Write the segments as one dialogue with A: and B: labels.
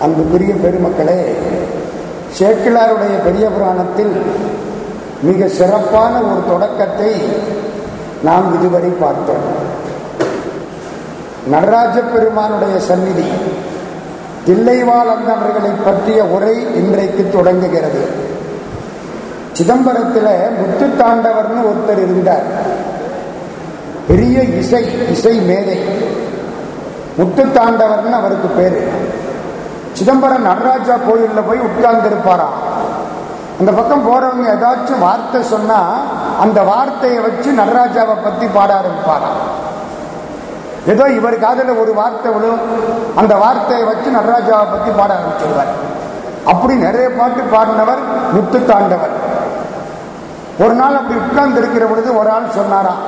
A: அன்புக்குரிய பெருமக்களே சேக்கிழாருடைய பெரிய புராணத்தில் மிக சிறப்பான ஒரு தொடக்கத்தை நாம் இதுவரை பார்த்தோம். நடராஜ பெருமானுடைய சந்நிதி தில்லைவாழ் அவர்களை பற்றிய உரை இன்றைக்கு தொடங்குகிறது. சிதம்பரத்தில் முத்து தாண்டவர்னு ஒருத்தர் இருந்தார். பெரிய இசை இசை மேதை. முத்து தாண்டவர்னு அவருக்கு பேரு. சிதம்பரம் நடராஜா கோயிலில் போய் உட்கார்ந்து இருப்பாராம் அந்த பக்கம் போறவங்க ஏதாச்சும் வார்த்தை சொன்னா அந்த வார்த்தையை வச்சு நடராஜாவை பத்தி பாட ஆரம்பிப்பாராம் ஏதோ இவர் காதல ஒரு வார்த்தை விழும் அந்த வார்த்தையை வச்சு நடராஜாவை பத்தி பாட ஆரம்பிச்சிருவார் அப்படி நிறைய பாட்டு பாடினவர் முத்து தாண்டவர் ஒரு நாள் அப்படி உட்கார்ந்து இருக்கிற பொழுது ஒரு ஆள் சொன்னாராம்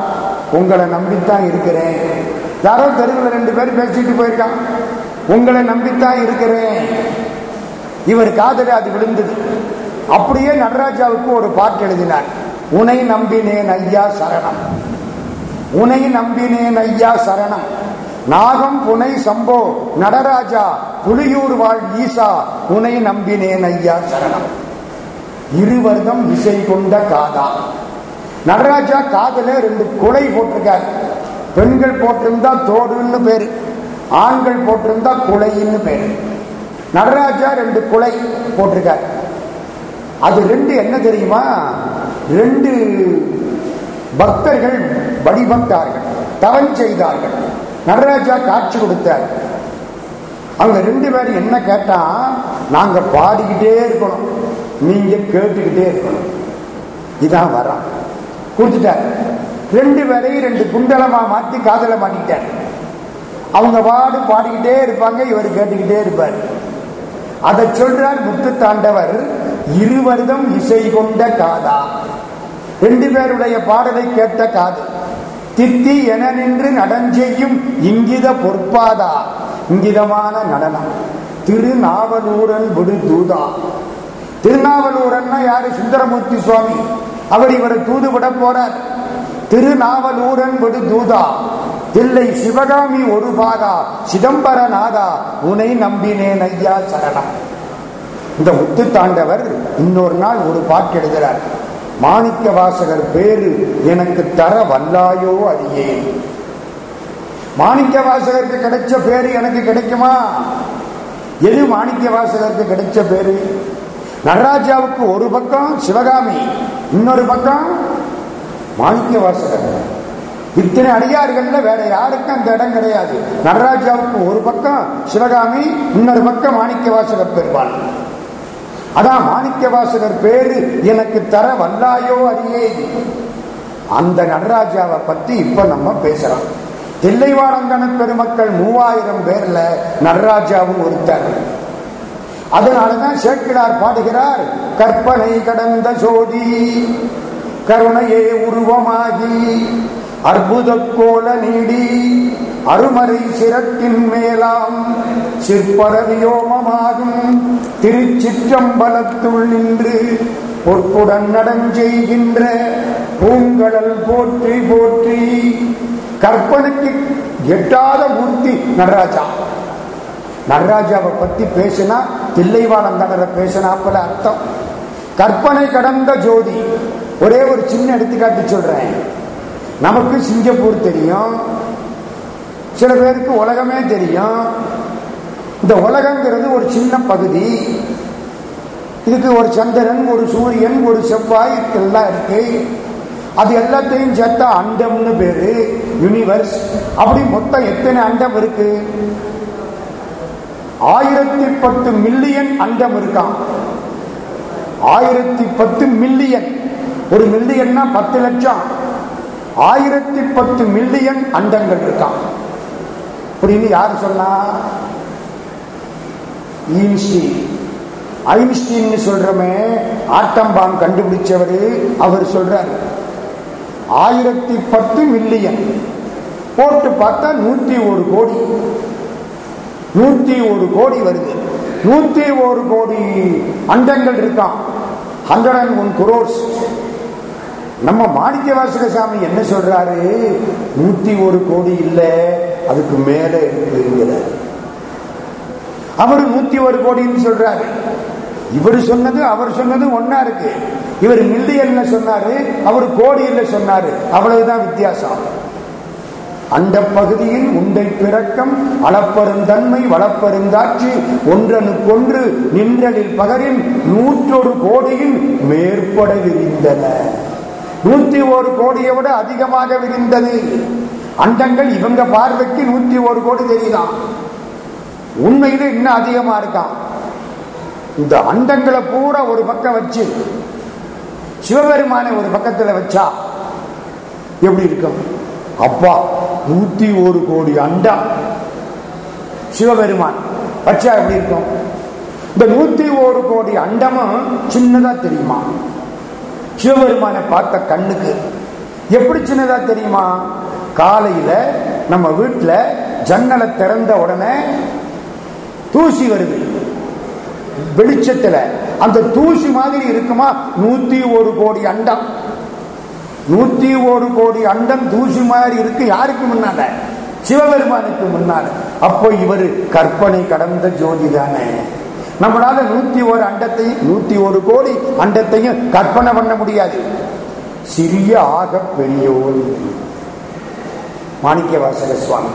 A: உங்களை நம்பித்தான் இருக்கிறேன். யாரோ தெருவில் ரெண்டு பேர் பேசிட்டு போயிருக்கான் உங்களை நம்பித்தான் இருக்கிறேன். இவர் காதல அது விழுந்தது. அப்படியே நடராஜாவுக்கு ஒரு பாட்டு எழுதினார். உனை நம்பினேன் ஐயா சரணம். உனை நம்பினேன் ஐயா சரணம். நாகம் புனை சம்போ நடராஜா புலியூர் வாழ் ஈசா உனை நம்பினேன் ஐயா சரணம். இருவர்தம் இசை கொண்ட காதா. நடராஜா காதல ரெண்டு குலை போட்டிருக்காரு. பெண்கள் போட்டிருந்தா தோடுன்னு பேரு. ஆண்கள் போட்டிருந்தா குலைன்னு பேரு. நடராஜா ரெண்டு குலை போட்டிருக்கார். அது ரெண்டு என்ன தெரியுமா? ரெண்டு பக்தர்கள் வழிபட்டார்கள் தவம் செய்தார்கள். நடராஜா காட்சி கொடுத்தார். அவங்க ரெண்டு பேரும் என்ன கேட்டா நாங்க பாடிக்கிட்டே இருக்கணும். நீங்க கேட்டுக்கிட்டே இருக்கணும். இதான் வரோம். கொடுத்துட்டார். ரெண்டு பேரையும் ரெண்டு குண்டலமா மாற்றி காதல மாட்டிக்கிட்டார். அவங்க பாடு பாடிக்கிட்டே இருப்பாங்க இவர் கேட்டுக்கிட்டே இருப்பார். அதை சொல்றார் முத்து தாண்டவர் இருவருதம் இசை கொண்ட காதா. ரெண்டு பேருடைய பாடலை கேட்ட காது தித்தி என நின்று நடஞ்செய்யும் இங்கித பொற்பாதா இங்கிதமான நடனம். திருநாவலூரன் விடு தூதா. திருநாவலூரன்னா யாரு? சுந்தரமூர்த்தி சுவாமி. அவர் இவரை தூது விட போறார். திருநாவலூரன் விடு தூதா. தில்லை சிவகாமி ஒரு பாதா சிதம்பரநாதா உனை நம்பினேன் ஐயா சரணம். இந்த முத்து தாண்டவர் இன்னொரு நாள் ஒரு பாட்டு எழுதுகிறார் மாணிக்க வாசகர் பேரு எனக்கு தர வல்லாயோ அறியேன் மாணிக்க வாசகருக்கு கிடைச்ச பேரு எனக்கு கிடைக்குமா? எது மாணிக்க வாசகருக்கு கிடைச்ச பேரு? நடராஜாவுக்கு ஒரு பக்கம் சிவகாமி இன்னொரு பக்கம் மாணிக்க வாசகர். இத்தனை அடியார்கள்ல வேற யாருக்கும் அந்த இடம் கிடையாது. நடராஜாவுக்கு ஒரு பக்கம் சிவகாமி இன்னொரு பக்கம் மாணிக்க வாசகர் பெறுவாள் அதான் மாணிக்க வாசகர் பேரு எனக்கு தர வல்லாயோ அறியே அந்த நடராஜாவை பத்தி இப்ப நம்ம பேசுறோம் தில்லைவாழங்கன பெருமக்கள் மூவாயிரம் பேர்ல நடராஜாவும் ஒருத்தர். அதனாலதான் சேக்கிடார் பாடுகிறார் கற்பனை கடந்த சோதி கருணையே உருவமாகி. அற்புத கோல நீடி அருமறை சிரத்தின் மேலாம் சிற்பரவியோமமாகும் திருச்சிற்றம்பலத்துள் நின்று பொற்புடன் நடஞ்செய்கின்ற பூங்கடல் போற்றி போற்றி கற்பனைக்கு எட்டாத மூர்த்தி நடராஜா. நடராஜாவை பத்தி பேசினா தில்லைவாளம் தில்லைவாழந்தனரை பேசினாப்பல அர்த்தம். கற்பனை கடந்த ஜோதி. ஒரே ஒரு சின்ன எடுத்துக்காட்டு சொல்றேன். நமக்கு சிங்கப்பூர் தெரியும். சில பேருக்கு உலகமே தெரியும். இந்த உலகங்கிறது ஒரு சின்ன பகுதி. இதுக்கு ஒரு சந்திரன் ஒரு சூரியன் ஒரு செவ்வாய் எல்லாம் இருக்கு. அது எல்லாத்தையும் சேர்த்தா அண்டம்னு பேரு. யூனிவர்ஸ் அப்படி மொத்தம் எத்தனை அண்டம் இருக்கு? ஆயிரத்தி பத்து மில்லியன் அண்டம் இருக்கான் ஆயிரத்தி பத்து மில்லியன் ஒரு மில்லியன்னா பத்து லட்சம். ஆயிரத்தி பத்து மில்லியன் அண்டங்கள் இருக்கான் அப்படின்னு யார் சொன்னா? ஈன்ஸ்டீன் ஐன்ஸ்டீன் சொல்றமே ஆட்டம் பாம் கண்டுபிடிச்சவர் அவர் சொல்றாரு. ஆயிரத்தி பத்து மில்லியன். போட்டு பார்த்தா நூத்தி ஒரு கோடி. நூத்தி ஒரு கோடி வருது. நூத்தி ஒரு கோடி அண்டங்கள் இருக்கான் ஹண்ட்ரட் அண்ட் ஒன் குரோர்ஸ் நம்ம மாணிக்க வாசக சாமி என்ன சொல்றாரு? நூத்தி ஒரு கோடி இல்ல அதுக்கு மேல இருக்குங்கிறார். அவரு நூத்தி ஒரு கோடின்னு சொல்றாரு. இவர் சொன்னது அவர் சொன்னது ஒன்னா இருக்கு. இவர் மில்லியன்ல சொன்னாரு அவர் கோடியில் சொன்னாரு. அவ்வளவுதான் வித்தியாசம். அந்த பகுதியில் உண்டை பிறக்கம் அளப்பெருந்தன்மை வளப்பெருந்தாட்சி ஒன்றனுக்கொன்று நின்றலில் பகரின் நூற்றொரு கோடியில் மேற்பட விரிந்தன. நூத்தி ஒரு கோடியை விட அதிகமாக விரிந்தது. அண்டங்கள் இவங்க பார்வைக்கு நூத்தி ஒரு கோடி தெரியுதான் உண்மையில இன்னும் அதிகமா இருக்கான் இந்த அண்டங்களை பூரா ஒரு பக்கம் வச்சு சிவபெருமானை ஒரு பக்கத்துல வச்சா எப்படி இருக்கும்? அப்பா நூத்தி ஒரு கோடி அண்டம் சிவபெருமான் வச்சா எப்படி இருக்கும்? இந்த நூத்தி ஒரு கோடி அண்டமும் சின்னதா தெரியுமா? சிவபெருமானை பார்த்த கண்ணுக்கு. எப்படி சின்னதா தெரியுமா? காலையில நம்ம வீட்டில் ஜன்னலை திறந்த உடனே தூசி வருது. வெளிச்சத்துல. அந்த தூசி மாதிரி இருக்குமா? நூத்தி ஒரு கோடி அண்டம். நூத்தி ஒரு கோடி அண்டம் தூசி மாதிரி இருக்கு. யாருக்கு முன்னால? சிவபெருமானுக்கு முன்னால. அப்போ இவர் கற்பனை கடந்த ஜோதி தானே. நம்மளால நூத்தி ஒரு அண்டத்தையும் நூத்தி ஒரு கோடி அண்டத்தையும் கற்பனை பண்ண முடியாது. சிறிய ஆக பெரியோர். மாணிக்க வாசக சுவாமி.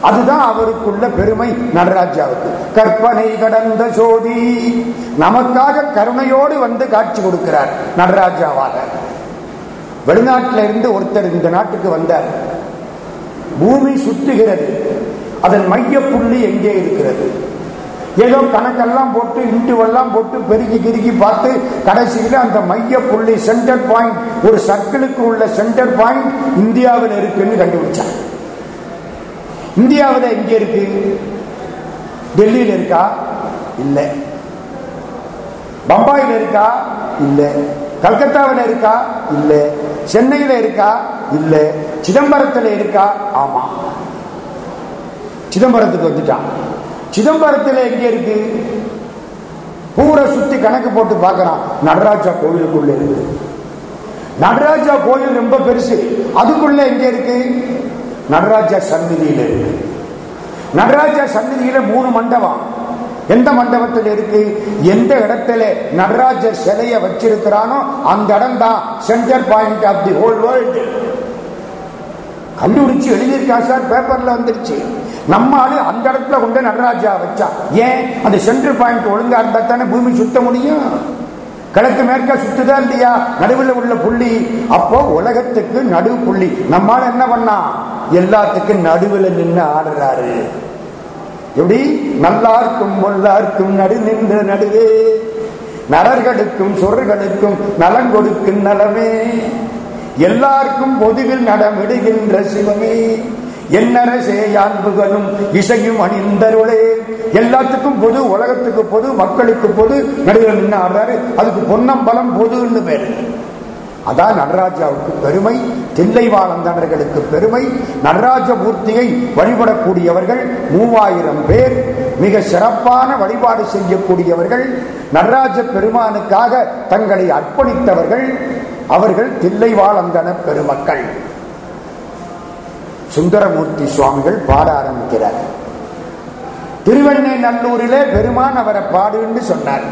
A: அதுதான் அவருக்குள்ள பெருமை நடராஜாவுக்கு. கற்பனை கடந்த சோதி நமக்காக கருணையோடு வந்து காட்சி கொடுக்கிறார் நடராஜாவாக வெளிநாட்டில இருந்து ஒருத்தர் இந்த நாட்டுக்கு வந்தார். பூமி சுற்றுகிறது அதன் மைய புள்ளி எங்கே இருக்கிறது? ஏதோ கணக்கெல்லாம் போட்டு இன்டுவெல்லாம் போட்டு பெருகி பெருகி பார்த்து கடைசியில் அந்த மைய புள்ளி சென்டர் பாயிண்ட் ஒரு சர்க்கிளுக்கு உள்ள சென்டர் பாயிண்ட் இந்தியாவில் இருக்குன்னு கண்டுபிடிச்சாங்க. இந்தியாவில் எங்க இருக்கு? டெல்லியில் இருக்கா? இல்லை. பம்பாயில் இருக்கா? இல்லை. கல்கத்தாவில் இருக்கா? இல்லை. சென்னையில் இருக்கா? இல்லை. சிதம்பரத்தில் இருக்கா? ஆமா. சிதம்பரத்துக்கு வந்துட்டான். சிதம்பரத்தில் எங்க இருக்கு? பூரை சுத்தி கணக்கு போட்டு பார்க்கறான். நடராஜா கோயிலுக்குள்ள இருக்கு. நடராஜா கோயில் ரொம்ப பெருசு. அதுக்குள்ள எங்க இருக்கு? நடராஜா சந்நிதியில இருக்கு. நடராஜா சந்நிதியில மூணு மண்டபம். எந்த மண்டபத்தில் இருக்கு? எந்த இடத்துல நடராஜர் சிலைய வச்சிருக்கிறானோ அந்த இடம் தான் center point of the whole world கண்டுபிடிச்சு எழுதியிருக்கா சார்? பேப்பர்ல வந்துருச்சு. நம்ம ஆளு அந்த இடத்துல கொண்டு நடராஜா வச்சா. ஏன்? அந்த சென்டர் பாயிண்ட் ஒழுங்கா இருந்தா தானே பூமி சுத்த முடியும். கிழக்கு மேற்க சுத்துதா இல்லையா? நடுவில் உள்ள புள்ளி. அப்போ உலகத்துக்கு நடு புள்ளி. நம்மால என்ன பண்ணா? எல்லாத்துக்கும் நடுவில் நின்று ஆடுறாரு. எப்படி? நல்லார்க்கும் பொல்லார்க்கும் நடு நின்று நடுவே. நரர்களுக்கும் சொர்களுக்கும் நலம் கொடுக்கும் நலமே. எல்லாருக்கும் பொதுவில் நடமிடுகின்ற சிவமே. என்னரசே யான்புகளும் இசையும் அணிந்தருளே. எல்லாத்துக்கும் பொது உலகத்துக்கு பொது மக்களுக்கு பொது நடுவில் நின்று ஆடுறாரு. அதுக்கு பொன்னம்பலம் பொதுன்னு பேரு. அதான் நடராஜாவுக்கு பெருமை தில்லைவாழந்தனர்களுக்கு பெருமை. நடராஜமூர்த்தியை வழிபடக்கூடியவர்கள் மூவாயிரம் பேர். மிக சிறப்பான வழிபாடு செய்யக்கூடியவர்கள். நடராஜ பெருமானுக்காக தங்களை அர்ப்பணித்தவர்கள். அவர்கள் தில்லைவாழந்தன பெருமக்கள். சுந்தரமூர்த்தி சுவாமிகள் பாட ஆரம்பிக்கிறார். திருவண்ணை நல்லூரிலே பெருமான் அவரை பாடுன்னு சொன்னார்.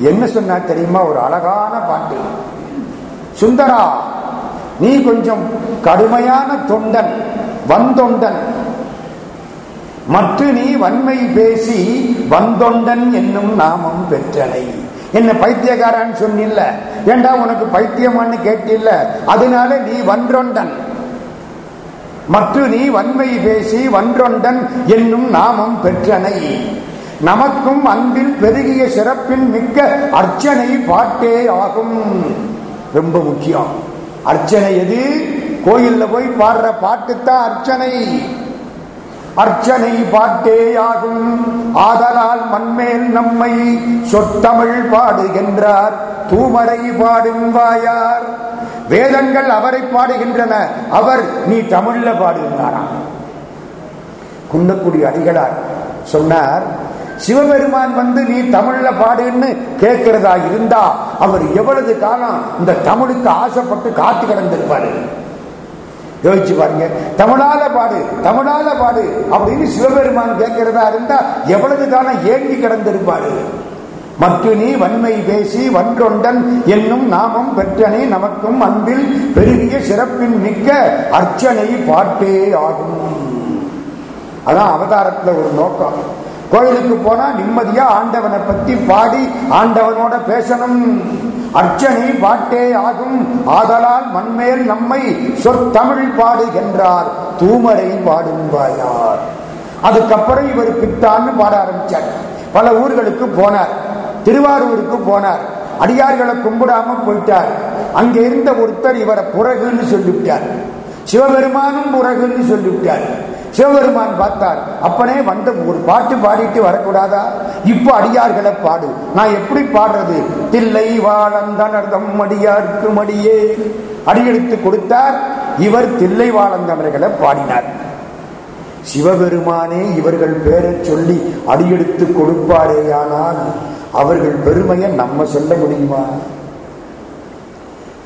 A: என்ன சொன்னார் தெரியுமா? ஒரு அழகான பாட்டு. சுந்தரா நீ கொஞ்சம் கடுமையான தொண்டன் வந்தொண்டன். மற்ற நீ வன்மை பேசி வந்தொண்டன் என்னும் நாமம் பெற்றனை என்ன பைத்தியக்காரான்னு சொன்னில்ல? ஏண்டா உனக்கு பைத்தியமான்னு கேட்டில்ல? அதனால நீ வன்றொண்டன். மற்ற நீ வன்மை பேசி வன்றொண்டன் என்னும் நாமம் பெற்றனை. நமக்கும் அன்பில் பெருகிய சிறப்பின் மிக்க அர்ச்சனை பாட்டே ஆகும். ரொம்ப முக்கியம். அர்ச்சனை எது? கோயில்ல போய் பாடுற பாட்டுத்தான் அர்ச்சனை. அர்ச்சனை பாட்டேயாகும். ஆதலால் மண்மேல் நம்மை சொத்தமிழ் பாடுகின்றார். தூமரை பாடும் வாயார். வேதங்கள் அவரை பாடுகின்றன. அவர் நீ தமிழ்ல பாடுகின்றாராம். குன்னக்குடி அடிகளார் சொன்னார் சிவபெருமான் வந்து நீ தமிழ்ல பாடுன்னு கேட்கிறதா இருந்தா அவர் எவ்வளவு காலம் இந்த தமிழுக்கு ஆசைப்பட்டு காத்து கிடந்திருப்பாரு? யோசிச்சு பாருங்க. தமிழால பாடு தமிழால பாடு அப்படின்னு சிவபெருமான் கேட்கிறதா இருந்தா எவ்வளவு காலம் ஏங்கி கிடந்திருப்பாரு? மக்கினி வன்மை பேசி வன்றொண்டன் என்னும் நாமம் பெற்றனை நமக்கும் அன்பில் பெருகிய சிறப்பின் மிக்க அர்ச்சனை பாட்டே ஆகும். அதான் அவதாரத்துல ஒரு நோக்கம். கோயிலுக்கு போனா நிம்மதியா ஆண்டவனை பத்தி பாடி ஆண்டவனோட பேசணும். அர்ச்சனை பாட்டே ஆகும். ஆதலால் மண்மேல் நம்மை சொற்தமிழ் பாடுகின்றார். தூமரை பாடும்பாயார் அதுக்கப்புறம் இவர் கிட்டான்னு பாட ஆரம்பிச்சார். பல ஊர்களுக்கு போனார். திருவாரூருக்கு போனார். அடியார்களை கும்பிடாம போயிட்டார். அங்க இருந்த ஒருத்தர் இவரை புறகுன்னு சொல்லிவிட்டார். சிவபெருமானும் புறகுன்னு சொல்லிவிட்டார். சிவபெருமான் பார்த்தார். அப்பனே வந்த ஒரு பாட்டு பாடிட்டு வரக்கூடாதா? இப்ப அடியார்களை பாடு. நான் எப்படி பாடுறது? தில்லை வாழந்தனர்தம் அடியார்க்கு மடியே. அடியெடுத்து கொடுத்தார். இவர் தில்லை வாழந்தவர்களை பாடினார். சிவபெருமானே இவர்கள் பேரை சொல்லி அடியெடுத்து கொடுப்பாரேயானால் அவர்கள் பெருமையை நம்ம சொல்ல முடியுமா?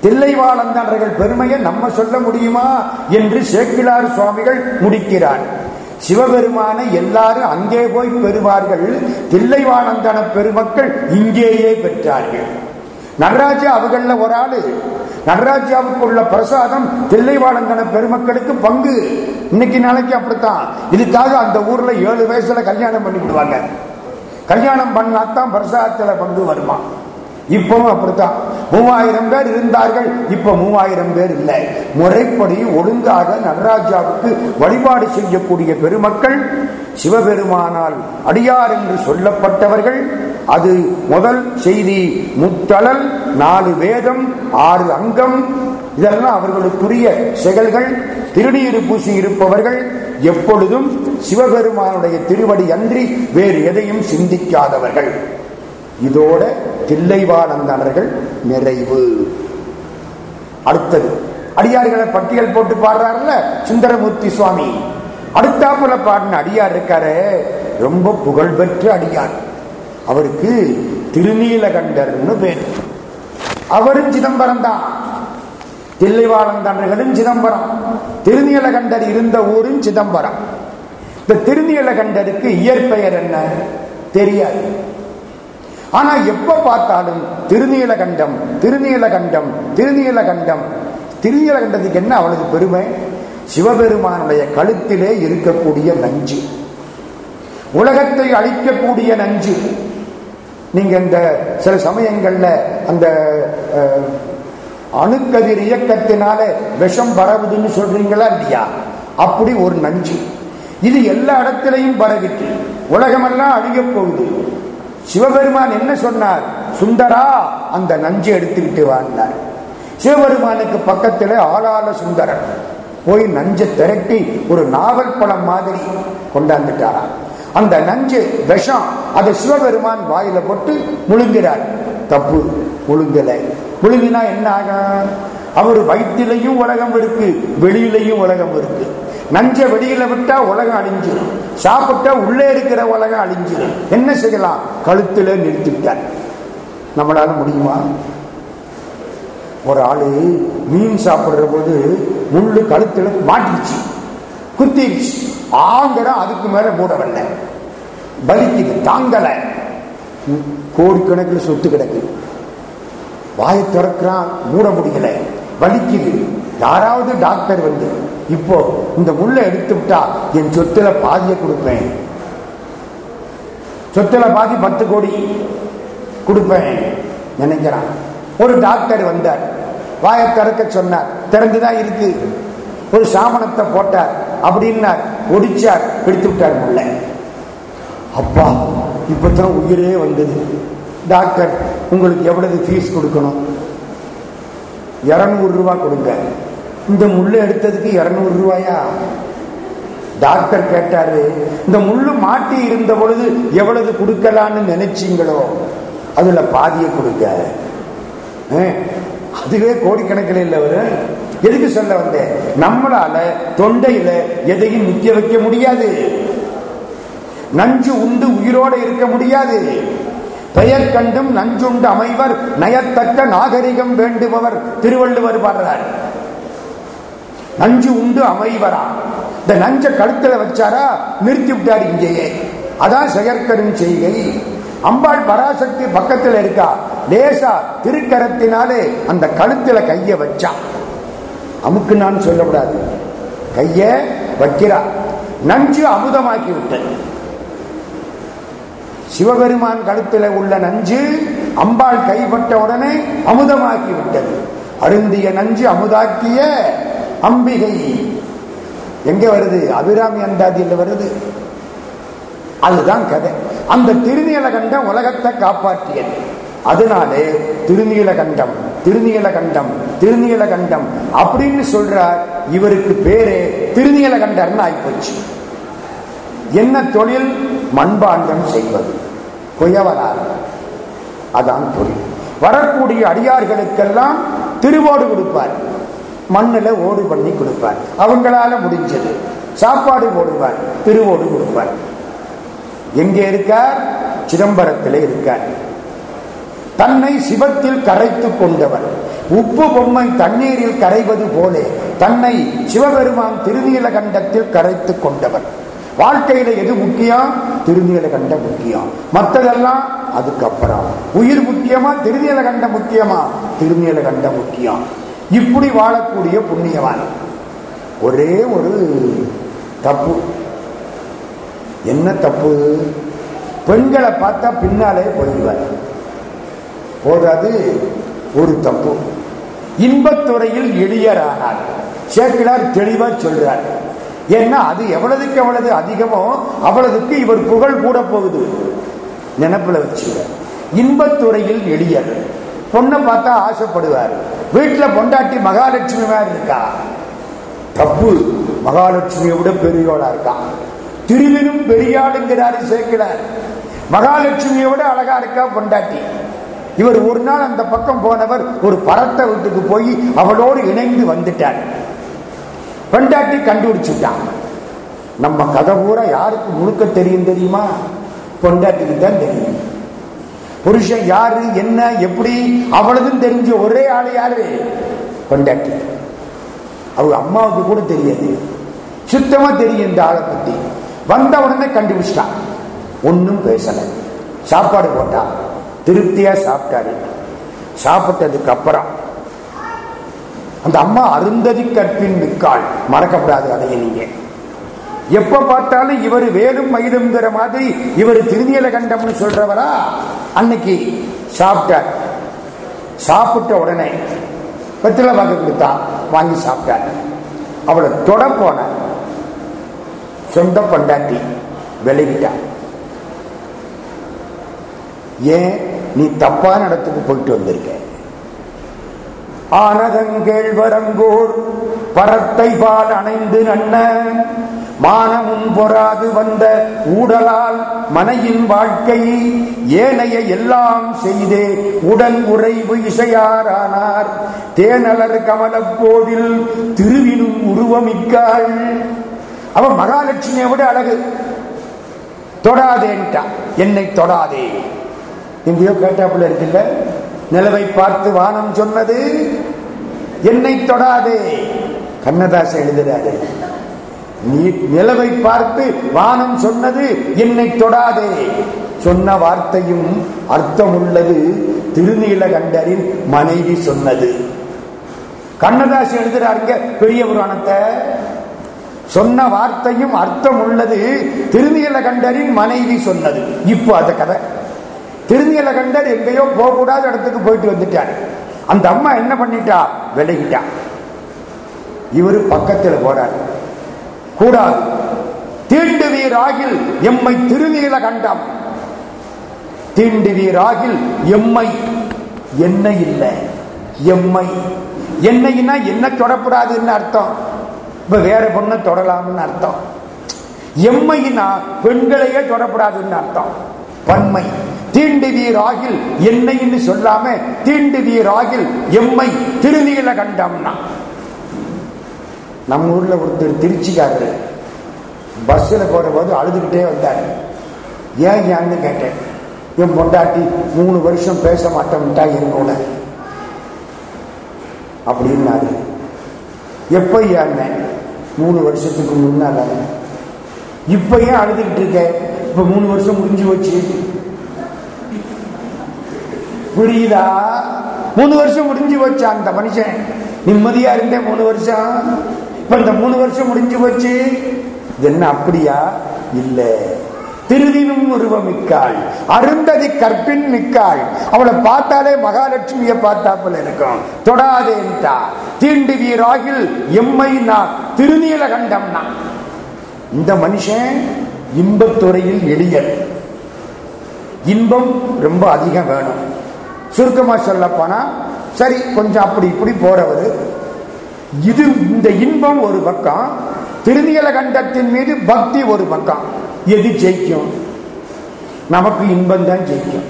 A: தில்லைவாழந்தனர்கள் பெருமையை நம்ம சொல்ல முடியுமா என்று சேக்கிலார் சுவாமிகள் முடிக்கிறார். சிவபெருமானை எல்லாரும் அங்கே போய் பெறுவார்கள். தில்லைவானந்தன பெருமக்கள் இங்கேயே பெற்றார்கள். நடராஜா அவர்கள ஒரு ஆளு. நடராஜாவுக்கு உள்ள பிரசாதம் தில்லைவாளந்தன பெருமக்களுக்கு பங்கு. இன்னைக்கு நாளைக்கு அப்படித்தான். இதுக்காக அந்த ஊர்ல ஏழு வயசுல கல்யாணம் பண்ணி விடுவாங்க. கல்யாணம் பண்ணாதான் பிரசாதத்துல பங்கு வருமா? இப்பவும் அப்படித்தான். மூவாயிரம் பேர் இருந்தார்கள் இப்ப மூவாயிரம் பேர் இல்லை. முறைப்படி ஒழுங்காக நடராஜாவுக்கு வழிபாடு செய்யக்கூடிய பெருமக்கள் சிவபெருமானால் அடியார் என்று சொல்லப்பட்டவர்கள் அது முதல் செய்தி முத்தளல் நாலு வேதம் ஆறு அங்கம். இதெல்லாம் அவர்களுக்குரிய செயல்கள் திருநீறு பூசி இருப்பவர்கள் எப்பொழுதும் சிவபெருமானுடைய திருவடி அன்றி வேறு எதையும் சிந்திக்காதவர்கள். இதோட தில்லைவானந்தனர்கள் நிறைவு. அடுத்தது அடியார்களை பட்டியல் போட்டு பாடுறாருல சுந்தரமூர்த்தி சுவாமி. அடுத்தாப்புல பாடின அடியார் இருக்காரு ரொம்ப புகழ்பெற்ற அடியார். அவருக்கு திருநீலகண்டர்னு பேர். அவரும் சிதம்பரம் தான். தில்லைவாழந்தனர்களும் சிதம்பரம். திருநீலகண்டர் இருந்த ஊரும் சிதம்பரம். இந்த திருநீலகண்டருக்கு இயற்பெயர் என்ன? தெரியாது. ஆனா எப்ப பார்த்தாலும் திருநீலகண்டம் திருநீலகண்டம் திருநீலகண்டம். திருநீலகண்டத்துக்கு என்ன அவளுக்கு பெருமை? சிவபெருமானுடைய கழுத்திலே இருக்கக்கூடிய நஞ்சு. உலகத்தை அழிக்கக்கூடிய நஞ்சு. நீங்க இந்த சில சமயங்கள்ல அந்த அணுக்கதிர் இயக்கத்தினால விஷம் பரவுதுன்னு சொல்றீங்களா இல்லையா? அப்படி ஒரு நஞ்சு. இது எல்லா இடத்திலையும் பரவிட்டு உலகமெல்லாம் அழிய போகுது. சிவபெருமான் என்ன சொன்னார்? சுந்தரா அந்த நஞ்சை எடுத்துக்கிட்டு வாழ்ந்தார் சிவபெருமானுக்கு பக்கத்தில் ஆளாள சுந்தரன் போய் நஞ்சை திரட்டி ஒரு நாவல் பழம் மாதிரி கொண்டாந்துட்டாராம் அந்த நஞ்சு விஷம் அதை சிவபெருமான் வாயில போட்டு முழுங்கிறார். தப்பு முழுங்கலை. முழுங்கினா என்ன ஆகும்? அவர் வயிற்றிலையும் உலகம் இருக்கு வெளியிலையும் உலகம் இருக்கு. நஞ்ச வெளியில விட்டா உலகம் அழிஞ்சிடும் சாப்பிட்டா உள்ளே இருக்கிற உலகம் அழிஞ்சிடும் என்ன செய்யலாம்? கழுத்துல நிறுத்திட்டார். நம்மளால முடியுமா? ஒரு ஆளு மீன் சாப்பிடுற போது முள்ளு கழுத்துல மாட்டிடுச்சு குத்திடுச்சு ஆங்கடம் அதுக்கு மேல மூடவில்லை. பலிக்குது தாங்கல. கோடிக்கணக்கில் சொத்து கிடக்கு. வாயை திறக்கிறான் மூட முடியல. வலிக்குது. யாராவது டாக்டர் வந்து இப்போ இந்த முள்ளை எடுத்து விட்டா என் சொத்துல பாதிய கொடுப்பேன். சொத்துல பாதி பத்து கோடி கொடுப்பேன் நினைக்கிறான். ஒரு டாக்டர் வந்தார். வாயை திறக்க சொன்னார். திறந்துதான் இருக்கு. ஒரு சாமனத்தை போட்டார். அப்படின்னார். ஒடிச்சார். எடுத்து விட்டார் முல்லை அப்பா இப்பதான் உயிரே வந்தது. டாக்டர் உங்களுக்கு எவ்வளவு ஃபீஸ் கொடுக்கணும்? இருநூறு ரூபாய் கொடுங்க. இந்த முள்ளு எடுத்ததுக்கு இருநூறு ரூபாயா? டாக்டர் கேட்டாரு இந்த முள்ளு மாட்டி இருந்த பொழுது எவ்வளவு கொடுக்கலான்னு நினைச்சீங்களோ? அதுல பாதியை கொடுக்க. அதுவே கோடிக்கணக்கில் இல்லை இல்லவர் எதுக்கு சொல்ல வந்தேன்? நம்மளால தொண்டையில எதையும் நிக்க வைக்க முடியாது. நஞ்சு உண்டு உயிரோட இருக்க முடியாது. பெயர் கண்டும் நஞ்சுண்டு அமைவர் நயத்தக்க நாகரிகம் வேண்டுபவர் திருவள்ளுவர் பாடுறார். நஞ்சு உண்டு அமைவரா? இந்த நஞ்ச கழுத்துல வச்சாரா? நிறுத்தி விட்டாரு இங்கேயே. அதான் செயற்கரும் செய்கை. அம்பாள் பராசக்தி பக்கத்தில் இருக்கா? லேசா திருக்கரத்தினாலே அந்த கழுத்துல கைய வச்சா. அமுக்கு நான் சொல்லக்கூடாது. கைய வைக்கிறா. நஞ்சு அமுதமாக்கி விட்டது சிவபெருமான் கழுத்தில் உள்ள நஞ்சு அம்பாள் கைப்பட்ட உடனே அமுதமாக்கி விட்டது அருந்திய நஞ்சு அமுதாக்கிய அம்பிகை. எங்க வருது? அபிராமி அந்தாதியில் வருது. அதுதான் கதை. அந்த திருநீலகண்டம் உலகத்தை காப்பாற்றியது. அதனாலே திருநீலகண்டம் திருநீலகண்டம் திருநீலகண்டம் அப்படின்னு சொல்றார். இவருக்கு பேரே திருநீலகண்டர்னு ஆயிப்போச்சு. என்ன தொழில்? மண்பாண்டம் செய்வது. குயவனார் அதான் தொழில். வரக்கூடிய அடியார்களுக்கெல்லாம் திருவோடு கொடுப்பார். மண்ணில் ஓடு பண்ணி கொடுப்பார். அவங்களால முடிஞ்சது. சாப்பாடு போடுவார் திருவோடு கொடுப்பார். எங்கே இருக்கார்? சிதம்பரத்தில் இருக்கார். தன்னை சிவத்தில் கரைத்துக் கொண்டவர். உப்பு பொம்மை தண்ணீரில் கரைவது போலே தன்னை சிவபெருமான் திருநீலகண்டத்தில் கரைத்துக் கொண்டவர். வாழ்க்கையில எது முக்கியம்? திருநீலகண்டம் முக்கியம். மற்றதெல்லாம் அதுக்கப்புறம். உயிர் முக்கியமா? திருநீலகண்டம் முக்கியமா? திருநீலகண்டம் முக்கியம். இப்படி வாழக்கூடிய புண்ணியவான். ஒரே ஒரு தப்பு. என்ன தப்பு? பெண்களை பார்த்தா பின்னாலே போயிடுவார். போதாது ஒரு தப்பு. இன்பத்துறையில் எளியரானார். சேக்கிலார் தெளிவா சொல்றார். ஏன்னா அது எவ்வளவுக்கு எவ்வளவு அதிகமோ அவ்வளவுக்கு இவர் புகழ் கூட போகுது. நினப்புல வச்சு இன்பத்துறையில் எளியர். பொண்ணை பார்த்தா ஆசைப்படுவார். வீட்டில் பொண்டாட்டி மகாலட்சுமி மாதிரி இருக்கா? தப்பு மகாலட்சுமியை விட பெரியோளா இருக்கா? திருவினும் பெரியாளுங்கிறாரு சேர்க்கிறார் மகாலட்சுமியை விட அழகா இருக்கா பொண்டாட்டி? இவர் ஒரு நாள் அந்த பக்கம் போனவர் ஒரு பரத்த வீட்டுக்கு போய் அவளோடு இணைந்து வந்துட்டார். பெண்டாட்டி கண்டுபிடிச்சுட்டான். நம்ம கதை பூரா யாருக்கு முழுக்க தெரியும் தெரியுமா? பொண்டாட்டிக்கு தான் தெரியும். புருஷன் யாரு என்ன எப்படி அவளதும் தெரிஞ்ச ஒரே ஆள் யாரு? கொண்டாட்டி அவங்க அம்மாவுக்கு கூட தெரியாது. சுத்தமா தெரியும் இந்த ஆளை பத்தி. வந்த உடனே கண்டுபிடிச்சிட்டான். ஒன்னும் பேசல. சாப்பாடு போட்டா திருப்தியா சாப்பிட்டாரு. சாப்பிட்டதுக்கு அப்புறம் அந்த அம்மா அருந்ததி கற்பின் மிக்காள் மறக்கப்படாது அதையே நீங்க. எப்ப பார்த்தாலும் இவர் வேலும் மயிலுங்கிற மாதிரி இவர் திருநீல கண்டம்னு சொல்றவரா? அன்னைக்கு சாப்பிட்டார். சாப்பிட்ட உடனே வெத்தில வாங்க கொடுத்தா வாங்கி சாப்பிட்டார். அவளை தொட போன சொந்த பொண்டாட்டி விலகிட்டான் ஏன் நீ தப்பான இடத்துக்கு போயிட்டு வந்திருக்க? ஆனதங்கேழ்வரங்கோர் பரத்தை பால் அணைந்து நன்ன மானமும் பொறாது வந்த ஊடலால் மனையின் வாழ்க்கை ஏனைய எல்லாம் செய்தே உடன் உறைவு இசையாரானார். தேனலர் கமலப்போதில் திருவினும் உருவமிக்காள். அவன் மகாலட்சுமியை விட அழகு. தொடாதேன்ட்டா. என்னை தொடாதே. எங்கேயோ கேட்டாப்புல இருக்குல்ல? நிலவை பார்த்து வானம் சொன்னது என்னை தொடாதே. கண்ணதாசை எழுதுறாரு. நீ நிலவை பார்த்து வானம் சொன்னது என்னை தொடாதே. சொன்ன வார்த்தையும் அர்த்தம் உள்ளது திருநீலகண்டரின் மனைவி சொன்னது. கண்ணதாசி எழுதுறாருங்க பெரிய புராணத்தை. சொன்ன வார்த்தையும் அர்த்தம் உள்ளது திருநீலகண்டரின் மனைவி சொன்னது. இப்போ அந்த கதை. திருநீலகண்டர் எங்கேயோ போகக்கூடாத இடத்துக்கு போயிட்டு வந்துட்டார். அந்த அம்மா என்ன பண்ணிட்டா? விலகிட்டா. இவரு பக்கத்தில் போறாரு. கூடாது. தீண்டுவீராகில் எம்மை திருநீல கண்டம். தீண்டுவீராகில் எம்மை என்ன இல்லை. எம்மை என்னைன்னா என்ன தொடப்படாதுன்னு அர்த்தம். இப்ப வேற பொண்ணை தொடலாம்னு அர்த்தம். எம்மையினா பெண்களையே தொடப்படாதுன்னு அர்த்தம். பன்மை தீண்டு வீராகில் என்னைன்னு சொல்லாம தீண்டு வீராகில் எம்மை திருநீல கண்டம்னா. நம்ம ஊர்ல ஒருத்தர் திருச்சிக்காரர். பஸ்ல போற போது அழுதுகிட்டே வந்தார். ஏன் ஏன்னு கேட்டேன். என் பொண்டாட்டி மூணு வருஷம் பேச மாட்டேன்ட்டா என்னோட. அப்படின்னாரு. எப்ப ஏன் மூணு வருஷத்துக்கு முன்னால. இப்ப ஏன் அழுதுகிட்டு இருக்கேன் இப்ப மூணு வருஷம் முடிஞ்சு போச்சு. புரியுதா? மூணு வருஷம் முடிஞ்சு போச்சு அந்த மனுஷன்? நிம்மதியா இருந்தேன் மூணு வருஷம். இப்ப இந்த மூணு வருஷம் முடிஞ்சு போச்சு. என்ன அப்படியா? இல்ல. திருதினும் உருவமிக்காள் அருந்ததி கற்பின் மிக்காள். அவளை பார்த்தாலே மகாலட்சுமியை பார்த்தாப்புல இருக்கும். தொடாதேன்டா தீண்டு வீராகில் எம்மை நான் திருநீலகண்டம்னா இந்த மனுஷன் இன்பத்துறையில் எளியர் இன்பம் ரொம்ப அதிகம் வேணும். சுருக்கமா சொல்ல போனா சரி கொஞ்சம் அப்படி இப்படி போறவர் இது இந்த இன்பம் ஒரு பக்கம் திருநீல கண்டத்தின் மீது பக்தி ஒரு பக்கம். எது ஜெயிக்கும்? நமக்கு இன்பம் தான் ஜெயிக்கும்.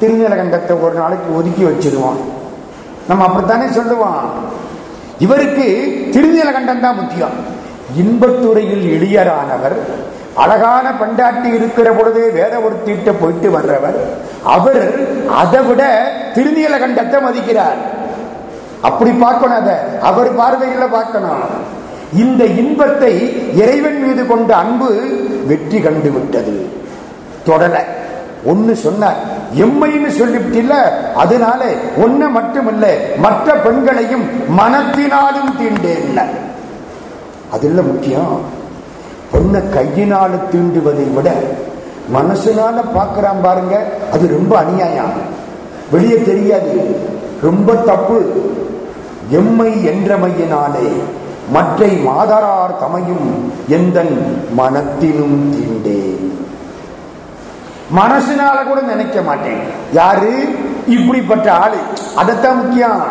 A: திருநீல கண்டத்தை ஒரு நாளைக்கு ஒதுக்கி வச்சிருவோம். நம்ம அப்படித்தானே சொல்லுவோம்? இவருக்கு திருநீலகண்டம் தான் முக்கியம். இன்பத்துறையில் எளியரானவர் அழகான பண்டாட்டி இருக்கிற பொழுதே வேற ஒரு தீட்ட போயிட்டு வர்றவர் அவர் அதை விட திருநீலகண்டத்தை மதிக்கிறார். அப்படி பார்க்கணும் அதை அவர் பார்வையில் பார்க்கணும். இந்த இன்பத்தை இறைவன் மீது கொண்ட அன்பு வெற்றி கண்டு விட்டது. தொடல. ஒன்னு சொன்னார். எம்மைன்னு சொல்லிவிட்டில்ல அதனால ஒன்ன மட்டுமல்ல மற்ற பெண்களையும் மனத்தினாலும் தீண்டேன் அதுல முக்கியம் பொண்ணை கையினால தீண்டுவதை விட மனசுனால பாக்குறான் பாருங்க அது ரொம்ப அநியாயம். வெளியே தெரியாது. ரொம்ப தப்பு. எம்மை என்றமையினாலே மற்றை மாதரார் தமையும் எந்தன் மனத்திலும் தீண்டேன் மனசுனால கூட நினைக்க மாட்டேன். யாரு? இப்படிப்பட்ட ஆளு. அதத்தான் முக்கியம்.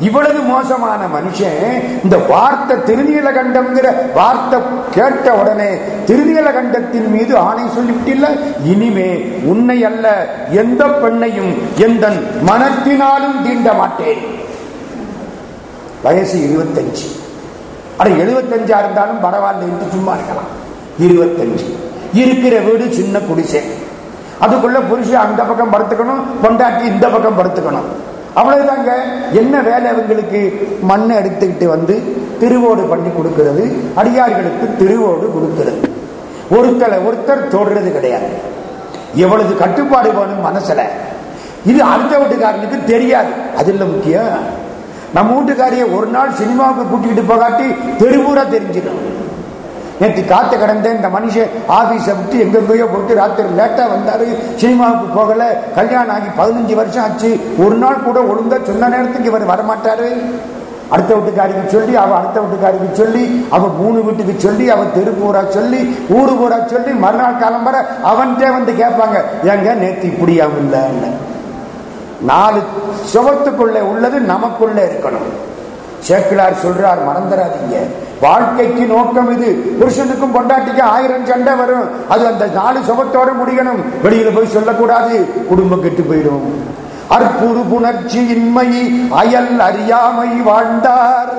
A: இவ்வளவு மோசமான மனுஷன் இந்த வார்த்தை திருநீலகண்டம்ங்கிற வார்த்தை கேட்ட உடனே திருநீலகண்டத்தின் மீது ஆணை சொல்லிவிட்டில்ல? இனிமே உன்னை அல்ல எந்த பெண்ணையும் எந்த மனத்தினாலும் தீண்ட மாட்டேன். வயசு இருபத்தஞ்சு ஆனால் எழுபத்தஞ்சா இருந்தாலும் பரவாயில்ல என்று சும்மா இருக்கலாம். இருபத்தஞ்சு இருக்கிற வீடு சின்ன குடிசை. அதுக்குள்ள புருஷன் அந்த பக்கம் படுத்துக்கணும் கொண்டாட்டி இந்த பக்கம் படுத்துக்கணும். அவ்வளவுதாங்க. என்ன வேலை அவங்களுக்கு மண்ணை எடுத்துக்கிட்டு வந்து திருவோடு பண்ணி கொடுக்கிறது அடியார்களுக்கு திருவோடு கொடுக்கிறது. ஒருத்தரை ஒருத்தர் தொடுறது கிடையாது. எவ்வளவு கட்டுப்பாடு வேணும் மனசுல. இது அடுத்த வீட்டுக்காரனுக்கு தெரியாது. அதில் முக்கியம். நம்ம வீட்டுக்காரிய ஒரு நாள் சினிமாவுக்கு கூட்டிகிட்டு போகாட்டி தெருவூரா தெரிஞ்சிடும். நேற்று காத்து கிடந்த இந்த மனுஷன் ஆஃபீஸை விட்டு எங்கெங்கயோ போட்டு ராத்திரி லேட்டா வந்தாரு. சினிமாவுக்கு போகல. கல்யாணம் ஆகி பதினஞ்சு வருஷம் ஆச்சு. ஒரு நாள் கூட ஒழுங்கா சொன்ன நேரத்துக்கு இவர் வரமாட்டாரு. அடுத்த வீட்டுக்காரிக்கு சொல்லி அவ அடுத்த வீட்டுக்காரிக்கு சொல்லி அவ மூணு வீட்டுக்கு சொல்லி அவ தெருப்பூரா சொல்லி ஊரு பூரா சொல்லி மறுநாள் காலம் வர அவன்கிட்ட வந்து கேட்பாங்க. ஏங்க நேற்று இப்படியாவும் இல்லைன்னு நாலு சுகத்துக்குள்ளே உள்ளது நமக்குள்ளே இருக்கணும். சேக்கிலார் சொல்றார் மறந்துடாதீங்க வாழ்க்கைக்கு நோக்கம் இது. புருஷனுக்கும் பொண்டாட்டிக்கும் ஆயிரம் சண்டை வரும். அது அந்த நாலு சுகத்தோட முடியணும். வெளியில போய் சொல்லக்கூடாது. குடும்பம் கெட்டு போயிடும். அற்புறு புணர்ச்சி இன்மை அயல் அறியாமை வாழ்ந்தார்.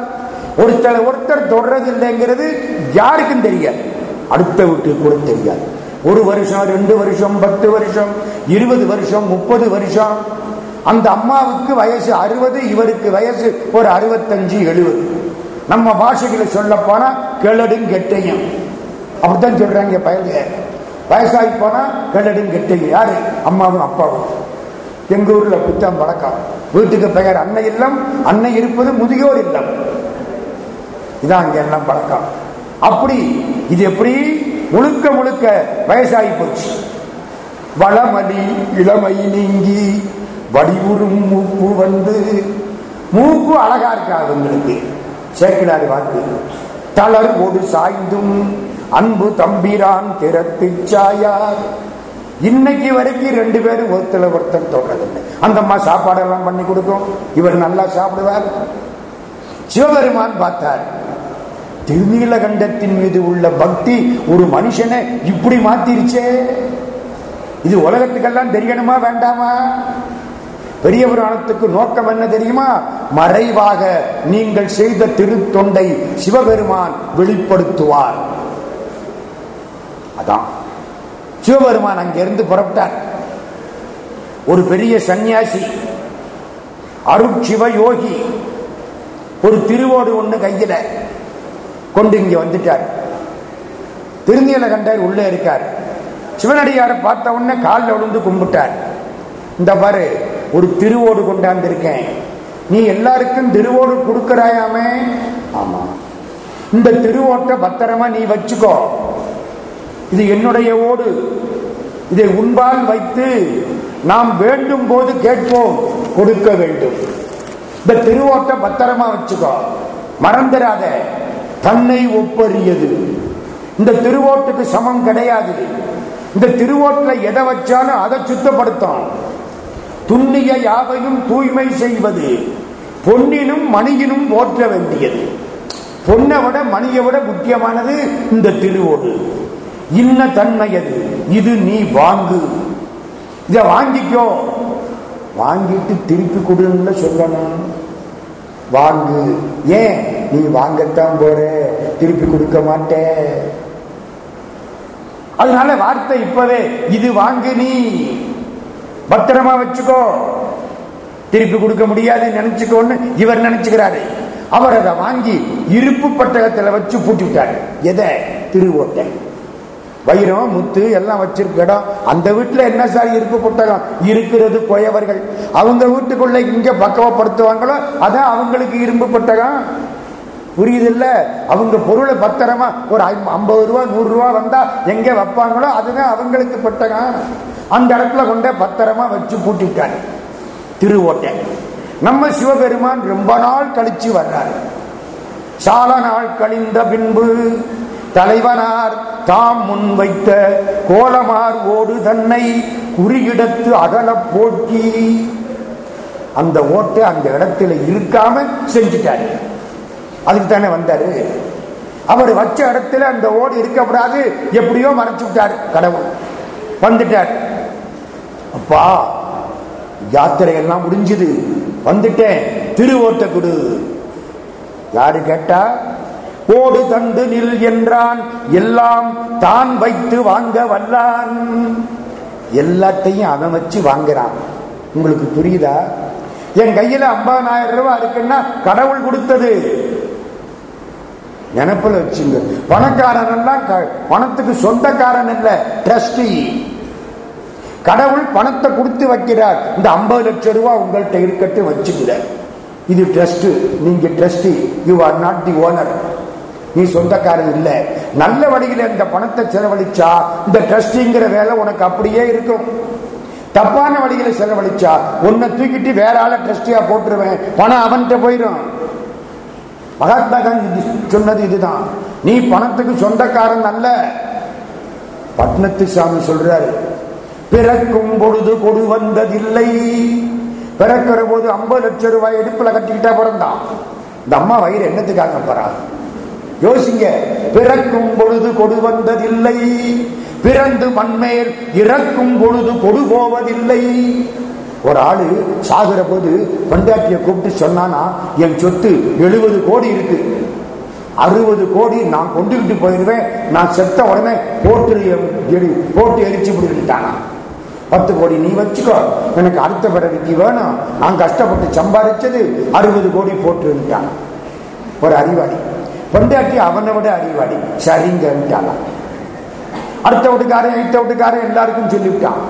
A: ஒருத்தர் ஒருத்தர் தொடர்றது இல்லைங்கிறது யாருக்கும் தெரியாது. அடுத்த வீட்டுக்கு கூட தெரியாது. ஒரு வருஷம் ரெண்டு வருஷம் பத்து வருஷம் இருபது வருஷம் முப்பது வருஷம் அந்த அம்மாவுக்கு வயசு அறுபது இவருக்கு வயசு ஒரு அறுபத்தஞ்சு எழுபது. நம்ம பாஷைகளை சொல்ல போனா கிழடும் கெட்டையும். அப்படித்தான் சொல்றாங்க பயலுக வயசாகி போனா கிழடும் கெட்டையும். யாரு? அம்மாவும் அப்பாவும். எங்க ஊர்ல புத்தம் பழக்கம் வீட்டுக்கு பெயர் அன்னை இல்லம் அன்னை இருப்பது முதியோர் இல்லம். இதான் அங்க எல்லாம் பழக்கம் அப்படி இது எப்படி? முழுக்க முழுக்க வயசாகி போச்சு. வளமலி இளமை நீங்கி வடிவுறும் மூப்பு வந்து மூக்கு அழகா இருக்கா அவங்களுக்கு சேக்கிடாரு வாக்கு. தளர் ஒரு சாய்ந்தும் அன்பு தம்பிரான் திறத்து சாயார். இன்னைக்கு வரைக்கும் ரெண்டு பேரும் ஒருத்தல ஒருத்தர் தொடரதில்லை அந்த அம்மா சாப்பாடெல்லாம் பண்ணி கொடுக்கும். இவர் நல்லா சாப்பிடுவார். சிவபெருமான் பார்த்தார். திருநீலகண்டத்தின் மீது உள்ள பக்தி ஒரு மனுஷனை இப்படி மாத்திருச்சே. இது உலகத்துக்கெல்லாம் தெரியணுமா வேண்டாமா? பெரிய புராணத்துக்கு நோக்கம் என்ன தெரியுமா? மறைவாக நீங்கள் செய்த திருத்தொண்டை சிவபெருமான் வெளிப்படுத்துவார். அதான். சிவபெருமான் அங்கிருந்து புறப்பட்டார். ஒரு பெரிய சன்னியாசி அருட்சிவ யோகி ஒரு திருவோடு ஒண்ணு கையில கொண்டு இங்க வந்துட்டார். திருந்தியல கண்டார் உள்ளே இருக்கார். சிவனடியாரை பார்த்த உடனே காலில் விழுந்து கும்பிட்டார். இந்த பாரு ஒரு திருவோடு கொண்டாந்து இருக்கேன் நீ எல்லாருக்கும் திருவோடு கொடுக்கறாயாமே? ஆமா. இந்த திருவோட்டை பத்திரமா நீ வச்சுக்கோ. இது என்னுடைய ஓடு. இதை உண்பால் வைத்து நாம் வேண்டும் போது கேட்போம் கொடுக்க வேண்டும். இந்த திருவோட்டை பத்திரமா வச்சுக்கோ. மறந்துடாத. தன்னை ஒப்பறியது. இந்த திருவோட்டுக்கு சமம் கிடையாது. இந்த திருவோட்டில் எதை வச்சாலும் அதை சுத்தப்படுத்தும். துண்ணிய யாவையும் தூய்மை செய்வது பொன்னினும் மணியினும் போற்ற வேண்டியது. பொன்னை விட மணியை விட முக்கியமானது இந்த திருவோடு. இன்ன தன்மையது இது நீ வாங்கு. இத வாங்கிக்கோ. வாங்கிட்டு திருப்பி கொடுன்னு சொல்லணும். வாங்கு. ஏன்? நீ வாங்கத்தான் போற. திருப்பி கொடுக்க மாட்டே. அதனால வார்த்தை இப்பவே இது வாங்கு நீ. பத்திரமா வச்சுக்கோ. திருப்பி கொடுக்க முடியாது நினைச்சுக்கோன்னு இவர் நினைச்சுக்கிறாரு. அவர் அதை வாங்கி இருப்பு பட்டகத்தில் வச்சு பூட்டி விட்டாரு எதை? திருவோட்டை. வைரம் முத்து எல்லாம் வச்சிருக்க இடம். அந்த வீட்டுல என்ன சார் இருப்பு புத்தகம் இருக்கிறது கொயவர்கள். அவங்க வீட்டுக்குள்ள இங்க பக்குவப்படுத்துவாங்களோ அதான் அவங்களுக்கு இரும்பு புத்தகம் புரியுது இல்ல அவங்க பொருளை பத்திரமா ஒரு ஐம்பது ரூபா நூறு ரூபா வந்தா எங்க வைப்பாங்களோ அதுதான் அவங்களுக்கு புத்தகம் அந்த இடத்துல கொண்டே பத்திரமா வச்சு பூட்டிட்டாரு. திருவோட்டை. நம்ம சிவபெருமான் ரொம்ப நாள் கழிச்சு வர்றாரு. சால நாள் கழிந்த பின்பு தலைவனார் தாம் முன் வைத்த கோலமார் ஓடு தன்னை குறியிடத்து அகல போட்டி அந்த ஓட்டை அந்த இடத்துல இருக்காம செஞ்சுட்டாரு. அதுக்கு தானே வந்தாரு. அவர் வச்ச இடத்துல அந்த ஓடு இருக்கப்படாது எப்படியோ மறைச்சு விட்டாரு கடவுள். வந்துட்டார். அப்பா யாத்திரை எல்லாம் முடிஞ்சது. வந்துட்டேன். திருவோட்ட குடு. யாரு கேட்டா ஓடு தண்டு நில் என்றான். எல்லாம் தான் வைத்து வாங்க வல்லான். எல்லாத்தையும் அவன் வச்சு வாங்குறான். உங்களுக்கு புரியுதா? என் கையில ஐம்பதாயிரம் ரூபாய் இருக்குன்னா கடவுள் கொடுத்தது. நினப்பில் வச்சுங்க. பணக்காரன் எல்லாம் பணத்துக்கு சொந்தக்காரன் இல்லை. ட்ரஸ்டி கடவுள் பணத்தை கொடுத்து வைக்கிறார். இந்த ஐம்பது லட்சம் ரூபாய் உங்கள்கிட்ட இருக்கட்டு வச்சுக்கிற இது ட்ரஸ்ட் நீங்க trustee you are not the owner நீ சொந்தக்காரன் இல்ல. நல்ல வழியில இந்த பணத்தை செலவழிச்சா இந்த ட்ரஸ்டிங்கிற வேலை உனக்கு அப்படியே இருக்கும். தப்பான வழியில செலவழிச்சா உன்னை தூக்கிட்டு வேற ஆள ட்ரஸ்டியா போட்டுருவேன். பணம் அவன்கிட்ட போயிடும் மகாத்மா காந்தி சொன்னது இதுதான். நீ பணத்துக்கு சொந்தக்காரன் அல்ல. பட்னத்து சாமி சொல்றாரு. பிறக்கும் பொழுது கொடு வந்ததில்லை. பிறக்கிற போது ஐம்பது லட்சம் ரூபாய் எடுப்புல கட்டிக்கிட்டா பிறந்தான் இந்த அம்மா வயிறு என்னத்துக்காக பரா யோசிங்க. பிறக்கும் பொழுது கொடு வந்ததில்லை. பிறந்து மண்மேல் இறக்கும் பொழுது கொடு போவதில்லை. ஒரு ஆளு சாகுற போது பண்டாட்டிய கூப்பிட்டு சொன்னானா என் சொத்து எழுபது கோடி இருக்கு. அறுபது கோடி நான் கொண்டுகிட்டு போயிருவேன். நான் செத்த உடனே போட்டு போட்டு எரிச்சு விட்டுட்டானா பத்து கோடி நீ வச்சுக்கோ. எனக்கு அடுத்த பிறவிக்கு வேணும் நான் கஷ்டப்பட்டு சம்பாதிச்சது அறுபது கோடி போட்டுட்டான் ஒரு அறிவாளி. பொண்டாட்டி அவனை விட அறிவாளி. சரிங்கன்ட்டாலாம் அடுத்த வீட்டுக்காரன் ஐத்த வீட்டுக்காரன் எல்லாருக்கும் சொல்லிவிட்டான்.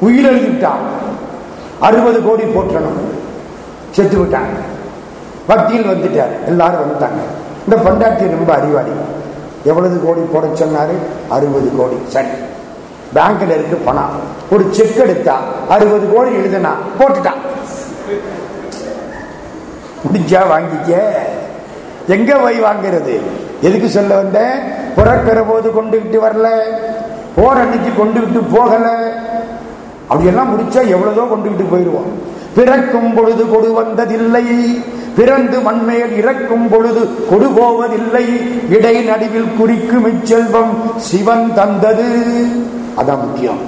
A: உயிர் எழுதிவிட்டான் அறுபது கோடி போட்டணும் செத்து விட்டாங்க வக்கீல் வந்துட்டார். எல்லாரும் வந்துட்டாங்க. இந்த பொண்டாட்டி ரொம்ப அறிவாளி. எவ்வளவு கோடி போட சொன்னாரு? அறுபது கோடி. சரி. பேங்க்ல இருக்கு பணம் ஒரு செக் எடுத்தா அறுபது கோடி எழுதுனா போட்டுட்டான் முடிஞ்சா வாங்கிக்க. எங்க போய் வாங்குறது? எதுக்கு சொல்ல வந்த? பிறக்கிற போது கொண்டுகிட்டு வரல. போற அன்னைக்கு கொண்டுகிட்டு போகல. அப்படியெல்லாம் முடிச்சா எவ்வளவோ கொண்டுகிட்டு போயிடுவோம். பிறக்கும் பொழுது கொடு வந்ததில்லை. பிறந்து மண்மேல் இறக்கும் பொழுது கொடு போவதில்லை. இடை நடுவில் குறிக்கும் இச்செல்வம் சிவன் தந்தது. அதான் முக்கியம்.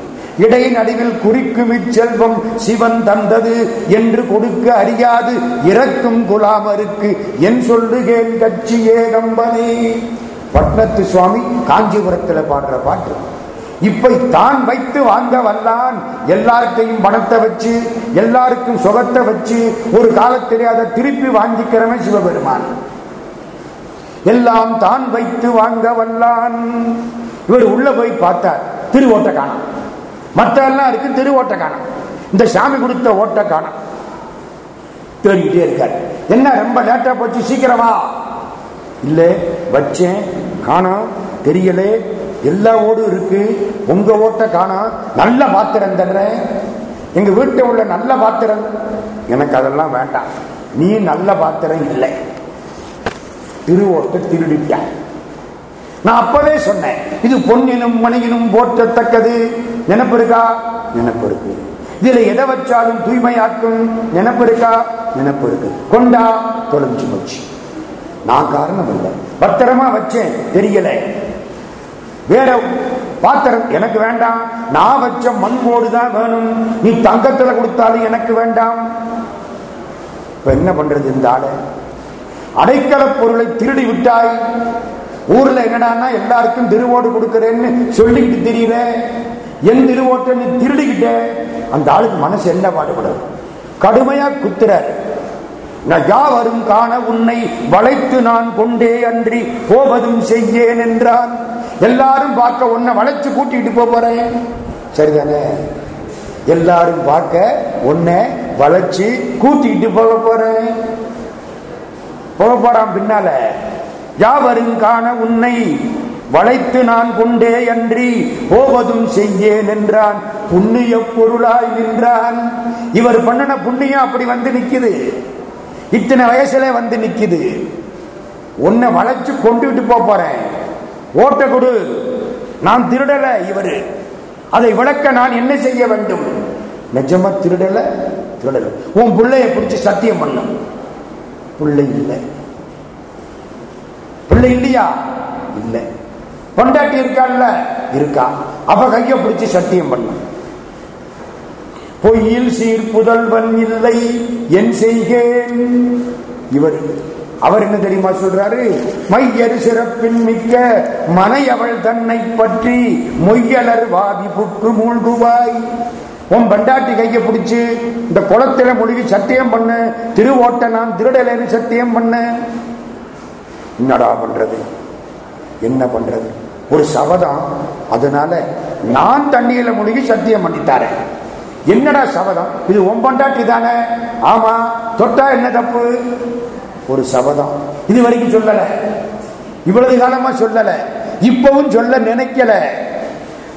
A: இடை நடுவில் குறிக்கும் இச்செல்வம் சிவன் தந்தது என்று கொடுக்க அறியாது இறக்கும் குலாமருக்கு என் சொல்லுகேன் கட்சி ஏகம்பனே. பட்னத்து சுவாமி காஞ்சிபுரத்தில் பாடுற பாட்டு. இப்ப தான் வைத்து வாங்க வல்லான் எல்லார்கையும் பணத்தை வச்சு எல்லாருக்கும் சுகத்தை வச்சு ஒரு காலத்திலே அதை திருப்பி வாங்கிக்கிறவன் சிவபெருமான். எல்லாம் தான் வைத்து வாங்க வல்லான். இவர் உள்ள போய் பார்த்தார். திரு ஓட்ட காணம் மற்ற எல்லாம் இருக்கு திரு ஓட்ட காணம் இந்த சாமி கொடுத்த ஓட்ட காணம் தேடிக்கிட்டே இருக்காரு. என்ன ரொம்ப லேட்டா போச்சு? சீக்கிரமா. இல்ல வச்சேன். காணோம். தெரியல. எல்லா ஓடும் இருக்கு. உங்க ஓட்ட காணம் நல்ல பாத்திரம் தர்றேன். எங்க வீட்டில் உள்ள நல்ல பாத்திரம். எனக்கு அதெல்லாம் வேண்டாம். நீ நல்ல பாத்திரம் இல்லை. திருவோட்டை திருடிட்டான். நான் அப்பவே சொன்னேன். இது பொன்னினும் மணியினும் போற்றத்தக்கது. நினப்பு இருக்கா நினப்பு இருக்கு இதுல எதை வச்சாலும் தூய்மையாக்கும் நினப்பு இருக்கா நினப்பு இருக்கு கொண்டா? தொலைஞ்சு போச்சு. நான் காரணம் இல்லை பத்திரமா வச்சேன். தெரியல. வேற பாத்திரம் எனக்கு வேண்டாம். நான் வச்ச மண்போடு தான் வேணும். நீ தங்கத்துல கொடுத்தாலும் எனக்கு வேண்டாம். இப்ப என்ன பண்றது இந்த ஆளு? அடைக்கல பொருளை திருடி விட்டாய். ஊர்ல என்னடான்னா எல்லாருக்கும் திருவோடு கொடுக்கறேன்னு சொல்லிக்கிட்டு தெரியல என் திருவோட்டை நீ திருடிக்கிட்ட? அந்த ஆளுக்கு மனசு என்ன பாடுபடும்? கடுமையா குத்துற யாவரும் காண உன்னை வளைத்து நான் கொண்டே அன்றி போவதும் செய்யேன் என்றான். எல்லாரும் பார்க்க உன்னை வளைச்சு கூட்டிட்டு போறேன். சரிதானே? எல்லாரும் பார்க்க உன்னை வளைச்சு கூட்டிட்டு போக போறேன். போக போறான் பின்னால. யாவரும் காண உன்னை வளைத்து நான் கொண்டே அன்றி போவதும் செய்யேன் என்றான். புண்ணிய பொருளாய் நின்றான். இவர் பண்ணின புண்ணியம் அப்படி வந்து நிக்குது. இத்தனை வயசுல வந்து நிக்குது. உன்னை வளைச்சு கொண்டுட்டு போக போறேன். ஓட்ட கொடு. நான் திருடல இவரு. அதை விளக்க நான் என்ன செய்ய வேண்டும்? நிஜமா திருடல? திருடல. உன் பிள்ளைய பிடிச்சு சத்தியம் பண்ணும். பிள்ளை இல்லை. பிள்ளை இல்லையா? இல்லை. பொண்டாட்டி இருக்கான்ல இருக்கா. அவ கைய பிடிச்சு சத்தியம் பண்ண. பொய்யில் சீர் புதல்வன் இல்லை. என் செய்கேன். இவர் அவர் என்ன தெரியுமா சொல்றாரு? மையர் சிறப்பின் மிக்க மனை அவள் தன்னை பற்றி மொய்யலர் வாதி புற்று மூழ்குவாய். உன் பண்டாட்டி கையை பிடிச்சு இந்த குளத்தில மொழிகி சத்தியம் பண்ணு. திருவோட்ட நான் திருடலைன்னு சத்தியம் பண்ணு. என்னடா பண்றது? என்ன பண்றது? ஒரு சபதம் அதனால நான் தண்ணியில முழுகி சத்தியம் பண்ணித்தாரேன் என்னடா சபதம் இது ஒம்பண்டாட்டி தானே? ஆமா தொட்டா என்ன தப்பு? ஒரு சபதம் இது வரைக்கும் சொல்லல. இவ்வளவு காலமா சொல்லல. இப்பவும் சொல்ல நினைக்கல.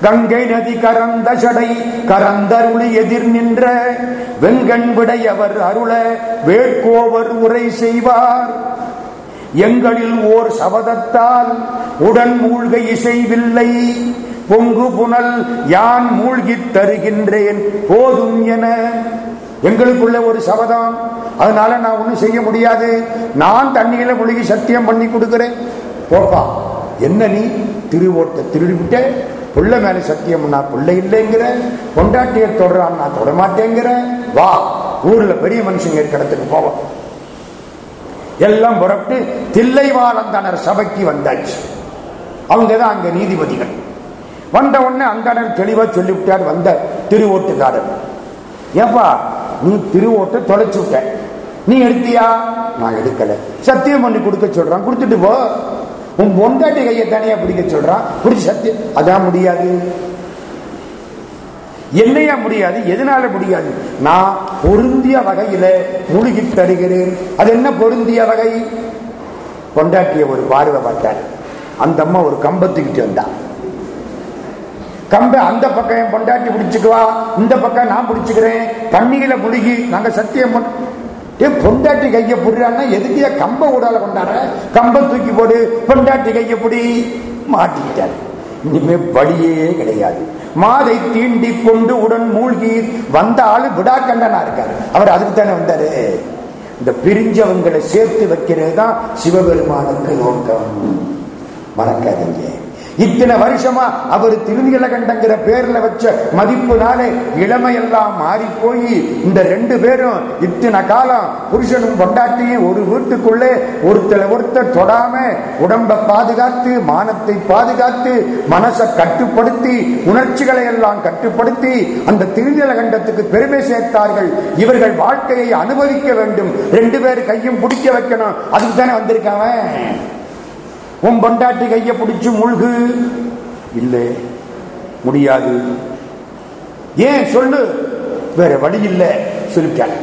A: கங்கை நதி கரந்த சடை கரந்தருளி எதிர் நின்ற வெங்கண் விடையவர் அருள வேட்கோவர் உரை செய்வார். எங்களில் ஓர் சபதத்தால் உடன் மூழ்க இசைவில்லை. பொங்கு புனல் யான் மூழ்கித் தருகின்றேன் போதும் என. எங்களுக்குள்ள ஒரு சபதம். அதனால நான் ஒன்றும் செய்ய முடியாது. நான் தண்ணியில மூழ்கி சத்தியம் பண்ணி கொடுக்கிறேன். போப்பா என்ன நீ? திருவோட்ட திருடிவிட்ட? புள்ள மேல சத்தியம் நான் பிள்ளை இல்லைங்கிற? பொண்டாட்டிய தொடரான் நான் தொடமாட்டேங்கிற? வா ஊர்ல பெரிய மனுஷங்க இருக்கிற இடத்துக்கு போவோம் எல்லாம் புறப்பட்டு தில்லைவாழந்தனர் சபைக்கு வந்தாச்சு. அவங்க தான் அங்க நீதிபதிகள். வந்த உடனே அந்தனர் தெளிவா சொல்லிவிட்டார் வந்த திருவோட்டுக்காரர். ஏப்பா நீ திருவோட்டை தொலைச்சு விட்ட. நீ எடுத்தியா? நான் எடுக்கல. சத்தியம் பண்ணி கொடுக்க சொல்றான். கொடுத்துட்டு போ. உன் பொண்டாட்டி கையை தனியா பிடிக்க சொல்றான். பிடிச்சி சத்தியம். அதான் முடியாது. என்னையா முடியாது எதனால முடியாது? நான் பொருந்திய வகையில மூழ்கி தருகிறேன் அது என்ன பொருந்திய வகை? கொண்டாட்டிய ஒரு பார்வை பார்த்தார். அந்த அம்மா ஒரு கம்பத்துக்கிட்டு வந்தான் கம்ப அந்த பக்கம் என் பொண்டாட்டி பிடிச்சுக்குவா இந்த பக்கம் நான் பிடிச்சுக்கிறேன். தண்ணியில முழுகி நாங்க சத்தியம் ஏன் பொண்டாட்டி கையை புடுறான்னா எதுக்கு கம்ப ஊடால கொண்டாட கம்ப தூக்கி போடு பொண்டாட்டி கையை புடி. மாட்டிக்கிட்டார். இனிமே வழியே கிடையாது. மாதை தீண்டி கொண்டு உடன் மூழ்கி வந்த ஆளு விடாக்கண்டனா இருக்காரு. அவர் அதுக்கு தானே வந்தாரு. இந்த பிரிஞ்சவங்களை சேர்த்து வைக்கிறது தான் சிவபெருமானுக்கு நோக்கம். மறக்காதீங்க. இத்தனை வருஷமா அவர் திருநீலகண்டங்கிற பேர்ல வச்ச மதிப்புனாலே இளமையெல்லாம் மாறி போய் இந்த ரெண்டு பேரும் இத்தனை காலம் புருஷனும் கொண்டாட்டியும் ஒரு வீட்டுக்குள்ளே ஒருத்தர் ஒருத்தர் தொடாம உடம்ப பாதுகாத்து மானத்தை பாதுகாத்து மனசை கட்டுப்படுத்தி உணர்ச்சிகளை எல்லாம் கட்டுப்படுத்தி அந்த திருநீலகண்டத்துக்கு பெருமை சேர்த்தார்கள். இவர்கள் வாழ்க்கையை அனுபவிக்க வேண்டும். ரெண்டு பேர் கையும் பிடிக்க வைக்கணும். அதுக்கு தானே வந்திருக்காங்க உன் பொண்டாட்டி கையை பிடிச்சு முழுகு. இல்லை முடியாது. ஏன் சொல்லு? வேற வழி இல்லை சொல்லிட்டேன்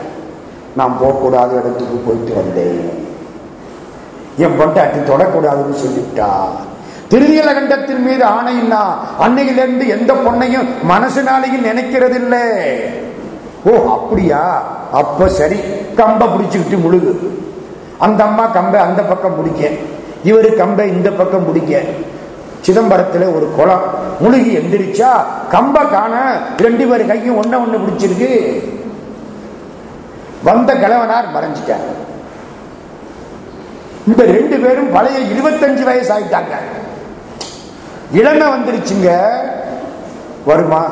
A: நான் போகக்கூடாத இடத்துக்கு போயிட்டு வந்தேன். என் பொண்டாட்டி தொடக்கூடாதுன்னு சொல்லிட்டா. திருநீல கண்டத்தின் மீது ஆணையின்னா அன்னையிலிருந்து எந்த பொண்ணையும் மனசுனாலையும் நினைக்கிறது இல்லை ஓ அப்படியா? அப்ப சரி கம்ப பிடிச்சுக்கிட்டு முழுகு. அந்த அம்மா கம்பை அந்த பக்கம் முடிக்க இவரு கம்பை இந்த பக்கம் முடிக்க சிதம்பரத்துல ஒரு குளம். முழுகி எந்திரிச்சா கம்ப காண ரெண்டு பேர் கையும் ஒன்ன ஒண்ணு பிடிச்சிருக்கு. வந்த கிழவனார் மறைஞ்சிட்டார். இந்த ரெண்டு பேரும் பழைய இருபத்தஞ்சு வயசு ஆயிட்டாங்க இளமை வந்துருச்சுங்க. வருமா?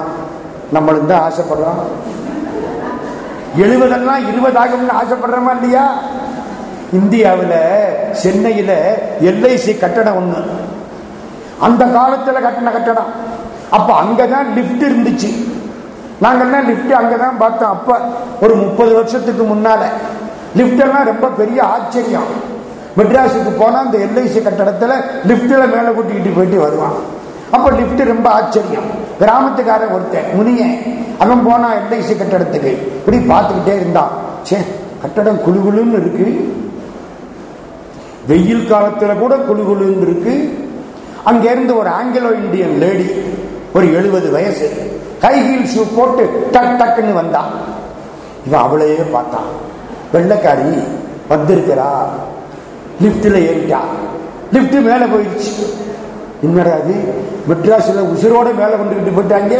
A: நம்மளும் தான் ஆசைப்படுறோம். எழுபதெல்லாம் இருபதாகும்னு ஆசைப்படுறோமா இல்லையா? இந்தியாவில் சென்னையில் எல்ஐசி கட்டடம் ஒண்ணு. அந்த காலத்தில் கட்டின கட்டடம். அப்ப அங்கதான் லிப்ட் இருந்துச்சு. நாங்கெல்லாம் லிப்ட் அங்கதான் பார்த்தோம். அப்ப ஒரு முப்பது வருஷத்துக்கு முன்னால. லிப்ட் எல்லாம் ரொம்ப பெரிய ஆச்சரியம். மெட்ராஸுக்கு போனா அந்த எல்ஐசி கட்டடத்துல லிப்ட்ல மேல கூட்டிக்கிட்டு போயிட்டு வருவான். அப்ப லிப்ட் ரொம்ப ஆச்சரியம். கிராமத்துக்காரன் ஒருத்தன் முனிய அவன் போனா எல்ஐசி கட்டடத்துக்கு. இப்படி பார்த்துக்கிட்டே இருந்தான். சே கட்டடம் குழுகுழுன்னு இருக்கு. வெயில் காலத்தில் கூட குழுகுழுன்னு இருக்கு அங்கேருந்து ஒரு ஆங்கிலோ இந்தியன் லேடி ஒரு எழுபது வயசு கை ஹீல் ஷூ போட்டு டக் டக்குன்னு வந்தான் இவன் அவளையே பார்த்தான் வெள்ளக்காரி வந்திருக்கிறா. லிப்டில் ஏறிட்டா. லிப்ட் மேலே போயிடுச்சு. என்னடா அது மெட்ராஸ்ல உசுரோட மேலே கொண்டுகிட்டு போயிட்டாங்க.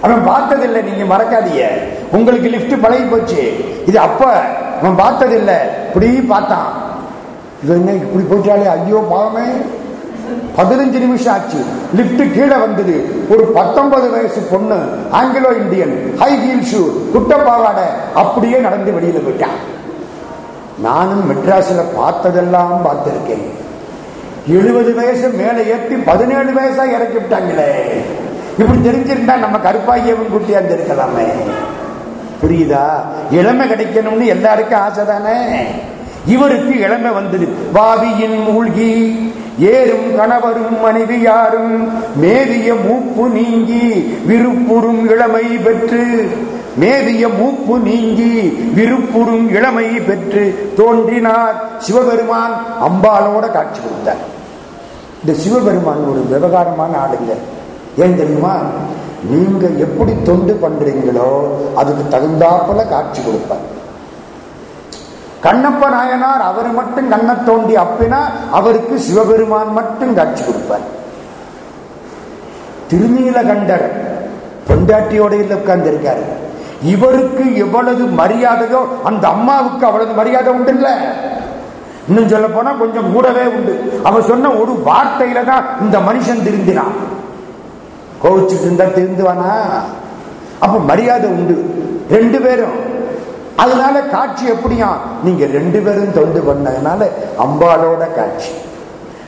A: அவன் பார்த்ததில்லை நீங்க மறக்காதீங்க. உங்களுக்கு லிப்ட் பழகி போச்சு. இது அப்ப அவன் பார்த்ததில்லை. இப்படி பார்த்தான். இது என்ன இப்படி போயிட்டாலே ஐயோ பாவமே பதினஞ்சு நிமிஷம் ஆச்சு. லிப்ட் கீழே வந்தது. ஒரு பத்தொன்பது வயசு பொண்ணு Anglo Indian high heel shoe குட்டப்பாவாடை அப்படியே நடந்து வெளியில போயிட்டான் நானும் மெட்ராஸ்ல பார்த்ததெல்லாம் பார்த்திருக்கேன். எழுபது வயசு மேல ஏற்றி பதினேழு வயசா இறக்கி விட்டாங்களே. இப்படி தெரிஞ்சிருந்தா நம்ம கருப்பாகியவன் குட்டி அந்த இருக்கலாமே புரியுதா? இளமை கிடைக்கணும்னு எல்லாருக்கும் ஆசை தானே? இவருக்கு இளமை வந்தது. வாவியின் மூழ்கி ஏறும் கணவரும் மனைவியாரும் மேவிய மூப்பு நீங்கி விருப்புறும் இளமை பெற்று மேவிய மூப்பு நீங்கி விருப்புறும் இளமை பெற்று தோன்றினார். சிவபெருமான் அம்பாளோட காட்சி கொடுத்தார். இந்த சிவபெருமான் ஒரு விவகாரமான ஆளுங்க ஏன் தெரியுமா? நீங்க எப்படி தொண்டு பண்றீங்களோ அதுக்கு தகுந்தாப்புல காட்சி கொடுப்பார். கண்ணப்ப நாயனார் அவர் மட்டும் கண்ணை தோண்டி அப்பினா அவருக்கு சிவபெருமான் மட்டும் காட்சி கொடுப்பார். திருநீலகண்டர் பொண்டாட்டியோட உட்கார்ந்து இருக்காரு இவருக்கு எவ்வளவு மரியாதையோ அந்த அம்மாவுக்கு அவ்வளவு மரியாதை உண்டு இல்ல இன்னும் சொல்ல போனா கொஞ்சம் கூடவே உண்டு. அவர் சொன்ன ஒரு வார்த்தையில தான் இந்த மனுஷன் திருந்தினான் கோவிச்சுட்டு இருந்தா திருந்துவானா? அப்ப மரியாதை உண்டு. ரெண்டு பேரும் அதனால காட்சி எப்படியா? நீங்க ரெண்டு பேரும் தொண்டு பண்ணதுனால அம்பாளோட காட்சி.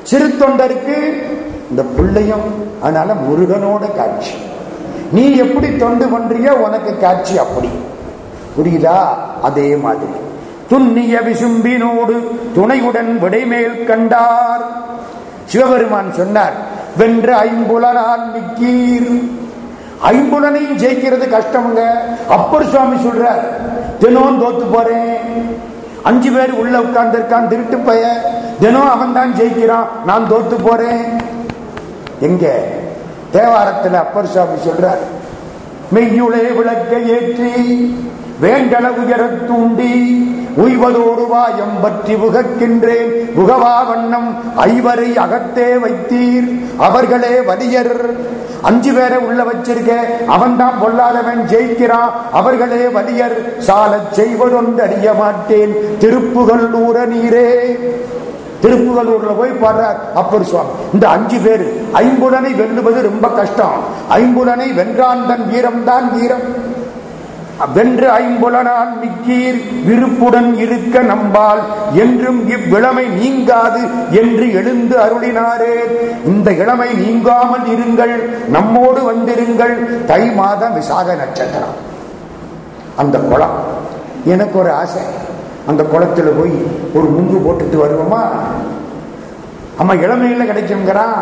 A: சிறு தொண்டருக்கு இந்த பிள்ளையும் அதனால முருகனோட காட்சி. நீ எப்படி தொண்டு பண்றியோ உனக்கு காட்சி அப்படி. புரியுதா? அதே மாதிரி. துண்ணிய விசும்பினோடு துணையுடன் விடைமேல் கண்டார். சிவபெருமான் சொன்னார் வென்ற ஐம்புலனால் நிக்கீர். ஐம்புலனையும் ஜெயிக்கிறது கஷ்டமுங்க. அப்பர் சுவாமி சொல்றார் தினம் தோத்து போறேன். அஞ்சு பேர் உள்ள உட்கார்ந்து இருக்கான் திருட்டு பைய. தினம் அவன் தான் ஜெயிக்கிறான் நான் தோத்து போறேன். எங்க? தேவாரத்தில் அப்பர் சாமி சொல்றார் மெய்யுளே விளக்க ஏற்றி வேண்டள உயர தூண்டி உய்வதோடு வாயம் பற்றி உகக்கின்றேன். உகவா வண்ணம் ஐவரை அகத்தே வைத்தீர். அவர்களே வலியர். அஞ்சு பேரை உள்ள வச்சிருக்க அவன் தான் பொல்லாதவன் ஜெயிக்கிறான் அவர்களே வலியர். சாலச் செய்வதொன்று அறிய மாட்டேன். திருப்புகள் ஊர நீரே. திருப்புகலூர்ல போய் பாடுறார் அப்பர் சுவாமி. இந்த அஞ்சு பேர் ஐம்புலனை வெல்லுவது ரொம்ப கஷ்டம். ஐம்புலனை வென்றான் தன் வீரம் தான் வீரம். வென்று ஐம்புலனால் மிக்கீர் விருப்புடன் இருக்க நம்பால் என்றும் இவ்விளமை நீங்காது என்று எழுந்து அருளினாரே. இந்த இளமை நீங்காமல் இருங்கள் நம்மோடு வந்திருங்கள். தை மாதம் விசாக நட்சத்திரம். அந்த குளம். எனக்கு ஒரு ஆசை. அந்த குளத்துல போய் ஒரு முங்கு போட்டுட்டு வருவோமா? அம்மா இளமையில கிடைக்குங்கிறான்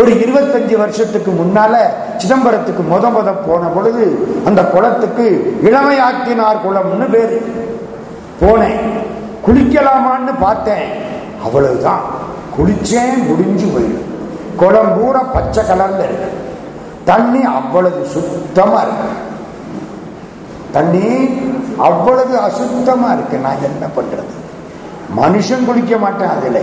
A: ஒரு இருபத்தஞ்சு வருஷத்துக்கு முன்னால சிதம்பரத்துக்கு முத முத போன பொழுது அந்த குளத்துக்கு இளமையாக்கினார் குளம்னு பேரு. போனேன். குளிக்கலாமான்னு பார்த்தேன். அவ்வளவுதான். குளிச்சேன் முடிஞ்சு போயிடும். குளம் பூரா பச்சை கலர்ல இருக்கு. தண்ணி அவ்வளவு சுத்தமா இருக்கு. தண்ணி அவ்வளவு அசுத்தமா இருக்கு. நான் என்ன பண்றது? மனுஷன் குளிக்க மாட்டேன் அதுல.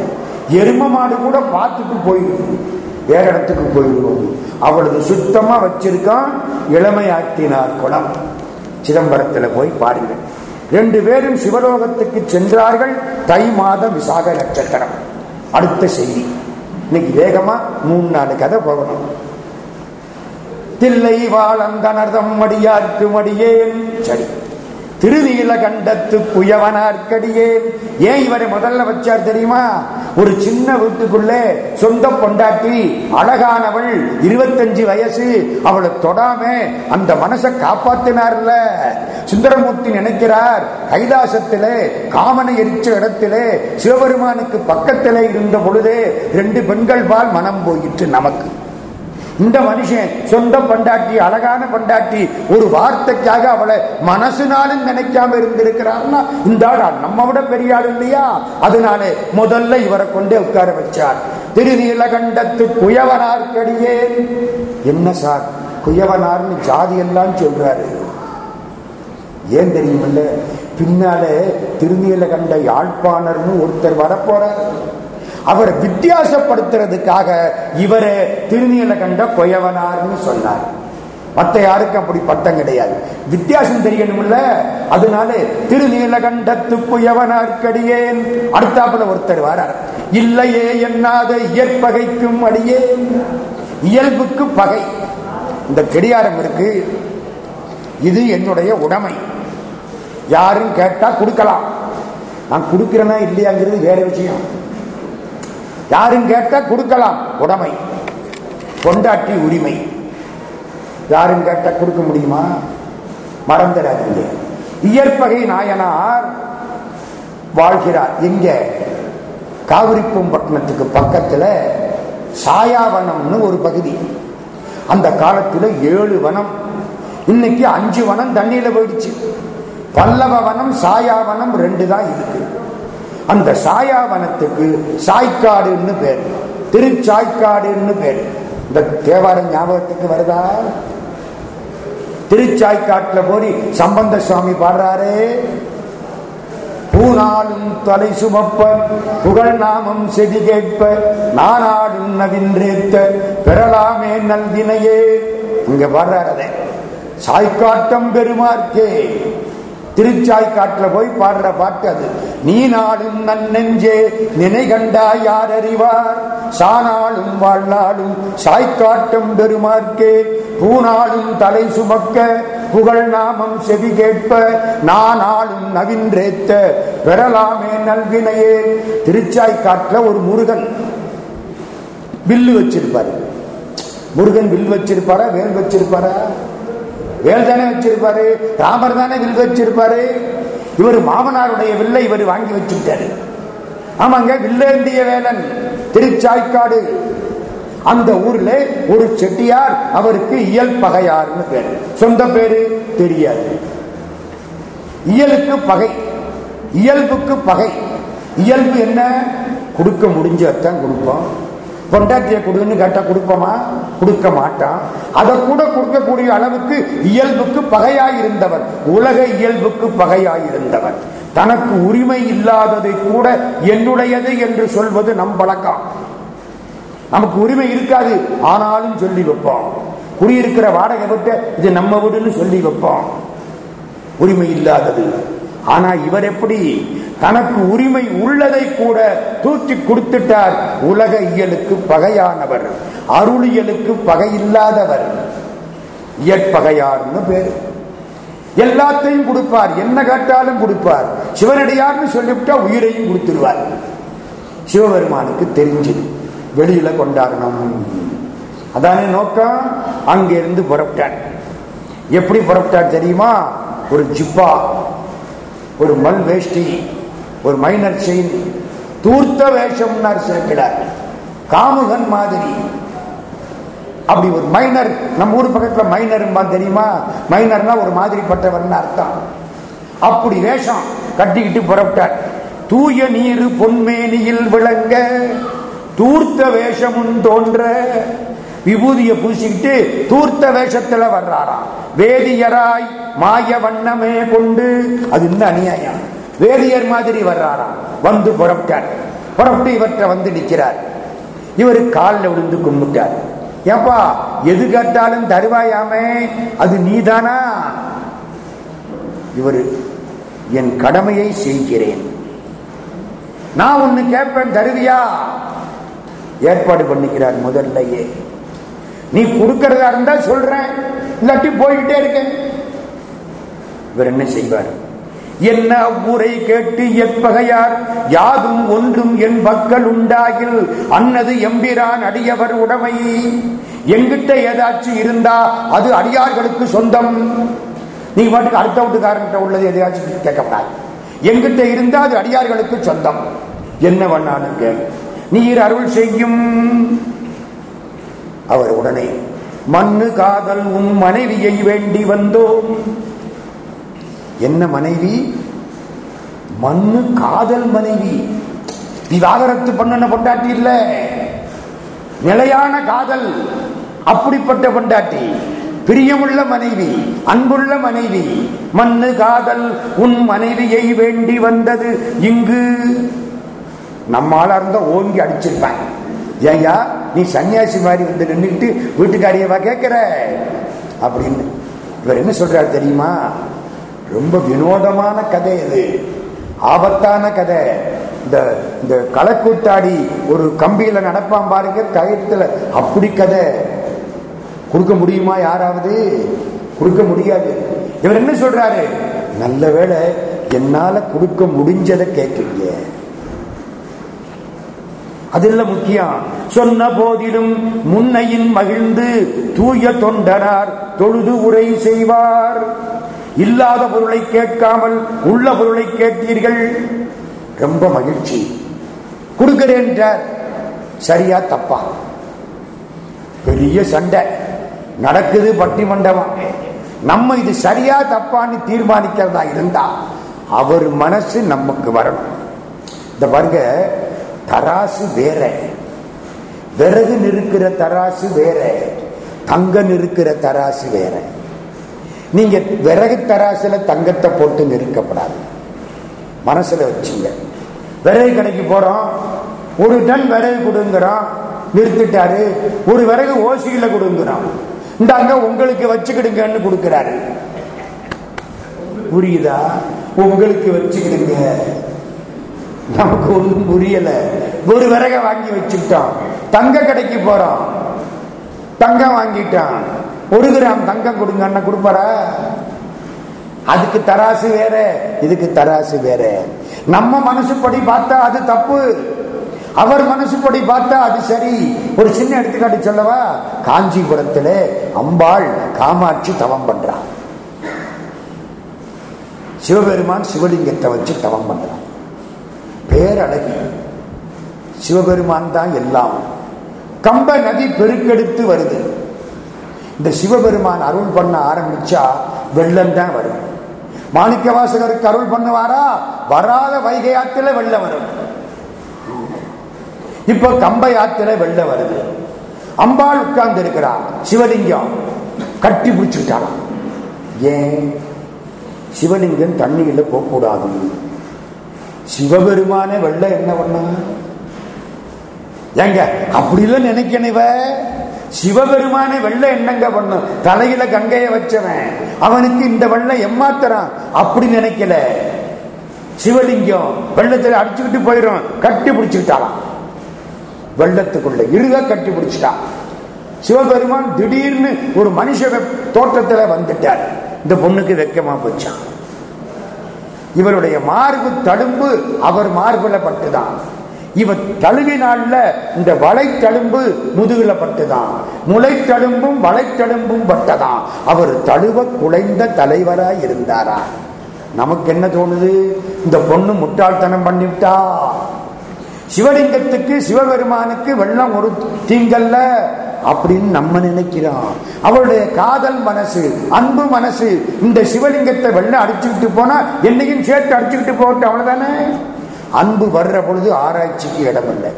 A: எரும மாடு கூட பார்த்துட்டு போயிடும். வேற இடத்துக்கு போயிடுவோம். அவ்வளவு சுத்தமா வச்சிருக்கான் இளமையாக்கினார் குளம் சிதம்பரத்தில் போய் பாருங்க ரெண்டு பேரும் சிவலோகத்துக்கு சென்றார்கள் தை மாத விசாக நட்சத்திரம். அடுத்த செய்தி. இன்னைக்கு வேகமா மூணு நாலு கதை போகணும். தில்லை வாழந்தனர்தம் மடியார்க்கு மடியேன். சரி. திருநீல கண்டத்து புயவனார்க்கடியேன் ஏன் இவரை முதல்ல வச்சார் தெரியுமா? ஒரு சின்ன வீட்டுக்குள்ளே சொந்த பொண்டாட்டி அழகானவள் இருபத்தஞ்சு வயசு அவளை தொடாம அந்த மனசை காப்பாத்தினார்ல. சுந்தரமூர்த்தி நினைக்கிறார் கைலாசத்திலே காமனை எரிச்ச இடத்திலே சிவபெருமானுக்கு பக்கத்திலே இருந்த பொழுதே ரெண்டு பெண்கள் பால் மனம் போயிற்று நமக்கு. இந்த மனுஷன் சொந்த பண்டாட்டி அழகான பண்டாட்டி ஒரு வார்த்தைக்காக அவளை மனசுனாலும் நினைக்காம இருந்திருக்கிறார்னா இந்த ஆள் நம்ம விட பெரிய ஆள் இல்லையா? அதனாலே முதல்ல இவரை கொண்டே உட்கார வச்சார். திருநீலகண்டத்து குயவனார்க்கடியே என்ன சார் குயவனார்னு ஜாதி எல்லாம் சொல்றாரு. ஏன் தெரியுமில்ல? பின்னாலே திருநீலகண்ட யாழ்ப்பாணர்னு ஒருத்தர் வரப்போறாரு. அவரை வித்தியாசப்படுத்துறதுக்காக இவரை திருநீலகண்ட கொயவனார்னு சொன்னார். மற்ற யாருக்கும் அப்படி பட்டம் கிடையாது. வித்தியாசம் தெரியணும்ல? அதனால திருநீலகண்டத்து புயவனார்க்கடியேன் அடுத்தாப்புல ஒருத்தர் வரார். இல்லையே என்னாத இயற்பகைக்கும் அடியேன் இயல்புக்கு பகை. இந்த கெடியாரம் இருக்கு. இது என்னுடைய உடைமை. யாரும் கேட்டா கொடுக்கலாம். நான் கொடுக்கிறேனா இல்லையாங்கிறது வேற விஷயம். யாரும் கேட்டால் கொடுக்கலாம். உடைமை. கொண்டாட்டி உரிமை. யாரும் கேட்டால் கொடுக்க முடியுமா? மறந்துடாதீங்க. இயற்பகை நாயனார் வாழ்கிறார். எங்க? காவிரிப்பம்பட்டினத்துக்கு பக்கத்துல சாயாவனம்னு ஒரு பகுதி. அந்த காலத்துல ஏழு வனம். இன்னைக்கு அஞ்சு வனம் தண்ணியில போயிடுச்சு. பல்லவ வனம் சாயாவனம் ரெண்டு தான் இருக்கு. அந்த சாயாவனத்துக்கு சாய்க்காடுன்னு பேர். திருச்சாய்க்காடுன்னு பேர். இந்த தேவார ஞாபகத்துக்கு வருதா? திருச்சாய்க்காட்டுல போய் சம்பந்த சுவாமி பாடுறாரு. பூனாலும் தலை சுமப்ப புகழ் நாமம் செடி கேட்ப நானாடும் நவின்றேத்த பெறலாமே நல்வினையே. இங்க பாடுறாரு அதை. சாய்க்காட்டம் பெருமாற்கே திருச்சாய்க்காட்டுல போய் பாடுற பாட்டு அது. நீ நாடும் நன்னெஞ்சே நினை கண்டா யார் அறிவார்? சானாலும் வாழ்நாளும் சாய்க்காட்டம் பெருமார்க்கே. பூனாலும் தலை சுமக்க புகழ் நாமம் செவி கேட்ப நானாலும் நவின்றேத்த பெறலாமே நல்வினையே. திருச்சாய்க்காட்டுல ஒரு முருகன் வில்லு வச்சிருப்பாரு. முருகன் வில் வச்சிருப்பாரா வேல் வச்சிருப்பாரா? வேல் தானே வச்சிருப்பாரு ராமர் தானே வில் வச்சிருப்பாரு. இவர் மாமனாருடைய வில்லை இவர் வாங்கி வச்சுட்டாரு ஆமாங்க வில்லேந்திய வேலன் திருச்சாய்க்காடு. அந்த ஊர்ல ஒரு செட்டியார் அவருக்கு இயல் பகையார்னு பேரு. சொந்த பேரு தெரியாது. இயலுக்கு பகை இயல்புக்கு பகை. இயல்பு என்ன? கொடுக்க முடிஞ்சதான் கொடுப்போம். கொண்டாட்டியை கொடுன்னு கேட்டா கொடுப்போமா? கொடுக்க மாட்டான். அதை கூட கொடுக்கக்கூடிய அளவுக்கு இயல்புக்கு பகையாயிருந்தவர் உலக இயல்புக்கு பகையாயிருந்தவர் தனக்கு உரிமை இல்லாததை கூட என்னுடையது என்று சொல்வது நம் பழக்கம் நமக்கு உரிமை இருக்காது. ஆனாலும் சொல்லி வைப்போம். குடியிருக்கிற வாடகை விட்டு இது நம்ம வீடுன்னு சொல்லி வைப்போம். உரிமை இல்லாதது. ஆனா இவர் எப்படி தனக்கு உரிமை உள்ளதை கூட தூக்கி கொடுத்துட்டார். உலக இயலுக்கு பகையானவர். அருளியலுக்கு பகை இல்லாதவர் இயற்பகையார்னு பேரு. எல்லாத்தையும் கொடுப்பார். என்ன கேட்டாலும் கொடுப்பார். சிவனடியார்னு சொல்லிவிட்டா உயிரையும் கொடுத்துருவார். சிவபெருமானுக்கு தெரிஞ்சு வெளியில கொண்டாடணும். அதானே நோக்கம்? அங்கிருந்து புறப்பட்டார். எப்படி புறப்பட்டார் தெரியுமா? ஒரு ஜிப்பா. ஒரு மல் வேஷ்டி. ஒரு மைனர் செயின் தூர்த்த வேஷம்னார் சேர்க்கிறார். காமுகன் மாதிரி. அப்படி ஒரு மைனர் நம்ம ஊர் பக்கத்தில் மைனர் தெரியுமா? மைனர்னா ஒரு மாதிரி பட்டவர்னு அர்த்தம். அப்படி வேஷம் கட்டிக்கிட்டு புறப்பட்டார். தூய நீர் பொன்மேனியில் விளங்க தூர்த்த வேஷமும் தோன்ற விபூதியை பூசிக்கிட்டு தூர்த்த வேஷத்துல வர்றாராம். வேதியராய் மாய வண்ணமே கொண்டு அது இந்த அநியாயம்? வேதியர் மாதிரி வர்றாராம். வந்து புறப்பட்டார். புறப்பட்டு இவற்றை வந்து நிற்கிறார். இவர் காலில் விழுந்து கும்பிட்டார். ஏப்பா எது கேட்டாலும் தருவாயாமே? அது நீதானா? இவர் என் கடமையை செய்கிறேன். நான் ஒன்னு கேட்பேன் தருவியா? ஏற்பாடு பண்ணிக்கிறார் முதல்லையே. நீ கொடுக்கறதா இருந்தா சொல்றேன். இல்லாட்டி போய்கிட்டே இருக்கேன். இவர் என்ன செய்வார்? என்ன அவ்வுரை கேட்டு எப்பகையார் யாதும் ஒன்றும் என் பக்கல் உண்டாகில் அன்னது எம்பிரான் அடியவர் உடமை. எங்கிட்ட ஏதாச்சும் இருந்தா அது அடியார்களுக்கு சொந்தம். நீங்க பாட்டுக்கு அடுத்த வீட்டுக்காரன்கிட்ட உள்ளது எதையாச்சும் கேட்கப்படாது. எங்கிட்ட இருந்தா அது அடியார்களுக்கு சொந்தம். என்ன பண்ணாலும் நீர் அருள் செய்யும். அவர் உடனே மண்ணு காதல் உன் மனைவியை வேண்டி வந்தோம். என்ன மனைவி? மண்ணு காதல் மனைவி. விவாகரத்து பண்ணன பொண்டாட்டி இல்ல. நிலையான காதல். அப்படிப்பட்ட பொண்டாட்டி. பிரியமுள்ள மனைவி அன்புள்ள மனைவி. மண்ணு காதல் உன் மனைவியை வேண்டி வந்தது இங்கு. நம்மால இருந்த ஓங்கி அடிச்சிருப்பேன் ஏயா நீ சன்னியாசி மாதிரி வந்து நின்றுட்டு வீட்டுக்காரியவா கேட்கிற அப்படின்னு இவர் என்ன சொல்றாரு தெரியுமா? ரொம்ப வினோதமான கதை அது ஆபத்தான கதை. இந்த இந்த களக்கூத்தாடி ஒரு கம்பியில நடப்பான் பாருங்க கயத்துல. அப்படி கதை. கொடுக்க முடியுமா யாராவது? கொடுக்க முடியாது. இவர் என்ன சொல்றாரு? நல்ல வேளை என்னால கொடுக்க முடிஞ்சதை கேட்குறீங்க அதில் முக்கியம் சொன்ன போதிலும் முன்னையின் மகிழ்ந்து தூய தொண்டனார் தொழுது உரை செய்வார். இல்லாத பொருளை கேட்காமல் உள்ள பொருளை கேட்டீர்கள். ரொம்ப மகிழ்ச்சி. கொடுக்கிறேன் சரியா தப்பா? பெரிய சண்டை. நடக்குது பட்டி மண்டபம். நம்ம இது சரியா தப்பான்னு தீர்மானிக்கிறதா இருந்தா அவர் மனசு நமக்கு வரணும். இந்த பாருங்க தராசு வேற. விறகு நிற்கிற தராசு வேற. தங்க நிற்கிற தராசு வேற. நீங்க விறகு தராசில தங்கத்தை போட்டு நிறுக்கப்படாது மனசுல வச்சுங்க. விறகு கடைக்கு போறோம். ஒரு டன் விறகு கொடுங்கிறோம் நிறுத்திட்டாரு. ஒரு விறகு ஓசியில கொடுங்கிறோம் இந்தாங்க உங்களுக்கு வச்சுக்கிடுங்கன்னு கொடுக்கிறாரு. புரியுதா? உங்களுக்கு வச்சுக்கிடுங்க. நமக்கு ஒன்றும் புரியல. ஒரு விறகை வாங்கி வச்சுக்கிட்டோம் தங்க கடைக்கு போறோம் தங்கம் வாங்கிட்டான். ஒரு கிராம் தங்கம் கொடுங்க கொடுப்பாரா? அதுக்கு தராசு வேற இதுக்கு தராசு வேற. நம்ம மனசுப்படி பார்த்தா அது தப்பு. அவர் மனசுப்படி பார்த்தா அது சரி. ஒரு சின்ன எடுத்துக்காட்டு சொல்லவா? காஞ்சிபுரத்துல அம்பாள் காமாட்சி தவம் பண்றான் சிவபெருமான் சிவலிங்கத்தை வச்சு தவம் பண்றான் பேரழகி. சிவபெருமான் தான் எல்லாம். கம்ப நதி பெருக்கெடுத்து வருது. இந்த சிவபெருமான் அருள் பண்ண ஆரம்பிச்சா வெள்ளம் தான் வரும். மாணிக்க வாசகருக்கு அருள் பண்ணுவாரா? வராத வைகை ஆத்துல வெள்ளம் வரும். இப்ப கம்பை ஆத்துல வெள்ளம் வருது. அம்பாள் உட்கார்ந்து இருக்கிறார் சிவலிங்கம் கட்டி பிடிச்சுட்டாராம் ஏன்? சிவலிங்கம் தண்ணியில போகக்கூடாது. சிவபெருமான வெள்ள என்ன பண்ண? ஏங்க அப்படிலாம் நினைக்கணுவ நினைக்கணிவ சிவபெருமானை வெள்ள என்னங்க பண்ணும்? தலையில கங்கைய வச்சவன். அவனுக்கு இந்த வெள்ளம் எம்மாத்திரம்? அப்படி நினைக்கல. சிவலிங்கம் வெள்ளத்துல அடிச்சுக்கிட்டு போயிடும் கட்டி பிடிச்சுக்கிட்டாலாம் வெள்ளத்துக்குள்ள இருக கட்டி பிடிச்சிட்டான் சிவபெருமான் திடீர்னு ஒரு மனுஷ தோற்றத்துல வந்துட்டார். இந்த பொண்ணுக்கு வெக்கமா போச்சான் இவருடைய மார்பு தடும்பு அவர் மார்புல பட்டுதான். இவர் தழுவினால இந்த வளைத்தழும்பு முதுகுல பட்டுதான் முளைத்தழும்பும் வளைத்தழும்பும் பட்டதான் அவர் தழுவ குலைந்த தலைவராய் இருந்தாரா நமக்கு என்ன தோணுது? இந்த பொண்ணு முட்டாள்தனம் பண்ணிவிட்டா? சிவலிங்கத்துக்கு சிவபெருமானுக்கு வெள்ளம் ஒரு தீங்கல்ல? அப்படின்னு நம்ம நினைக்கிறோம் அவளுடைய காதல் மனசு அன்பு மனசு இந்த சிவலிங்கத்தை வெள்ளம் அடிச்சுக்கிட்டு போனா என்னையும் சேர்த்து அடிச்சுக்கிட்டு போட்டு அவ்வளவுதானே? அன்பு வர்ற பொழுது ஆராய்ச்சிக்கு இடம் இல்லை.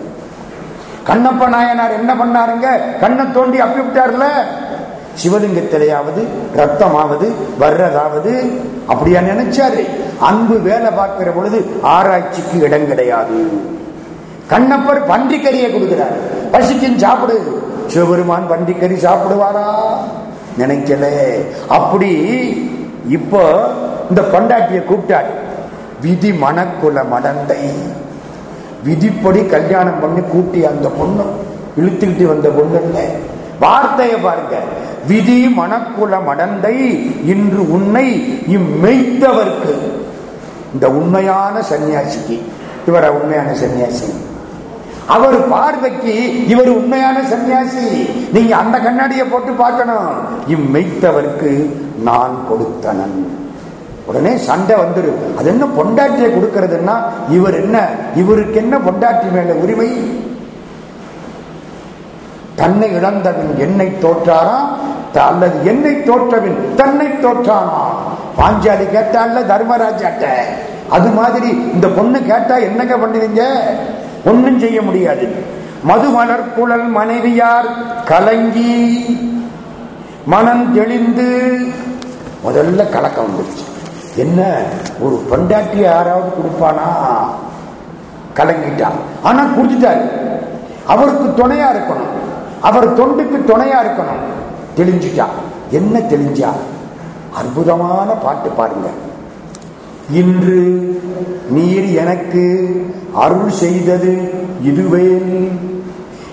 A: கண்ணப்ப நாயனார் என்ன பண்ணாருங்க? கண்ணை தோண்டி அப்பி விட்டார்ல? சிவலிங்கத்திலேயாவது ரத்தமாவது வர்றதாவது அப்படியா நினைச்சாரு. அன்பு வேலை பார்க்கிற பொழுது ஆராய்ச்சிக்கு இடம் கிடையாது. கண்ணப்பர் பன்றிக்கறியை கொடுக்கிறார். பசிக்கும் சாப்பிடு. சிவபெருமான் பன்றிக்கறி சாப்பிடுவாரா? நினைக்கல. அப்படி இப்போ இந்த கொண்டாட்டியை கூப்பிட்டாரு. விதி மணக்குல மடந்தை. விதிப்படி கல்யாணம் பண்ணி கூட்டி அந்த பொண்ணு இழுத்துக்கிட்டு வந்த பொண்ணு வார்த்தையை பாருங்க. விதி மணக்குல மடந்தை இன்று உன்னை இம்மெய்த்தவர்க்கு இந்த உண்மையான சன்னியாசிக்கு இவர உண்மையான சன்னியாசி. அவர் பார்வைக்கு இவர் உண்மையான சன்னியாசி. நீங்க அந்த கண்ணாடியை போட்டு பார்க்கணும். இம்மெய்த்தவர்க்கு நான் கொடுத்தனன். உடனே சண்டை வந்துடும் அது என்ன பொண்டாட்டியை கொடுக்கறதுன்னா இவர் என்ன இவருக்கு என்ன பொண்டாட்டி மேல உரிமை? தன்னை இழந்தவன் என்னை தோற்றாராம் அல்லது என்னை தோற்றவன் தன்னை தோற்றானா? பாஞ்சாலி கேட்டால தர்மராஜாட்ட. அது மாதிரி இந்த பொண்ணு கேட்டா என்னங்க பண்ணுவீங்க? ஒன்னும் செய்ய முடியாது. மதுமலர் குழல் மனைவியார் கலங்கி மனம் தெளிந்து முதல்ல கலக்கம் வந்துருச்சு. என்ன ஒரு பண்டாட்டி யாராவது கொடுப்பானா? கலங்கிட்டான். ஆனா குடிச்சிட்டாரு அவருக்கு துணையா இருக்கணும். அவர் தொண்டுக்கு துணையா இருக்கணும். தெளிஞ்சிட்டான் என்ன தெளிஞ்சா? அற்புதமான பாட்டு பாருங்க இன்று நீர் எனக்கு அருள் செய்தது இதுவே.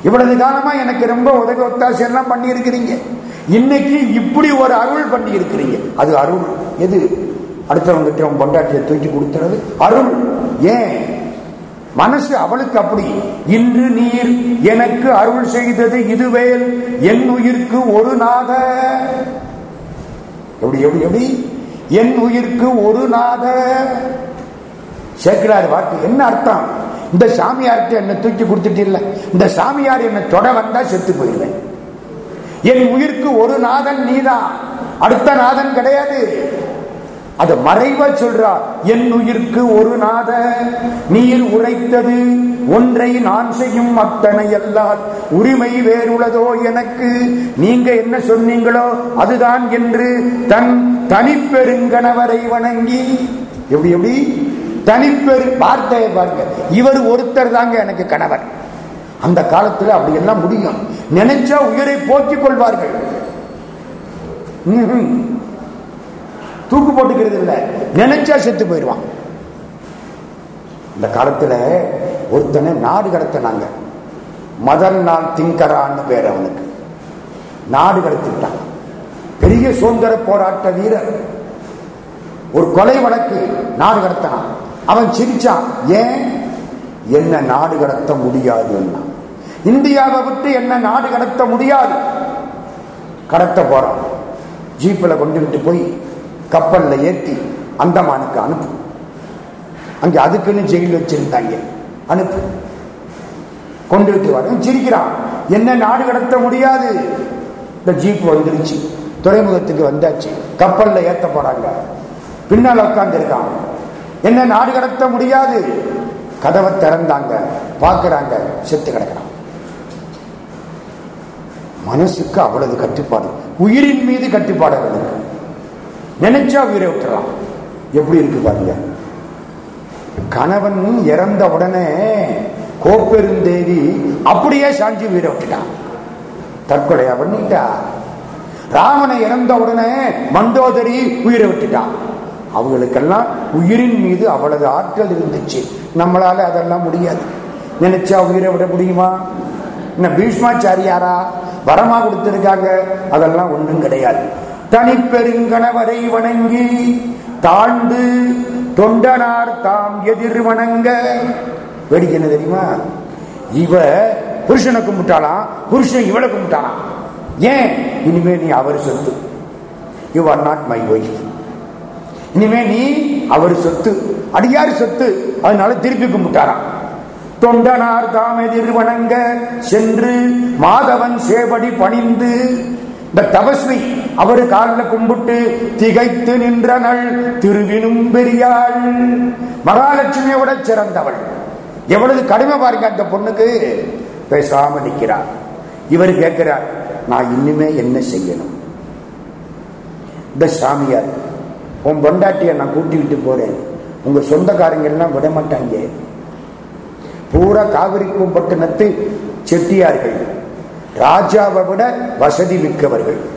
A: இவ்வளவு காலமா எனக்கு ரொம்ப உதவி ஒத்தாசை எல்லாம் பண்ணி இருக்கிறீங்க இன்னைக்கு இப்படி ஒரு அருள் பண்ணி இருக்கிறீங்க அது அருள். எது? அடுத்தவங்கிட்ட அவன் பொண்டாட்டியை தூக்கி கொடுத்துறது அருள். ஏன்? மனசு அவளுக்கு அப்படி. இன்று நீர் எனக்கு அருள் செய்தது இதுவேல். என் உயிர்க்கு ஒரு நாத. எப்படி எப்படி எப்படி? என் உயிர்க்கு ஒரு நாத. சேர்க்கிறார் வாக்கு என்ன அர்த்தம்? இந்த சாமியார்கிட்ட என்னை தூக்கி கொடுத்துட்டு இந்த சாமியார் என்னை தொட வந்தா செத்து போயிடுவேன். என் உயிர்க்கு ஒரு நாதன் நீதான். அடுத்த நாதன் கிடையாது. அத மறைவா சொல்றா என் உயிர்க்கு ஒரு நாத நீர் உரைத்தது ஒன்றை நான் செய்யும் அத்தனை எல்லால் உரிமை வேறுள்ளதோ எனக்கு. நீங்க என்ன சொன்னீங்களோ அதுதான் என்று தன் தனிப்பெருங்கணவரை வணங்கி. எப்படி எப்படி? தனிப்பெரு வார்த்தையை பாருங்க. இவர் ஒருத்தர் தாங்க எனக்கு கணவர். அந்த காலத்துல அப்படி எல்லாம் முடியும். நினைச்சா உயிரை போக்கிக் கொள்வார்கள். தூக்கு போட்டுக்கிறது இல்லை. நினைச்சா செத்து போயிடுவான். இந்த காலத்தில் ஒருத்தனை நாடு கடத்தினாங்க. மதன் நாள் திங்கரான்னு பேர் அவனுக்கு. நாடு கடத்திட்டான். பெரிய சுதந்திர போராட்ட வீரர். ஒரு கொலை வழக்கு நாடு கடத்தினான். அவன் சிரிச்சான் ஏன்? என்ன நாடு கடத்த முடியாதுன்னா இந்தியாவை விட்டு என்ன நாடு கடத்த முடியாது? கடத்த போறான். ஜீப்பில் கொண்டுகிட்டு போய் கப்பல்ல ஏற்றி அந்தமானுக்கு அனுப்பு. அங்கே அதுக்குன்னு ஜெயில் வச்சிருந்தாங்க. அனுப்பு. கொண்டுகிட்டு வர. சிரிக்கிறான். என்ன நாடு கடத்த முடியாது. இந்த ஜீப் வந்துருச்சு. துறைமுகத்துக்கு வந்தாச்சு. கப்பல்ல ஏத்த போறாங்க. பின்னால உட்கார்ந்து இருக்கான் என்ன நாடு கடத்த முடியாது. கதவை திறந்தாங்க. பார்க்கறாங்க. செத்து கிடக்கிறான். மனசுக்கு அவ்வளவு கட்டுப்பாடு. உயிரின் மீது கட்டுப்பாடு அவனுக்கு. நினைச்சா உயிரை விட்டுறான் எப்படி இருக்கு பாருங்க. கணவன் இறந்த உடனே கோப்பெருந்தேவி அப்படியே சாஞ்சி உயிரை விட்டுட்டான் தற்கொலையா பண்ணிட்டா. ராமனை இறந்த உடனே மண்டோதரி உயிரை விட்டுட்டான் அவங்களுக்கெல்லாம் உயிரின் மீது அவ்வளவு ஆற்றல் இருந்துச்சு. நம்மளால அதெல்லாம் முடியாது. நினைச்சா உயிரை விட முடியுமா? என்ன பீஷ்மாச்சாரியாரா? வரமா கொடுத்திருக்காங்க. அதெல்லாம் ஒன்றும் கிடையாது. தனிப்பெருங்கணவரை வணங்கி தாழ்ந்து தொண்டனார் தாம் எதிர் வணங்க. வேடிக்கை என்ன தெரியுமா? இவ புருஷனை கும்பிட்டாலாம் புருஷன் இவளை கும்பிட்டாலாம் ஏன்? இனிமே நீ அவர் சொத்து. You are not my wife இனிமே நீ அவர் சொத்து. அடியார் சொத்து? அதனால திருப்பி கும்பிட்டாராம். தொண்டனார் தாம் எதிர் வணங்க சென்று மாதவன் சேவடி பணிந்து. இந்த தபஸ்வி அவரு காலில் கும்பிட்டு திகைத்து நின்றனள் திருவினும் பெரியாள். மகாலட்சுமியோட சிறந்தவள். எவ்வளவு கடுமை பாருங்க அந்த பொண்ணுக்கு. பேசாம நிற்கிறார் இவர் கேட்கிறார் நான் இன்னுமே என்ன செய்யணும்? இந்த சாமியார் உன் பொண்டாட்டிய நான் கூட்டிக்கிட்டு போறேன். உங்க சொந்தக்காரங்க எல்லாம் விட மாட்டாங்க. பூரா காவிரி கும்பட்டினத்து செட்டியார்கள். ராஜாவை விட வசதி மிக்கவர்கள்.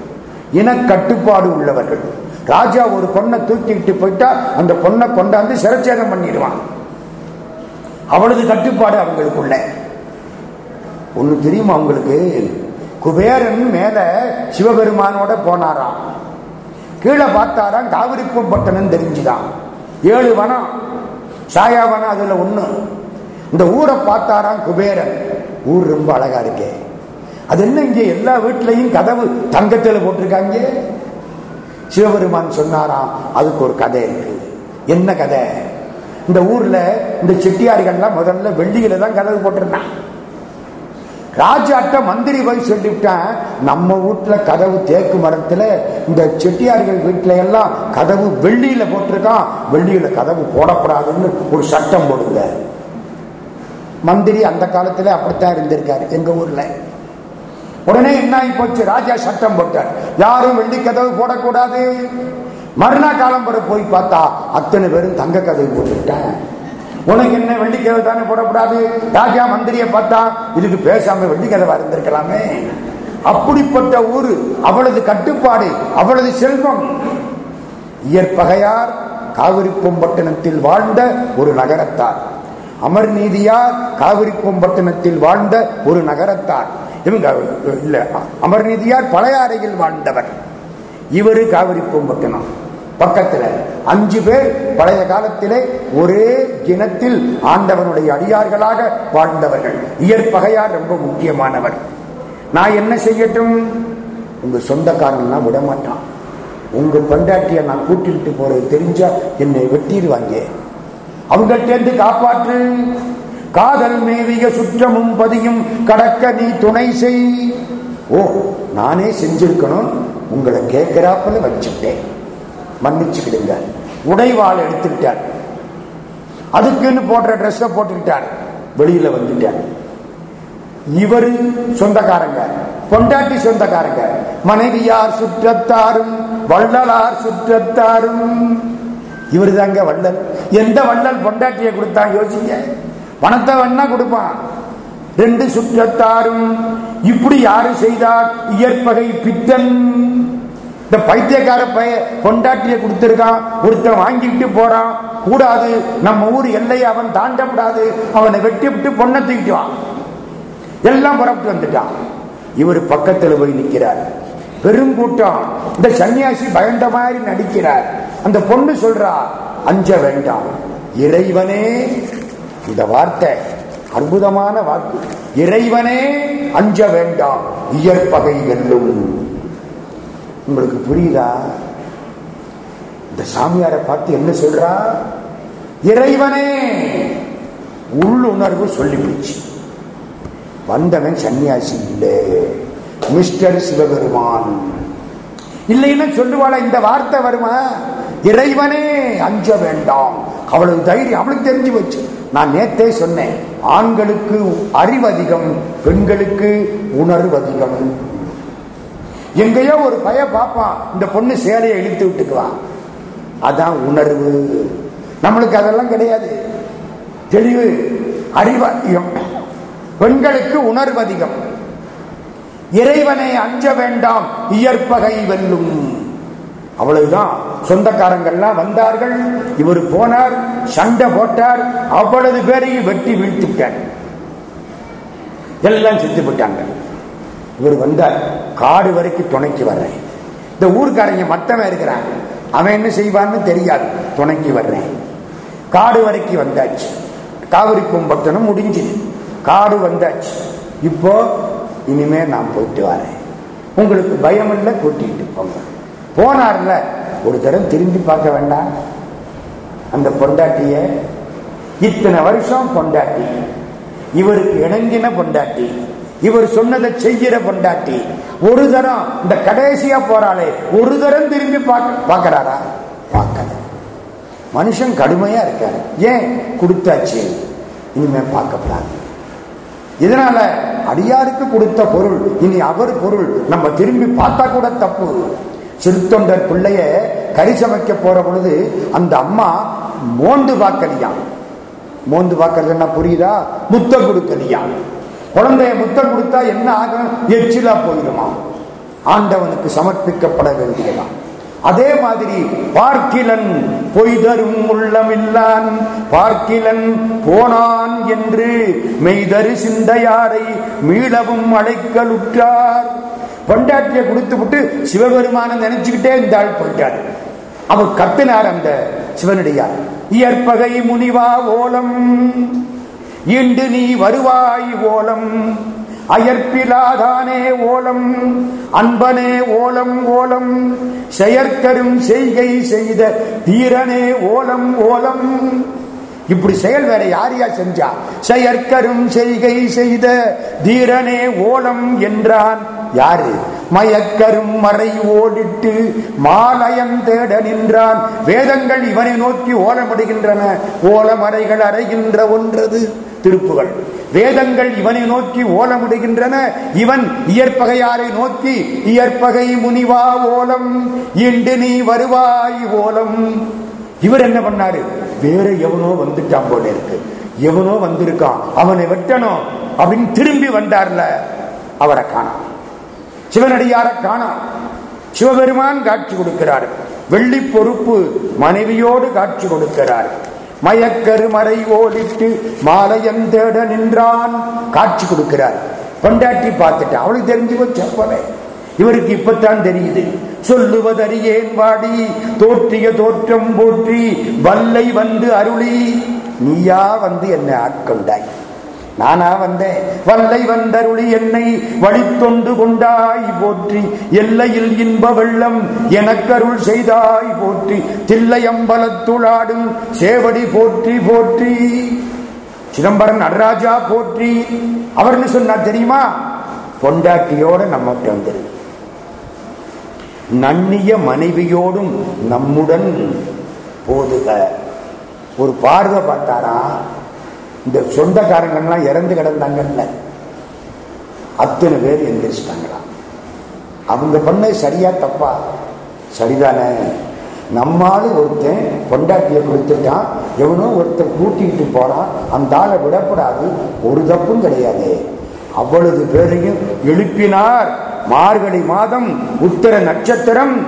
A: இன கட்டுப்பாடு உள்ளவர்கள். ராஜா ஒரு பொண்ணை தூக்கிட்டு போயிட்டா அந்த பொண்ணை கொண்டாந்து சிரச்சேதம் பண்ணிடுவான். அவளது கட்டுப்பாடு அவங்களுக்குள்ள. ஒண்ணு தெரியுமா அவங்களுக்கு குபேரன் மேல சிவபெருமானோட போனாராம். கீழே பார்த்தாராம் காவிரி பட்டணம் தெரிஞ்சுதான். ஏழு வனம் சாயாவனம் அதுல ஒண்ணு. இந்த ஊரை பார்த்தாராம் குபேரன். ஊர் ரொம்ப அழகா இருக்கே. அது என்ன இங்கே எல்லா வீட்லயும் கதவு தங்கத்தில் போட்டிருக்காங்க? சிவபெருமான் சொன்னாராம் அதுக்கு ஒரு கதை இருக்கு. என்ன கதை? இந்த ஊர்ல இந்த செட்டியார்கள்லாம் முதல்ல வெள்ளியில தான் கதவு போட்டிருந்தான் ராஜாட்ட மந்திரி போய் சொல்லிவிட்டான் நம்ம வீட்டுல கதவு தேக்கு மரத்துல இந்த செட்டியார்கள் வீட்டுல எல்லாம் கதவு வெள்ளியில போட்டிருக்கான். வெள்ளியில கதவு போடக்கூடாதுன்னு ஒரு சட்டம் போடுங்க. மந்திரி அந்த காலத்துல அப்படித்தான் இருந்திருக்காரு எங்க ஊர்ல. உடனே என்ன போச்சு ராஜா சட்டம் போட்டார். யாரும் வெள்ளி கதவு போடக்கூடாது. மறுநாள் காலம் வரை போய் பார்த்தா அத்தனை பேரும் தங்க கதவு போட்டுவிட்டேன் உனக்கு என்ன வெள்ளி தானே போடக்கூடாது? ராஜா மந்திரியை பார்த்தா இதுக்கு பேசாம வெள்ளிக்கதவா இருந்திருக்கலாமே. அப்படிப்பட்ட ஊரு அவளது கட்டுப்பாடு அவளது செல்வம். இயற்பகையார் காவிரி பூம்பட்டினத்தில் வாழ்ந்த ஒரு நகரத்தார். அமர் நீதியார் காவிரி பூம்பட்டினத்தில் வாழ்ந்த ஒரு நகரத்தார். இவங்க இல்ல அமர்நீதியார் பழையாறையில் வாழ்ந்தவர். இவரு காவிரி பூம்பட்டினம். பக்கத்தில் அஞ்சு பேர் பழைய காலத்திலே ஒரே கிணத்தில் ஆண்டவனுடைய அடியார்களாக வாழ்ந்தவர்கள். இயற்பகையார் ரொம்ப முக்கியமானவர். நான் என்ன செய்யட்டும்? உங்க சொந்தக்காரன் விட மாட்டான் உங்க பண்டாட்டிய நான் கூட்டிட்டு போறது தெரிஞ்சா என்னை வெட்டிடுவாங்க. அவங்கட்டேருந்து காப்பாற்று. காதல் மேவிய சுற்றமும் பதியும் கடக்க நீ துணை செய். ஓ நானே செஞ்சிருக்கணும். உங்களை கேட்கிறாப்பல வச்சுட்டேன் மன்னிச்சுக்கிடுங்க உடைவாள் எடுத்துக்கிட்டார். அதுக்குன்னு போடுற ட்ரெஸ்ஸை போட்டுக்கிட்டார். வெளியில வந்துட்டார். இவரு சொந்தக்காரங்க. பொண்டாட்டி சொந்தக்காரங்க. மனைவியார் சுற்றத்தாரும் வள்ளலார் சுற்றத்தாரும். இவரு தாங்க வள்ளல். எந்த வள்ளல் பொண்டாட்டியை கொடுத்தான்? யோசிங்க. பணத்தை வேணா கொடுப்பான் ரெண்டு சுற்றத்தாரும். இப்படி யாரு செய்தார்? இயற்பகை பித்தன். இந்த பைத்தியக்கார பய கொண்டாட்டிய கொடுத்திருக்கான். ஒருத்தன் வாங்கிட்டு போறான். கூடாது. நம்ம ஊர் எல்லையை அவன் தாண்டக்கூடாது அவனை வெட்டி விட்டு பொண்ணை தூக்கிட்டுவான் எல்லாம் புறப்பட்டு வந்துட்டான். இவர் பக்கத்துல போய் நிற்கிறார் பெருங்கூட்டம் இந்த சன்னியாசி பயந்த மாதிரி நடிக்கிறார். அந்த பொண்ணு சொல்றா அஞ்ச வேண்டாம். இறைவனே இந்த வார்த்தை அற்புதமான வாக்கு இறைவனே அஞ்ச வேண்டாம் இயற்பகை வெல்லும் உங்களுக்கு புரியுதா? இந்த சாமியாரை பார்த்து என்ன சொல்றா? இறைவனே உள்ளுணர்வு சொல்லிவிடுச்சு வந்தவன் சன்னியாசி இல்லை. மிஸ்டர் சிவபெருமான். இல்லைன்னா சொல்லுவாள இந்த வார்த்தை வருமா? இறைவனே அஞ்ச வேண்டாம். அவளுக்கு தைரியம் அவளுக்கு தெரிஞ்சு வச்சு நான் நேத்தே சொன்னேன் ஆண்களுக்கு அறிவு அதிகம் பெண்களுக்கு உணர்வு அதிகம் எங்கேயோ ஒரு பய பாப்பான் இந்த பொண்ணு சேலையை இழுத்து விட்டுக்குவான் அதான் உணர்வு. நம்மளுக்கு அதெல்லாம் கிடையாது. தெளிவு அறிவு அதிகம் பெண்களுக்கு உணர்வு அதிகம் இறைவனை அஞ்ச வேண்டாம் இயற்பகை வெல்லும். அவ்வளவுதான். சொந்தக்காரங்கள்லாம் வந்தார்கள். இவர் போனார் சண்டை போட்டார் அவ்வளவு பேரையும் வெட்டி வீழ்த்திட்டார் எல்லாம் செத்து போட்டாங்க இவர் வந்தார் காடு வரைக்கும் துணைக்கு வர்றேன். இந்த ஊருக்காரங்க மத்தவன் இருக்கிறான் அவன் என்ன செய்வான்னு தெரியாது துணைக்கு வர்றேன். காடு வரைக்கும் வந்தாச்சு. காவிரி பூம்பட்டணம் முடிஞ்சுது. காடு வந்தாச்சு. இப்போ இனிமே நான் போயிட்டு வரேன். உங்களுக்கு பயம் இல்லை கூட்டிகிட்டு போங்க. போனார்ல. ஒரு தடவை திரும்பி பார்க்க வேண்டாம். அந்த பொண்டாட்டிய இத்தனை வருஷம் பொண்டாட்டி. இவருக்கு இணங்கின பொண்டாட்டி. இவர் சொன்னதை செய்கிற பொண்டாட்டி. ஒரு தரம் இந்த கடைசியா போறாளே. ஒரு தரம் திரும்பி பார்க்க பார்க்கறாரா? பார்க்கல. மனுஷன் கடுமையா இருக்காரு. ஏன்? கொடுத்தாச்சு. இனிமே பார்க்கப்படாது. இதனால அடியாருக்கு கொடுத்த பொருள் இனி அவர் பொருள். நம்ம திரும்பி பார்த்தா கூட தப்பு. சிறுத்தொண்டர் பிள்ளைய கறி சமைக்க போற பொழுது அந்த அம்மா மோந்து பார்க்கலையாம் மோந்து பார்க்கறதுன்னா புரியுதா? முத்தம் கொடுக்கலையா? குழந்தைய முத்தம் கொடுத்தா என்ன ஆகும்? எச்சிலா போயிடுமா? ஆண்டவனுக்கு சமர்ப்பிக்கப்பட வேண்டியதான் அதே மாதிரி பார்க்கிலன் பொய்தரும் உள்ளமில்லான் பார்க்கிலன் போனான் என்று மெய்தரு சிந்தையாரை மீளவும் அழைக்கலுற்றார். பொண்டாட்டியை கொடுத்து விட்டு சிவபெருமான நினைச்சுக்கிட்டே இந்த ஆள் போயிட்டார் அவர் கத்தினார் அந்த சிவனடியார். இயற்பகை முனிவா ஓலம் இன்று நீ வருவாய் ஓலம் அயற்பிலாதானே ஓலம் அன்பனே ஓலம் ஓலம் செயற்கரும் செய்கை செய்த தீரனே ஓலம் ஓலம் இப்படி செயல் வேற யார் யார் செஞ்சா? செயற்கரும் செய்கை செய்த தீரனே ஓலம் என்றான். யாரு? மயக்கரும் மறை ஓடிட்டு மாலயம் தேட நின்றான். வேதங்கள் இவனை நோக்கி ஓலமிடுகின்றன. ஓலமறைகள் அறைகின்ற ஒன்றது. திருப்புகள். வேதங்கள் இவனை நோக்கி ஓலமிடுகின்றன. இவன் இயற்பகையாரை நோக்கி இயற்பகை முனிவா ஓலம். இன்று நீ வருவாய் ஓலம். இவர் என்ன பண்ணாரு? வேற எவனோ வந்துட்டான் போல இருக்கு. எவனோ வந்திருக்கான். அவனை வெட்டணும் அப்படின்னு திரும்பி வந்தார்ல அவரை காணாம் சிவனடியார காணாம் சிவபெருமான் காட்சி கொடுக்கிறார். வெள்ளி பொறுப்பு மனைவியோடு காட்சி கொடுக்கிறார். மயக்கரு மறை ஓடிட்டு மாலையன் தேட நின்றான். காட்சி கொடுக்கிறார். பொண்டாட்டி பார்த்துட்டு அவளுக்கு தெரிஞ்சு போச்சு அப்பவே. இவருக்கு இப்பத்தான் தெரியுது. சொல்லுவதறியேன் வாடி தோற்றிய தோற்றம் போற்றி வல்லை வந்து அருளி. நீயா வந்து என்னை ஆட்கொண்டாய். நானா வந்தேன். வல்லை வந்தருளி என்னை வழித்தொண்டு கொண்டாய் போற்றி. எல்லையில் இன்ப வெள்ளம் எனக்கருள் செய்தாய் போற்றி. தில்லையம்பலத்துளாடும் சேவடி போற்றி போற்றி. சிதம்பரம் நடராஜா போற்றி. அவர்னு சொன்னா தெரியுமா? பொண்டாட்டியோட நம்மகிட்ட வந்துரு நன்னிய மனைவியோடும் நம்முடன் போதுக. ஒரு பார்வை பார்த்தாரா? இந்த சொந்தக்காரங்கள்லாம் இறந்து கிடந்தாங்கல்ல. அத்தனை பேர் எந்திரிச்சிட்டாங்களாம் அவங்க பண்ண சரியா தப்பா? சரிதானே. நம்மால ஒருத்தன் பொண்டாட்டியை கொடுத்துட்டான். எவனோ ஒருத்தன் கூட்டிகிட்டு போறான். அந்த ஆளை விடப்படாது ஒரு தப்பும் கிடையாது. அவ்வளவு பேரையும் எழுப்பினார். மார்கழி மாதம் உத்தர நட்சத்திரம்.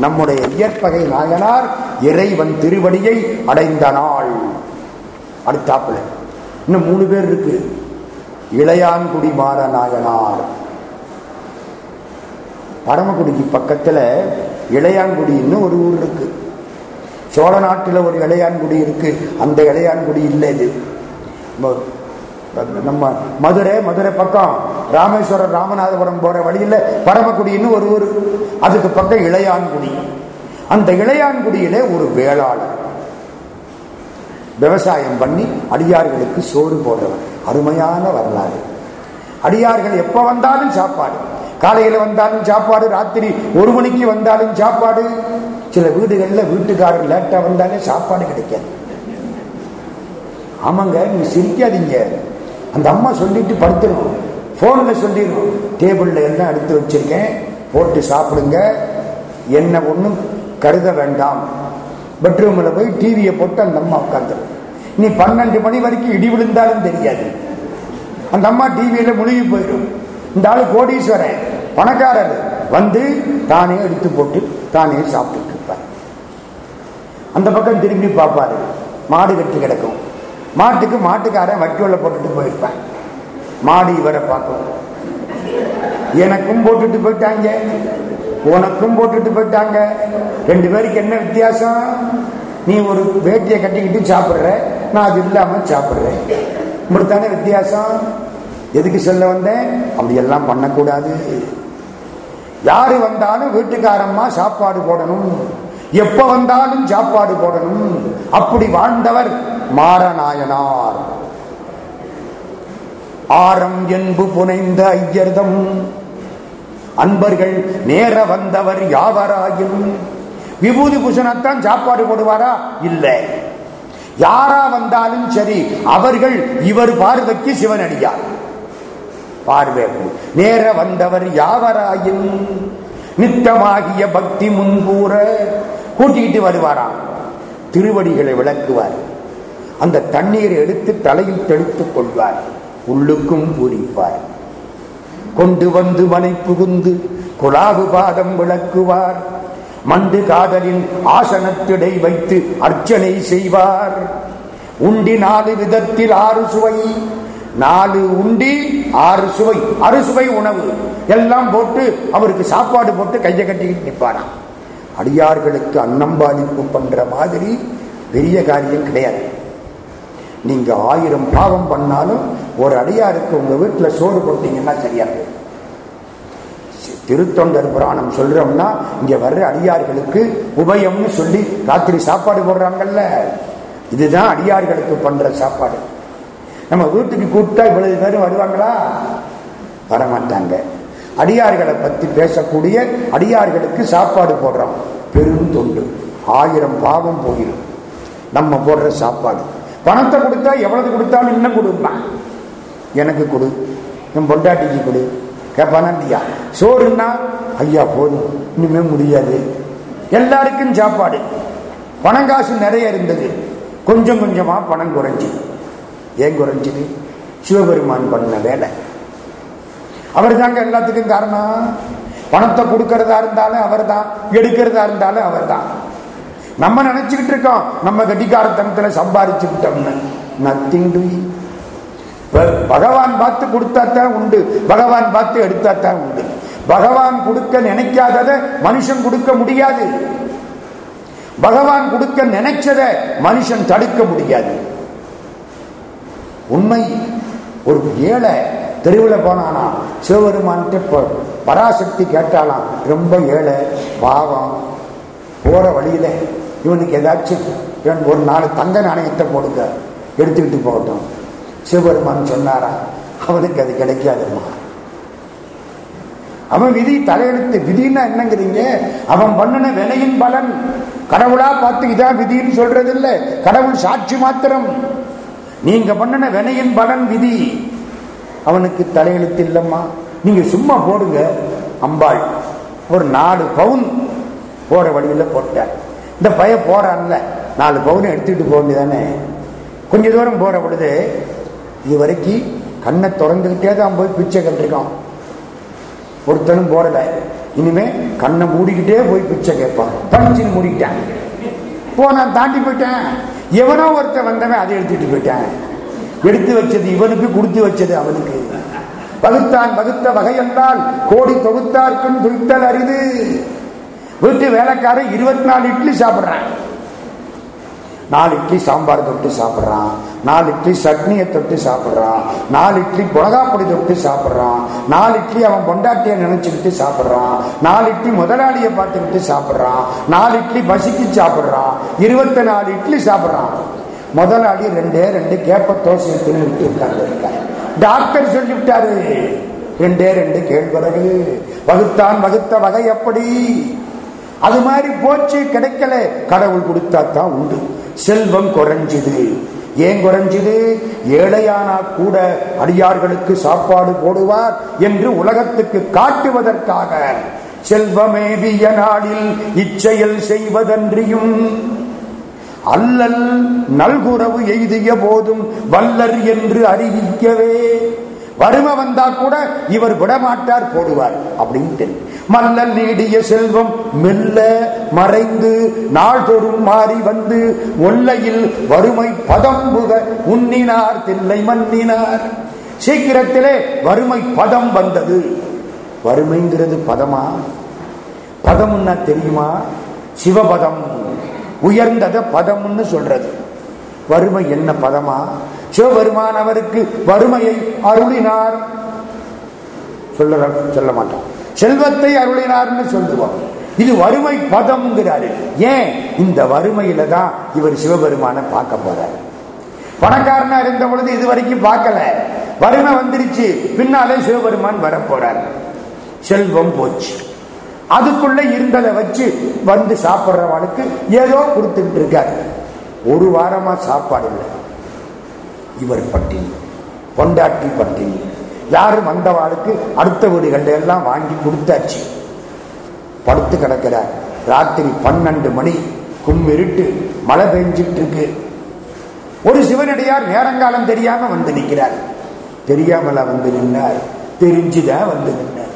A: நம்முடைய இயற்பகை நாயனார் இறைவன் திருவடியை அடைந்த நாள். அடுத்தாப்புல இன்னும் மூணு பேர் இருக்கு. இளையான்குடி மாற நாயனார். பரமக்குடிக்கு பக்கத்துல இளையான்குடின்னு ஒரு ஊர் இருக்கு. சோழ நாட்டில் ஒரு இளையான்குடி இருக்கு. அந்த இளையான்குடி இல்லை இது. நம்ம மதுரை மதுரை பக்கம் ராமேஸ்வரம் ராமநாதபுரம் போற வழியில் பரமக்குடின்னு ஒரு ஊர். அதுக்கு பக்கம் இளையான்குடி. அந்த இளையான்குடியிலே ஒரு வேளாளர். விவசாயம் பண்ணி அடியார்களுக்கு சோறு போடுறவர். அருமையான வரலாறு. அடியார்கள் எப்ப வந்தாலும் சாப்பாடு. காலையில் வந்தாலும் சாப்பாடு ராத்திரி ஒரு மணிக்கு வந்தாலும் சாப்பாடு. சில வீடுகளில் வீட்டுக்காரர் லேட்டாக வந்தாலே சாப்பாடு கிடைக்காது. ஆமாங்க நீங்க சிரிக்காதீங்க. அந்த அம்மா சொல்லிட்டு படுத்துருவோம் போன்ல சொல்லிடும் டேபிள்ல எல்லாம் எடுத்து வச்சிருக்கேன். போட்டு சாப்பிடுங்க. என்ன ஒன்றும் கருத வேண்டாம். பெட்ரூம்ல போய் டிவியை போட்டு அந்த அம்மா உட்காந்துரும் நீ பன்னெண்டு மணி வரைக்கும் இடி விழுந்தாலும் தெரியாது. அந்த அம்மா டிவியில முழுகி போயிடும் இந்த ஆளு கோடீஸ்வரன். பணக்காரர். வந்து தானே எடுத்து போட்டு தானே சாப்பிட்டு இருப்பார். அந்த பக்கம் திரும்பி பார்ப்பாரு. மாடு கட்டி கிடக்கும். மாட்டுக்கு மாட்டுக்காரன் வட்டியுள்ள போட்டுட்டு போயிருப்பான். மாடு இவரை பார்க்கும். எனக்கும் போட்டுட்டு போயிட்டாங்க. உனக்கும் போட்டுட்டு போயிட்டாங்க. ரெண்டு பேருக்கு என்ன வித்தியாசம்? நீ ஒரு வேட்டியை கட்டிக்கிட்டு சாப்பிடுற. நான் அது இல்லாம சாப்பிடுறேன். இப்படித்தானே வித்தியாசம்? எதுக்கு சொல்ல வந்தேன்? அப்படி எல்லாம் பண்ணக்கூடாது. யாரு வந்தாலும் வீட்டுக்காரம்மா சாப்பாடு போடணும். எப்ப வந்தாலும் சாப்பாடு போடணும். அப்படி வாழ்ந்தவர் மாறநாயனார் ஆரம் என்பு புனைந்த ஐயர்தம். அன்பர்கள் நேர வந்தவர் யாவராயும் விபூதி பூஷணத்தான் சாப்பாடு போடுவாரா? இல்லை. யாரா வந்தாலும் சரி அவர்கள் இவர் பார்வைக்கு சிவனடியார். பார்வை நேர வந்தவர் யாவராயும் நித்தமாகிய பக்தி முன்பூற கூட்டிட்டு வருவாராம். திருவடிகளை விளக்குவார். அந்த தண்ணீரை எடுத்து தலையில் தெளித்துக் கொள்வார். உள்ளுக்கும் பூரிப்பார். கொண்டு வந்து மனை புகுந்து குலாவு பாதம் விளக்குவார். மண்டு காதலின் ஆசனத்திடை வைத்து அர்ச்சனை செய்வார். உண்டி நாலு விதத்தில் ஆறு சுவை நாலு உண்டி ஆறு சுவை. அறுசுவை உணவு. எல்லாம் போட்டு அவருக்கு சாப்பாடு போட்டு கையை கட்டிக்கிட்டு நிற்பாராம். அடியார்களுக்கு அன்னம்பாதிப்பு பண்ற மாதிரி பெரிய காரியம் கிடையாது. நீங்க ஆயிரம் பாவம் பண்ணாலும் ஒரு அடியாருக்கு உங்க வீட்டில் சோறு போட்டீங்கன்னா சரியா போயிடும். திருத்தொண்டர் புராணம் சொல்றோம்னா இங்க வர்ற அடியார்களுக்கு உபயம்னு சொல்லி ராத்திரி சாப்பாடு போடுறாங்கல்ல. இதுதான் அடியார்களுக்கு பண்ற சாப்பாடு. நம்ம வீட்டுக்கு கூப்பிட்டா இவ்வளவு பேரும் வருவாங்களா? வரமாட்டாங்க. அடியார்களை பத்தி பேசக்கூடிய அடியார்களுக்கு சாப்பாடு போடுறோம். பெரும் தொண்டு. ஆயிரம் பாவம் போயிடும். நம்ம போடுற சாப்பாடு. பணத்தை கொடுத்தா எவ்வளவு கொடுத்தாலும் இன்னும் கொடுப்பான் எனக்கு கொடு. என் பொண்டாட்டிக்கு கொடு. கேட்பானா இல்லையா? சோறுன்னா ஐயா போதும். இனிமே முடியாது. எல்லாருக்கும் சாப்பாடு. பணம் காசு நிறைய இருந்தது. கொஞ்சம் கொஞ்சமா பணம் குறைஞ்சி. ஏன் குறைஞ்சது? சிவபெருமான் பண்ண வேலை. அவர் தாங்க எல்லாத்துக்கும் காரணம். பணத்தை கொடுக்கறதா இருந்தாலும் அவர் தான் எடுக்கிறதா இருந்தாலும் அவர் தான் நம்ம நினைச்சுக்கிட்டு இருக்கோம். நம்ம கட்டிக்காரத்தனத்துல சம்பாதிச்சுக்கிட்டோம்னு. நத்திங் டூயிங் பகவான் பார்த்து கொடுத்தாத்தான் உண்டு. பகவான் பார்த்து எடுத்தாத்தான் உண்டு. பகவான் கொடுக்க நினைக்காததை மனுஷன் கொடுக்க முடியாது. பகவான் கொடுக்க நினைச்சத மனுஷன் தடுக்க முடியாது. உண்மை. ஒரு ஏழை தெருவில் போனானா சிவபெருமான்ட்டு பராசக்தி கேட்டாலாம் ரொம்ப ஏழை பாவம் போற வழியில இவனுக்கு ஏதாச்சும் இவன் ஒரு நாலு தங்க நாணயத்தை போடுங்க. எடுத்துக்கிட்டு போகட்டும். சிவபெருமான் சொன்னாரா? அவனுக்கு அது கிடைக்காதுமா அவன் விதி தலையெழுத்து விதினா என்னங்கிறீங்க? அவன் பண்ணின வினையின் பலன். கடவுளா பார்த்து இதான் விதின்னு சொல்றது இல்லை கடவுள் சாட்சி மாத்திரம். நீங்க பண்ணின வினையின் பலன் விதி. அவனுக்கு தலையெழுத்து இல்லம்மா. நீங்க சும்மா போடுங்க. அம்பாள் ஒரு நாலு பவுன் போற வழியில போட்டார். இந்த பய போறான்ல. நாலு பவுன் எடுத்துட்டு போக வேண்டியதானே? கொஞ்ச தூரம் போற பொழுது இது வரைக்கும் கண்ணை திறந்துகிட்டே தான் போய் பிச்சை கேட்டிருக்கான். ஒருத்தனும் போடல இனிமே கண்ணை மூடிக்கிட்டே போய் பிச்சை கேட்பான். பளிச்சுன்னு மூடிக்கிட்டேன். போ நான் தாண்டி போயிட்டேன். எவனோ ஒருத்தன் வந்தவன் அதை எடுத்துட்டு போயிட்டேன். எடுத்து வச்சது இவனுக்கு கொடுத்து வச்சது அவனுக்கு. வகுத்தான் வகுத்த வகையென்றால் கோடி தொகுத்தார்க்கும் துய்த்தல் அரிது. வீட்டு வேலைக்காரன் இருபத்தி நாலு இட்லி சாப்பிடுறான். நாலு இட்லி சாம்பார் தொட்டு சாப்பிட்றான். நாலு இட்லி சட்னியை தொட்டு சாப்பிட்றான். நாலு இட்லி பொடி தொட்டு சாப்பிட்றான். நாலு இட்லி அவன் பொண்டாட்டியை நினைச்சுக்கிட்டு சாப்பிட்றான். நாலு இட்லி முதலாளியை பார்த்துக்கிட்டு சாப்பிட்றான். நாலு இட்லி பசிக்கு சாப்பிட்றான். இருபத்தி நாலு இட்லி சாப்பிட்றான். முதலாளி ரெண்டே ரெண்டு கேப்ப தோசையை தின்னுட்டு உட்கார்ந்து இருக்காரு. டாக்டர் சொல்லிவிட்டாரு. ரெண்டே ரெண்டு கேழ்வரகு வகுத்தான் வகுத்த வகை எப்படி அது மாதிரி போச்சு கிடைக்கல. கடவுள் கொடுத்தா தான் உண்டு. செல்வம் குறைஞ்சுது. ஏன் குறைஞ்சது? ஏழையானா கூட அடியார்களுக்கு சாப்பாடு போடுவார் என்று உலகத்துக்கு காட்டுவதற்காக. செல்வமேவிய நாளில் இச்செயல் செய்வதன்றியும் அல்லல் நல்குறவு எய்திய போதும் வல்லர் என்று அறிவிக்கவே. வறுமை வந்தா கூட இவர் விடமாட்டார் போடுவார். அப்படின்னு தெரியும் மல்லல் நீடிய செல்வம் மெல்ல மறைந்து நாள்தோறும் மாறி வந்து ஒல்லையில் வறுமை பதம்புக உண்ணினார் தில்லை மன்னினார். சீக்கிரத்திலே வறுமை பதம் வந்தது. வறுமைங்கிறது பதமா? பதம்னா தெரியுமா? சிவபதம். உயர்ந்தத பதம்னு சொல்றது. வறுமை என்ன பதமா? சிவபெருமான் அவருக்கு வறுமையை அருளினார். சொல்ல சொல்ல மாட்டான் செல்வத்தை அருளினார்னு சொல்லுவோம். இது வறுமை பதம்ங்கிறாரு. ஏன்? இந்த வறுமையில தான் இவர் சிவபெருமான பார்க்க போறாரு. பணக்காரனா இருந்த பொழுது இது வரைக்கும் பார்க்கல. வறுமை வந்துருச்சு. பின்னாலே சிவபெருமான் வரப்போறார். செல்வம் போச்சு. அதுக்குள்ள இருந்ததை வச்சு வந்து சாப்பிடுறவனுக்கு ஏதோ கொடுத்துட்டு இருக்காரு. ஒரு வாரமா சாப்பாடு இல்லை. இவர் பட்டினி பொண்டாட்டி பட்டினி யாரும் வந்தவாளுக்கு அடுத்த வீடுகள்ல எல்லாம் வாங்கி கொடுத்தாச்சு. படுத்து கிடக்கிறார் ராத்திரி பன்னெண்டு மணி கும்மிருட்டு மழை பெஞ்சிட்டு இருக்கு ஒரு சிவனடியார் நேரங்காலம் தெரியாம வந்து நிற்கிறார். தெரியாமல வந்து நின்றார் தெரிஞ்சுதான் வந்து நின்றார்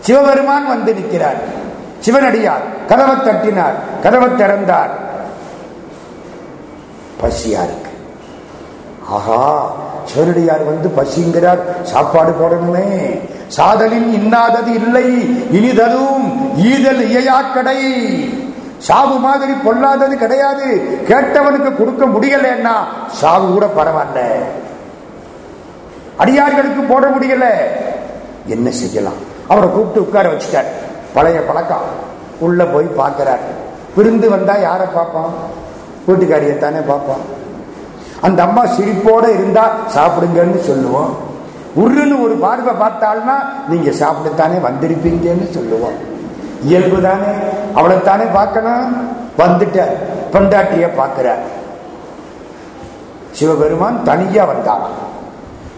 A: சிவபெருமான் வந்து நிற்கிறார். சிவனடியார் கதவை தட்டினார் கதவை திறந்தார். பசியா இருக்கு. ஆஹா! சிவனடியார் வந்து பசிங்கிறார். சாப்பாடு போடணுமே. சாதலின் இன்னாதது இல்லை. இனிதலும் ஈதல் இயையாக்கடை. சாவு மாதிரி பொல்லாதது கிடையாது. கேட்டவனுக்கு கொடுக்க முடியலன்னா சாவு கூட பரவாயில்ல. அடியார்களுக்கு போட முடியல. என்ன செய்யலாம்? அவரை கூப்பிட்டு உட்கார வச்சுட்டார். பழைய பழக்கம். உள்ள போய் பார்க்கிறார். விருந்து வந்தா யாரை பார்ப்பான்? வீட்டுக்காரியத்தானே பார்ப்பான். அந்த அம்மா சிரிப்போட இருந்தா சாப்பிடுங்கன்னு சொல்லுவோம். உருன்னு ஒரு பார்வை பார்த்தாள்னா நீங்க சாப்பிடத்தானே வந்திருப்பீங்கன்னு சொல்லுவோம். இயல்பு தானே அவளைத்தானே பார்க்கணும்? வந்துட்ட பொண்டாட்டிய பார்க்கிற சிவபெருமான் தனியா வந்தான்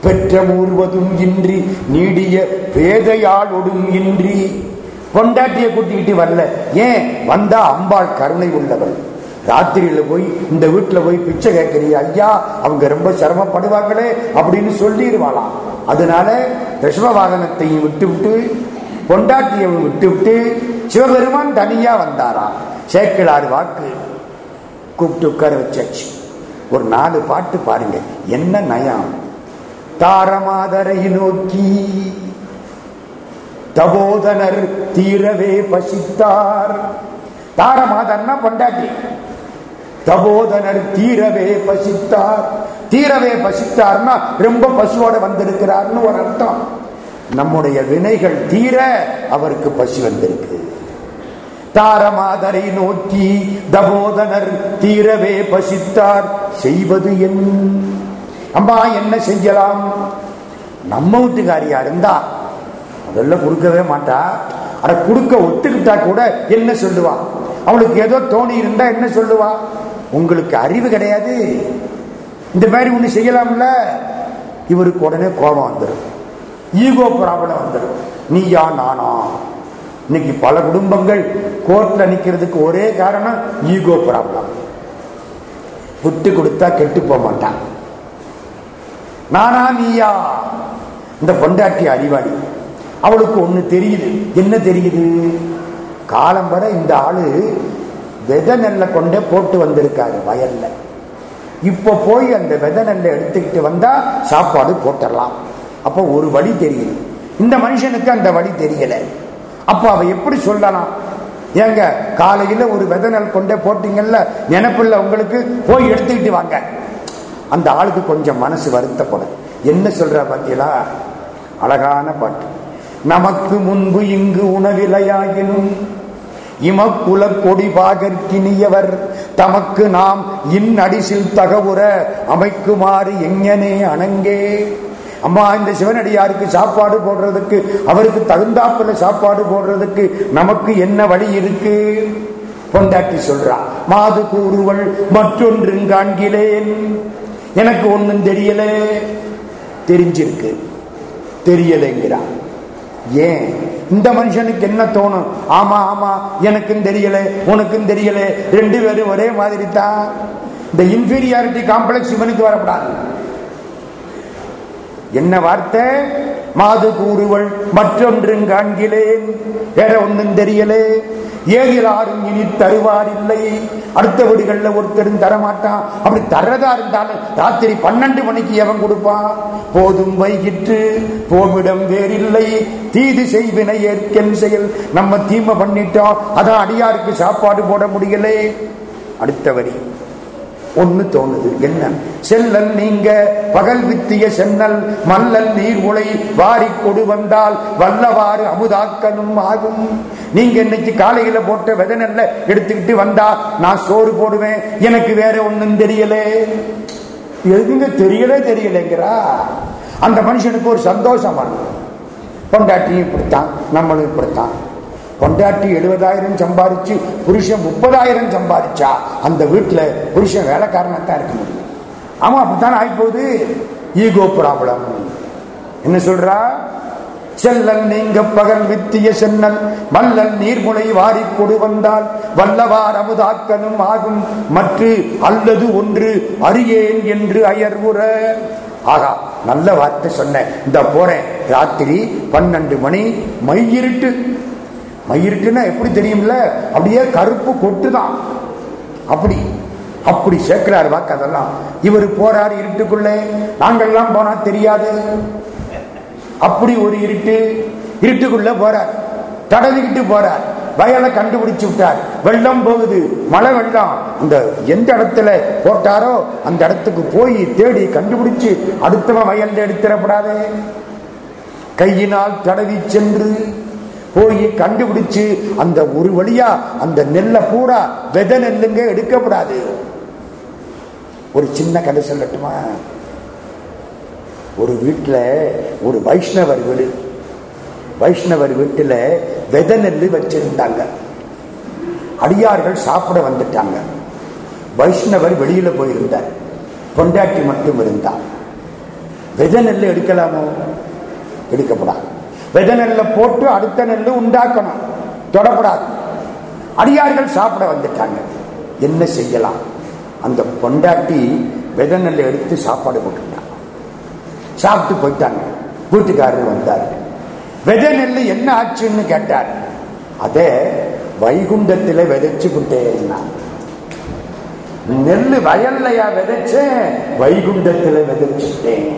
A: பெற்ற மூர்வதும் இன்றி நீடிய பேதையாளொடும் இன்றி. பொண்டாட்டிய கூட்டிக்கிட்டு வரல. ஏன்? வந்தா அம்பாள் கருணை உள்ளவள். ராத்திரியில போய் இந்த வீட்டுல போய் பிச்சை கேட்கறிய ஐயா அவங்க ரொம்ப சிரமப்படுவாங்களே அப்படின்னு சொல்லிடுவாளாம் அதனால ரிஷப வாகனத்தையும் விட்டு விட்டு பொண்டாட்டியை விட்டு விட்டு சிவபெருமான் தனியா வந்தாராம் சேக்கிழாறு வாக்கு கூப்பிட்டு உட்கார வச்சாச்சு. ஒரு நாலு பாட்டு பாருங்க. என்ன நயம். தாரமாதரை நோக்கி தபோதனர் தீரவே பசித்தார். தாரமாதர்னா பொண்டாட்டி. தபோதனர் தீரவே பசித்தார். தீரவே பசித்தார்னா ரொம்ப பசுவோட வந்திருக்கிறார்னு ஒரு அர்த்தம். நம்முடைய வினைகள் தீர அவருக்கு பசி வந்திருக்கு. தாரமாதரை நோக்கி தபோதனர் தீரவே பசித்தார். செய்வது என் அம்மா என்ன செய்யலாம் நம்ம வீட்டுக்காரியா இருந்தா முதல்ல கொடுக்கவே மாட்டா. அதை கொடுக்க ஒத்துக்கிட்டா கூட என்ன சொல்லுவா? அவளுக்கு ஏதோ தோணி இருந்தா என்ன சொல்லுவா? உங்களுக்கு அறிவு கிடையாது. இந்த மாதிரி ஒண்ணு செய்யலாம்ல? இவருக்கு உடனே கோபம் வந்துடும் ஈகோ ப்ராப்ளம் வந்துடும் நீயா நானா? இன்னைக்கு பல குடும்பங்கள் கோர்ட்ல நிக்கிறதுக்கு ஒரே காரணம் ஈகோ ப்ராப்ளம் விட்டு கொடுத்தா கெட்டு போக மாட்டான். நானா நீயா? இந்த பொண்டாட்டி அறிவாளி. அவளுக்கு ஒண்ணு தெரியுது. என்ன தெரியுது? காலம் வர இந்த ஆளு வித நெல்லை கொண்டே போட்டு வந்திருக்காரு வயல்ல. இப்ப போய் அந்த வித நெல்லை எடுத்துக்கிட்டு வந்தா சாப்பாடு போட்டுடலாம் அப்போ ஒரு வழி தெரியுது. இந்த மனுஷனுக்கு அந்த வழி தெரியல. அப்ப அவ எப்படி சொல்லலாம்? ஏங்க காலையில ஒரு வித நெல் கொண்டே போட்டீங்கல்ல நினைப்பில்ல உங்களுக்கு போய் எடுத்துக்கிட்டு வாங்க. அந்த ஆளுக்கு கொஞ்சம் மனசு வருத்தப்படும் என்ன சொல்ற பாத்தீங்களா? அழகான பாட்டு. நமக்கு முன்பு இங்கு உணவிலையாகினும் இமக்குல கொடி பாகற்கினியவர் தமக்கு நாம் இன்னடிசில் தகவுற அமைக்குமாறு எங்கனே அணங்கே. அம்மா இந்த சிவனடியாருக்கு சாப்பாடு போடுறதுக்கு அவருக்கு தகுந்தாப்புல சாப்பாடு போடுறதுக்கு நமக்கு என்ன வழி இருக்கு? பொண்டாட்டி சொல்றா மாது கூறுவள் மற்றொன்று காண்கிறேன். எனக்கு ஒன்னும் தெரியல. தெரிஞ்சிருக்கு. தெரியலைங்கிறான். ஏன்? இந்த மனுஷனுக்கு என்ன தோணும்? ஆமா ஆமா எனக்கும் தெரியல உனக்கும் தெரியல ரெண்டு பேரும் ஒரே மாதிரி தான் இந்த இன்பீரியாரிட்டி காம்ப்ளெக்ஸ் இவனுக்கு வரப்படாது என்ன வார்த்தை? மாது கூறுவள் மற்றொன்றும் காண்கிறேன். வேற ஒன்றும் தெரியலே. ஏகிலாரும் இனி தருவார் இல்லை அடுத்த வீடுகளில் ஒருத்தரும் தரமாட்டான் அப்படி தர்றதா இருந்தாலும் ராத்திரி பன்னெண்டு மணிக்கு எவன் கொடுப்பான் போதும் வைகிற்று போமிடம் வேறில்லை. தீது செய்வினை ஏற்கன் செயல். நம்ம தீமை பண்ணிட்டோம் அதான் அடியாருக்கு சாப்பாடு போட முடியலே. அடுத்த வரி. ஒண்ணு தோணுது. என்ன? செல்லல் நீங்க பகல் வித்திய சென்னல் மல்லல் நீர் உலை வாரி கொடு வந்தால் வல்லவாறு அமுதாக்கனும் ஆகும். நீங்க இன்னைக்கு காலையில போட்ட விதை நெல்ல எடுத்துக்கிட்டு வந்தா நான் சோறு போடுவேன். எனக்கு வேற ஒண்ணும் தெரியலே. எதுங்க தெரியலே தெரியலைங்கிறா? அந்த மனுஷனுக்கு ஒரு சந்தோஷம் வரும் பொண்டாட்டியும் இப்படித்தான் நம்மளும் இப்படித்தான். பொண்டாட்டி எழுபதாயிரம் சம்பாதிச்சு புருஷன் முப்பதாயிரம் சம்பாதிச்சா அந்த வீட்டில் புருஷன் வேலைக்காரனாத்தான் இருக்க முடியும். ஆமா அப்படித்தான் ஆகிப்போகுது ஈகோ ப்ராப்ளம் என்ன சொல்றா? செல்லல் நீங்க பகல் வித்திய சென்னல் மல்லல் நீர்முனை வாரி கொடு வந்தால் வல்லவார் அமுதாக்கனும் ஆகும். மற்ற அல்லது ஒன்று அறியேன் என்று அயர்வுற ஆகா நல்ல வார்த்தை சொன்னேன் இந்த போறேன். ராத்திரி பன்னெண்டு மணி மையிருட்டு. மயிருக்குன்னா எப்படி தெரியும்ல? அப்படியே கருப்பு கொட்டுதான். அப்படி. அப்படி சேர்க்கிறார் வாக்கு அதெல்லாம். இவர் போறார் இருட்டுக்குள்ளே. நாங்கள்லாம் போனா தெரியாது. அப்படி ஒரு இருட்டு இருட்டுக்குள்ள போறார். தடவிக்கிட்டு போறார். வயலை கண்டுபிடிச்சு விட்டார். வெள்ளம் போகுது. மழை வெள்ளம். அந்த எந்த இடத்துல போட்டாரோ அந்த இடத்துக்கு போய் தேடி கண்டுபிடிச்சு அடுத்தவன் வயல்ல எடுத்துடப்படாதே. கையினால் தடவி சென்று போய் கண்டுபிடிச்சு அந்த ஒரு வழியா அந்த நெல்லை பூரா வெத நெல்லுங்க எடுக்கப்படாது. ஒரு சின்ன கதை சொல்லட்டுமா? ஒரு வீட்டில் ஒரு வைஷ்ணவர் வீடு. வைஷ்ணவர் வீட்டில் வெத நெல் வச்சிருந்தாங்க. அடியார்கள் சாப்பிட வந்துட்டாங்க. வைஷ்ணவர் வெளியில போயிருந்தார். பொண்டாட்டி மட்டும் இருந்தார் வெத நெல் எடுக்கலாமோ? எடுக்கப்படாது. வெத நெல்லை போட்டு அடுத்த நெல் உண்டாக்கணும். தொடக்கூடாது அடியார்கள் சாப்பிட வந்துட்டாங்க. என்ன செய்யலாம்? அந்த பொண்டாட்டி வித நெல்லை எடுத்து சாப்பாடு போட்டுட்டாங்க சாப்பிட்டு போயிட்டாங்க. வீட்டுக்காரர் வந்தார். வித நெல் என்ன ஆச்சுன்னு கேட்டார். அதே வைகுண்டத்தில் விதைச்சு நெல் வயல்லையா விதைச்சேன்? வைகுண்டத்தில் விதைச்சுட்டேன்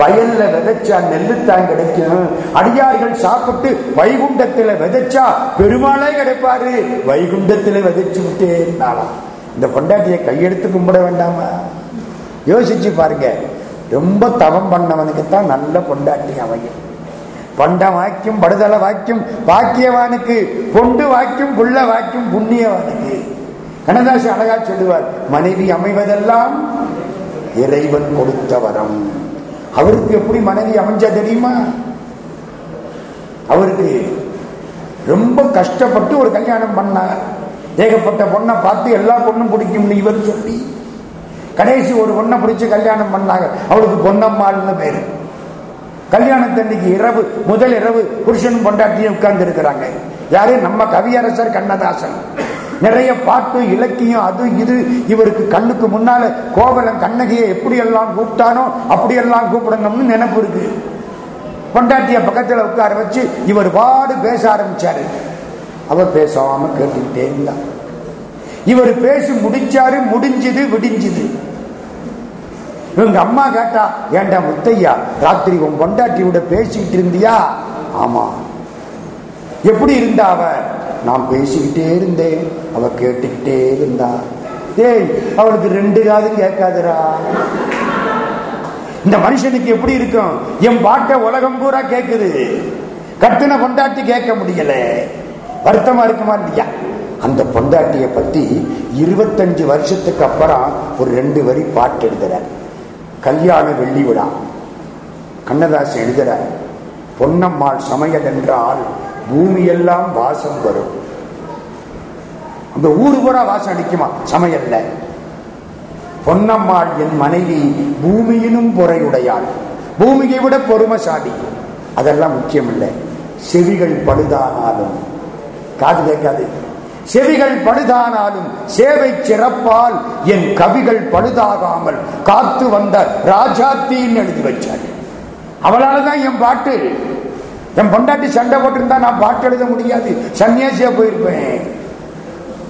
A: வயல்ல விதைச்சா நெல்லுத்தான் கிடைக்கும். அடியார்கள் சாப்பிட்டு வைகுண்டத்துல விதைச்சா பெருமாளே கிடைப்பாரு. வைகுண்டத்துல விதைச்சு விட்டேன்னாலாம் இந்த பொண்டாட்டியை கையெடுத்து கும்பிட வேண்டாமா? யோசிச்சு பாருங்க. ரொம்ப தவம் பண்ணவனுக்கு தான் நல்ல பொண்டாட்டி அமையும். பண்ட வாக்கியம் படுதலை வாக்கியம் பாக்கியவானுக்கு பொண்டு வாக்கியம் புள்ள வாக்கியம் புண்ணியவானுக்கு. கண்ணதாசி அழகா சொல்லுவார் மனைவி அமைவதெல்லாம் இறைவன் கொடுத்த வரம் அவருக்கு எப்படி மனைவி அமைஞ்சா தெரியுமா? அவருக்கு ரொம்ப கஷ்டப்பட்டு ஒரு கல்யாணம் பண்ணார். ஏகப்பட்ட பொண்ணை பார்த்து எல்லா பொண்ணும் பிடிக்கும்னு இவர் சொல்லி கடைசி ஒரு பொண்ணை பிடிச்சு கல்யாணம் பண்ணாங்க. அவளுக்கு பொன்னம்மாள்னு பேர். கல்யாணத்தன்னைக்கு இரவு முதல் இரவு புருஷனும் பொண்டாட்டியும் உட்கார்ந்து இருக்கிறாங்க யாரு? நம்ம கவியரசர் கண்ணதாசன். நிறைய பாட்டு இலக்கியம் அது இது. இவருக்கு கண்ணுக்கு முன்னால கோவலன் கண்ணகியை எப்படி எல்லாம் கூப்பிட்டானோ அப்படியெல்லாம் கூப்பிடணும்னு நினைப்பு இருக்கு. பொண்டாட்டிய பக்கத்துல உட்கார வச்சு இவர் பாடு பேச ஆரம்பிச்சாரு. அவர் பேசாம கேட்டுக்கிட்டே இருந்தா. இவர் பேசி முடிச்சாரு முடிஞ்சது விடிஞ்சது. இவங்க அம்மா கேட்டா ஏண்டா முத்தையா ராத்திரி உன் பொண்டாட்டியோட பேசிக்கிட்டு இருந்தியா? ஆமா. எப்படி இருந்தா அவ நான் பேசிக்கிட்டே இருந்தேன். அவ கேட்டுக்கிட்டே இருந்தா. ஏய் அவளுக்கு ரெண்டு காதும் கேட்காதுரா இந்த மனுஷனுக்கு எப்படி இருக்கும்? என் பாட்டை உலகம் பூரா கேக்குது. கட்டின பொண்டாட்டி கேட்க முடியல. வருத்தமா இருக்குமா இல்லையா? அந்த பொண்டாட்டிய பத்தி இருபத்தஞ்சு வருஷத்துக்கு அப்புறம் ஒரு ரெண்டு வரி பாட்டு எழுதுறார். கல்யாண வெள்ளி விழா. கண்ணதாசன் எழுதுறார் பொன்னம்மாள் சமையல் என்றால் பூமியெல்லாம் வாசம் வரும். அந்த ஊரு பூரா வாசம் அடிக்குமா? சமையல்ல. பொன்னம்மாள் என் மனைவி பூமியினும் பொறையுடையாள். பூமியை விட பொறுமசாலி. அதெல்லாம் முக்கியம் இல்லை செவிகள் பழுதானாலும். காது கேட்காது. செவிகள் பழுதானாலும் சேவை சிறப்பால் என் கவிகள் பழுதாகாமல் காத்து வந்த ராஜாத்தின்னு எழுதி வச்சார். அவளாலதான் என் பாட்டு. என் பொண்டாட்டி சண்டை போட்டிருந்தா நான் பாட்டு எழுத முடியாது. சன்னியாசியா போயிருப்பேன்.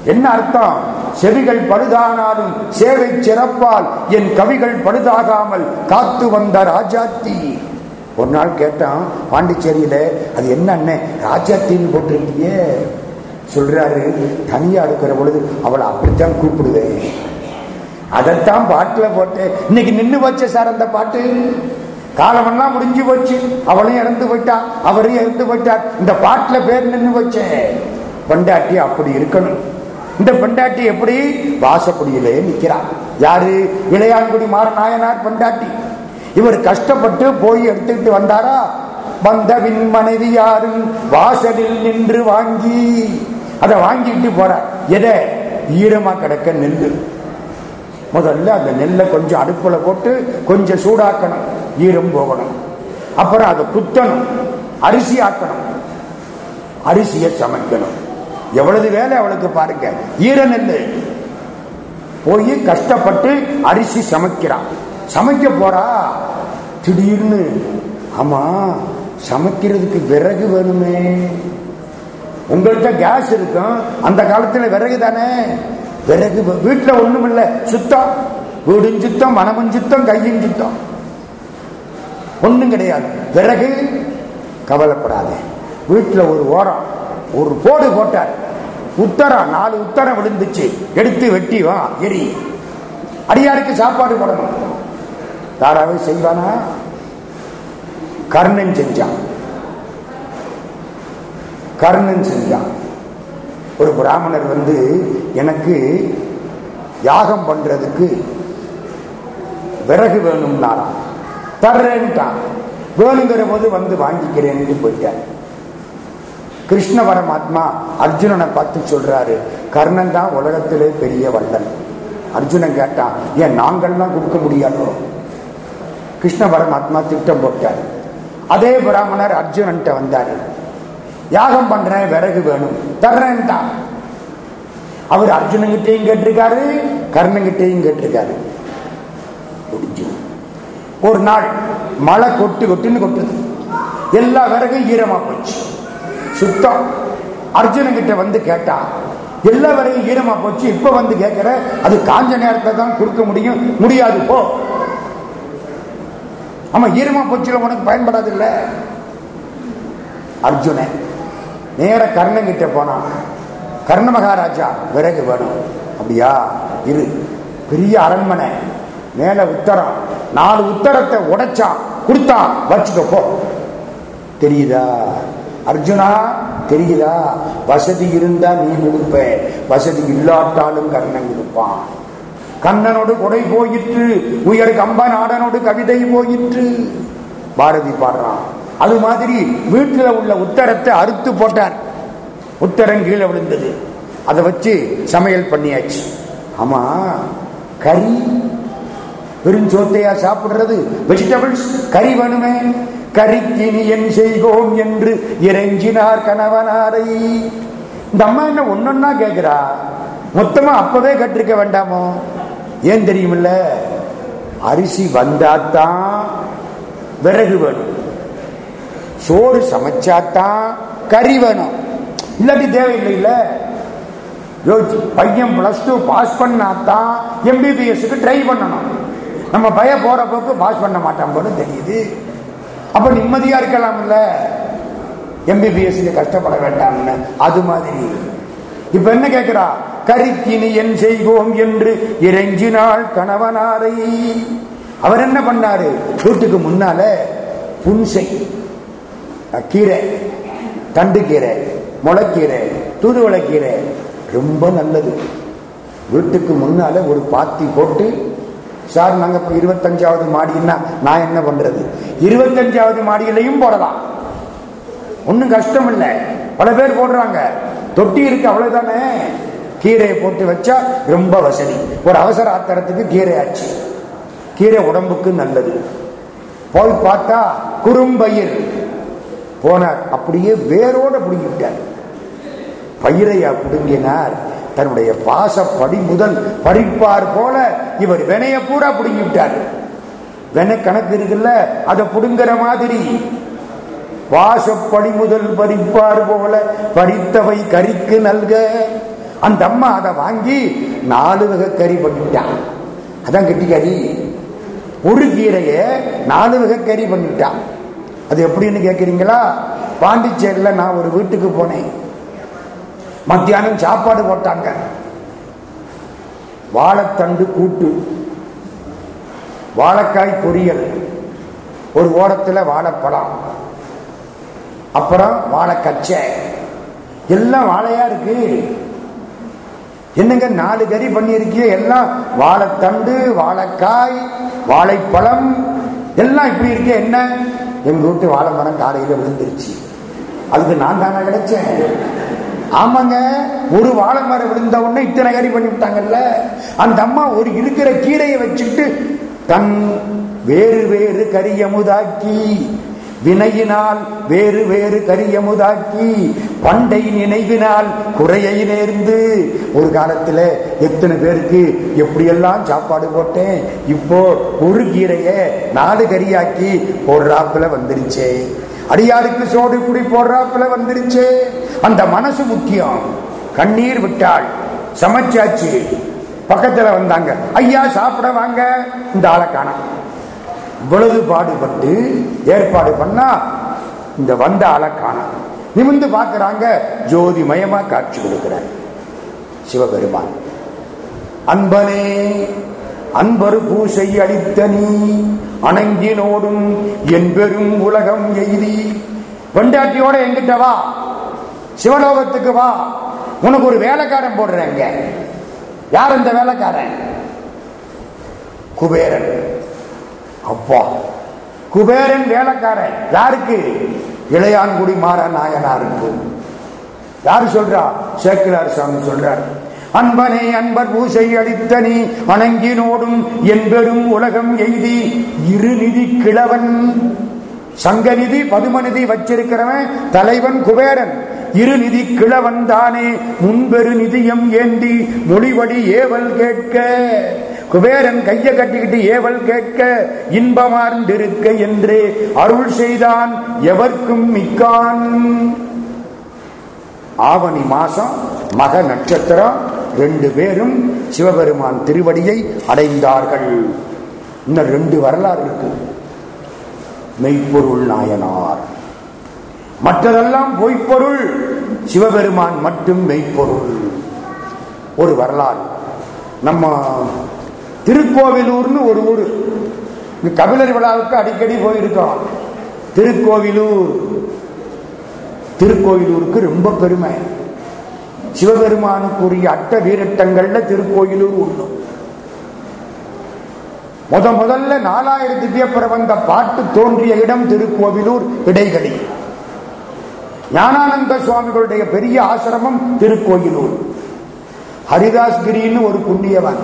A: என்ன அர்த்தம்? செவிகள் பழுதானாலும் சேவை சிறப்பால் என் கவிகள் பழுதாகாமல் காத்து வந்த ராஜாத்தி. ஒரு நாள் கேட்டான் பாண்டிச்சேரியில அது என்ன ராஜாத்தின்னு போட்டிருக்கியே? சொல்றாரு தனியா இருக்கிற பொழுது அவளை அப்படித்தான் கூப்பிடுவேன். அதைத்தான் பாட்டுல போட்டு இன்னைக்கு நின்று வச்ச சார் அந்த பாட்டு? காலமெல்லாம் முடிஞ்சு போச்சு. அவளையும் இறந்து போயிட்டா அவரையும் இறந்து போயிட்டார் இந்த பாட்டில் பேர் நின்று போச்சே. பொண்டாட்டி அப்படி இருக்கணும். இந்த பெண்டாட்டி எப்படி? வாசப்படியிலே நிற்கிறான் யாரு? இளையான்குடி மாற நாயனார் பெண்டாட்டி. இவர் கஷ்டப்பட்டு போய் எடுத்துக்கிட்டு வந்தாரா? வந்தவின் மனைவி யாரும் வாசலில் நின்று வாங்கி அதை வாங்கிட்டு போறார் எதை? ஈரமா கிடக்க நெல்லு. முதல்ல அந்த நெல்லை கொஞ்சம் அடுப்பில் போட்டு கொஞ்சம் சூடாக்கணும். ஈரம் போகணும். அப்புறம் அதை குத்தணும். அரிசி ஆக்கணும். அரிசியை சமைக்கணும். எவ்வளவு வேலை அவளுக்கு பாருங்க. ஈரன் இல்லை. போய் கஷ்டப்பட்டு அரிசி சமைக்கிறான் சமைக்க போறா. திடீர்னு ஆமா சமைக்கிறதுக்கு விறகு வேணுமே. உங்கள்கிட்ட கேஸ் இருக்கும். அந்த காலத்துல விறகு தானே. விறகு வீட்டுல ஒண்ணும் சுத்தம். வீடும் சுத்தம் மனமும் சுத்தம் கையும் சுத்தம். ஒன்றும் கிடையாது. விறகு கவலைப்படாத. வீட்டில் ஒரு ஓரம் ஒரு போடு போட்டார். உத்தரம் நாலு உத்தரம் விழுந்துச்சு. எடுத்து வெட்டி வா எரி. அடியாருக்கு சாப்பாடு போடணும். யாராவது செய்வானா? கர்ணன் செஞ்சான். கர்ணன் செஞ்சான். ஒரு பிராமணர் வந்து எனக்கு யாகம் பண்றதுக்கு விறகு வேணும்னாராம். தர்றேன்ட்டான் வேணுங்கிற போது வந்து வாங்கிக்கிறேன்னு போயிட்டார் கிருஷ்ண பரமாத்மா அர்ஜுனனை பார்த்து சொல்றாரு கர்ணன் தான் உலகத்திலே பெரிய வல்லன். அர்ஜுனன் கேட்டான் ஏன் நாங்கள்லாம் கொடுக்க முடியாதோ? கிருஷ்ண பரமாத்மா திட்டம் போட்டார். அதே பிராமணர் அர்ஜுனன்ட்ட வந்தாரு யாகம் பண்றேன் விறகு வேணும். தர்றேன்ட்டான் அவர் அர்ஜுனங்கிட்டையும் கேட்டிருக்காரு கர்ணங்கிட்டையும் கேட்டிருக்காரு. ஒரு நாள் மழை கொட்டு கொட்டுன்னு கொட்டுது. எல்லா விறகும் ஈரமா போச்சு. சுத்தம். அர்ஜுனன் கிட்ட வந்து கேட்டா எல்லா விறகும் ஈரமா போச்சு இப்ப வந்து கேட்கிற அது காஞ்ச நேரத்தை தான் கொடுக்க முடியும் முடியாது போ. ஆமா ஈரமா போச்சுல உனக்கு பயன்படாது இல்ல. அர்ஜுனன் நேர கர்ணன் கிட்ட போனான் கர்ண மகாராஜா விறகு வேணும். அப்படியா? இரு. பெரிய அரண்மனை. மேல உத்தரம் நாலு உத்தரத்தை உடைச்சான் கொடுத்தான் வச்சுக்கோ தெரியுதா? அர்ஜுனா தெரியுதா? வசதி இருந்தா நீ கொடுப்ப. வசதி இல்லாட்டாலும் கர்ணன் கொடுப்பான். கண்ணனோடு கொடை போயிற்று. உயர் கம்ப நாடனோடு கவிதை போயிற்று. பாரதி பாடுறான். அது மாதிரி வீட்டில் உள்ள உத்தரத்தை அறுத்து போட்டார். உத்தரம் கீழே விழுந்தது. அதை வச்சு சமையல் பண்ணியாச்சு. ஆமா கறி பெருஞ்சோத்தையா சாப்பிடுறது? வெஜிடபிள்ஸ் கறி வேணுமே? கறிக்கினி என் செய்கோம் என்று இறைஞ்சினார் கணவனாரை. இந்த அம்மா என்ன ஒன்னொன்னா கேக்குறா? மொத்தமா அப்பவே கட்டிருக்க வேண்டாமோ? ஏன் தெரியுமில்ல? அரிசி வந்தாத்தான் விறகு வேணும். சோறு சமைச்சாத்தான் கறி வேணும். இல்லாட்டி தேவையில்லை இல்ல யோசிச்சு பையன் பிளஸ் டூ பாஸ் பண்ணாதான் எம்பிபிஎஸ்க்கு ட்ரை பண்ணணும். நம்ம பய போகிற போக்கு பாஸ் பண்ண மாட்டான் போல தெரியுது. அப்ப நிம்மதியா இருக்கலாம்ல? எம்பிபிஎஸ்க்கு கஷ்டப்பட வேண்டாம்னு. அது மாதிரி. இப்ப என்ன கேட்கிறா கருத்தினி என் செய்வோம் என்று இறைஞ்சினாள் கணவனாரை. அவர் என்ன பண்ணாரு? வீட்டுக்கு முன்னால புன்சை கீரை தண்டு கீரை முளைக்கீரை தூதுவளைக்கீரை ரொம்ப நல்லது. வீட்டுக்கு முன்னால ஒரு பாத்தி போட்டு சார் நாங்க இப்ப இருபத்தஞ்சாவது மாடின்னா நான் என்ன பண்றது? இருபத்தஞ்சாவது மாடியிலையும் போடலாம். ஒன்றும் கஷ்டம் இல்லை பல பேர் போடுறாங்க. தொட்டி இருக்கு அவ்வளவுதானே? கீரையை போட்டு வச்சா ரொம்ப வசதி. ஒரு அவசர ஆத்திரத்துக்கு கீரை ஆச்சு. கீரை உடம்புக்கு நல்லது. போய் பார்த்தா குறும்பயிர். போனார். அப்படியே வேரோட பிடுங்கிவிட்டார். பயிரையா பிடுங்கினார். தன்னுடைய பாசப்படி முதல் பறிப்பார் போல இவர் வினைய பூரா பிடுங்கி விட்டார் வென கணக்கு இருக்குல்ல அதை புடுங்குற மாதிரி. வாசப்படி முதல் பறிப்பார் போல பறித்தவை கறிக்கு நல்க. அந்த அம்மா அதை வாங்கி நாலு வகை கறி பண்ணிட்டான் அதான் கெட்டி ஒரு கீரைய நாலு வகை கறி பண்ணிட்டான் அது எப்படின்னு கேட்குறீங்களா பாண்டிச்சேரியில் நான் ஒரு வீட்டுக்கு போனேன். மத்தியானம் சாப்பாடு போட்டாங்க. வாழைத்தண்டு கூட்டு வாழைக்காய் பொரியல் ஒரு ஓரத்தில் வாழைப்பழம் அப்புறம் வாழைக்கச்சை. எல்லாம் வாழையா இருக்கு. என்னங்க நாலு கறி பண்ணியிருக்கிய? எல்லாம் வாழைத்தண்டு வாழைக்காய் வாழைப்பழம் எல்லாம் இப்படி இருக்கே என்ன? எங்க வீட்டு வாழை மரம் காலையில் விழுந்துருச்சு. அதுக்கு நான் தானே கிடைச்சேன். ஆமாங்க ஒரு வாழை மரம் விழுந்த உடனே இத்தனை கறி பண்ணி விட்டாங்கல்ல? அந்த அம்மா ஒரு இருக்கிற கீரையை வச்சுட்டு தன் வேறு வேறு கரியமுதாக்கி வினையினால் வேறு வேறு கரியமுதாக்கி பண்டை நினைவினால் குறையை நேர்ந்து. ஒரு காலத்துல எத்தனை பேருக்கு எப்படியெல்லாம் சாப்பாடு போட்டேன் இப்போ ஒரு கீரைய நாலு கறியாக்கி போடுறாப்புல வந்துருச்சே. அடியாருக்கு சோடு குடி போடுறாப்புல வந்துருச்சு அந்த மனசு முக்கியம். கண்ணீர் விட்டாள். சமைச்சாச்சு. பக்கத்துல வந்தாங்க. ஐயா சாப்பிட வாங்க. இந்த ஆளை காணும் இவ்வளவு பாடுபட்டு ஏற்பாடு பண்ணா இந்த வந்த ஆளை காணும் நிமிந்து பார்க்கறாங்க. ஜோதிமயமா காட்சி கொடுக்கிறார். சிவபெருமான். அன்பனே அன்பரு பூசை அளித்த நீ அணங்கினோடும் என் பெரும் உலகம் எய்தி. பெண்டாட்டியோட எங்கிட்ட வா. சிவலோகத்துக்கு வா. உனக்கு ஒரு வேலைக்காரன் போடுறேங்க. யார் அந்த வேலைக்காரன்? குபேரன். அப்பா குபேரன் வேலைக்காரன். யாருக்கு? இளையான்குடி மாற நாயனாருக்கு யாரு சொல்றா? சேக்கிரார் சாமி சொல்றார். அன்பனே அன்பர் பூசை அளித்த நீ வணங்கினோடும் என்பெரும் உலகம் எய்தி இருநிதி கிழவன். சங்கநிதி பதுமநிதி வச்சிருக்கிறவன் தலைவன் குபேரன். இருநிதி கிழவன் தானே முன்பெரு நிதியம் ஏந்தி மொழிவடி ஏவல் கேட்க. குபேரன் கைய கட்டிக்கிட்டு ஏவல் கேட்க இன்பமார்ந்திருக்க என்று அருள் செய்தான் எவர்க்கும் மிக்கான். ஆவணி மாசம் மக நட்சத்திரம் ரெண்டு பேரும் சிவபெருமான் திருவடியை அடைந்தார்கள். இன்னும் ரெண்டு வரலாறு இருக்கு. மெய்ப்பொருள் நாயனார். மற்றதெல்லாம் பொய்ப்பொருள். சிவபெருமான் மட்டும் மெய்ப்பொருள். ஒரு வரலாறு. நம்ம திருக்கோவிலூர்னு ஒரு ஊர். கபிலர் விழாவுக்கு அடிக்கடி போயிருக்கோம். திருக்கோவிலூர். திருக்கோவிலூருக்கு ரொம்ப பெருமை. சிவபெருமானுக்குரிய அட்ட வீரட்டங்கள்ல திருக்கோயிலூர் ஒண்ணு. முத முதல்ல நாலாயிரம் திவ்ய பிரபந்த பாட்டு தோன்றிய இடம் திருக்கோவிலூர் இடைகளி. ஞானானந்த சுவாமிகளுடைய பெரிய ஆசிரமம் திருக்கோயிலூர். ஹரிதாஸ்கிரின்னு ஒரு புண்ணியவன்.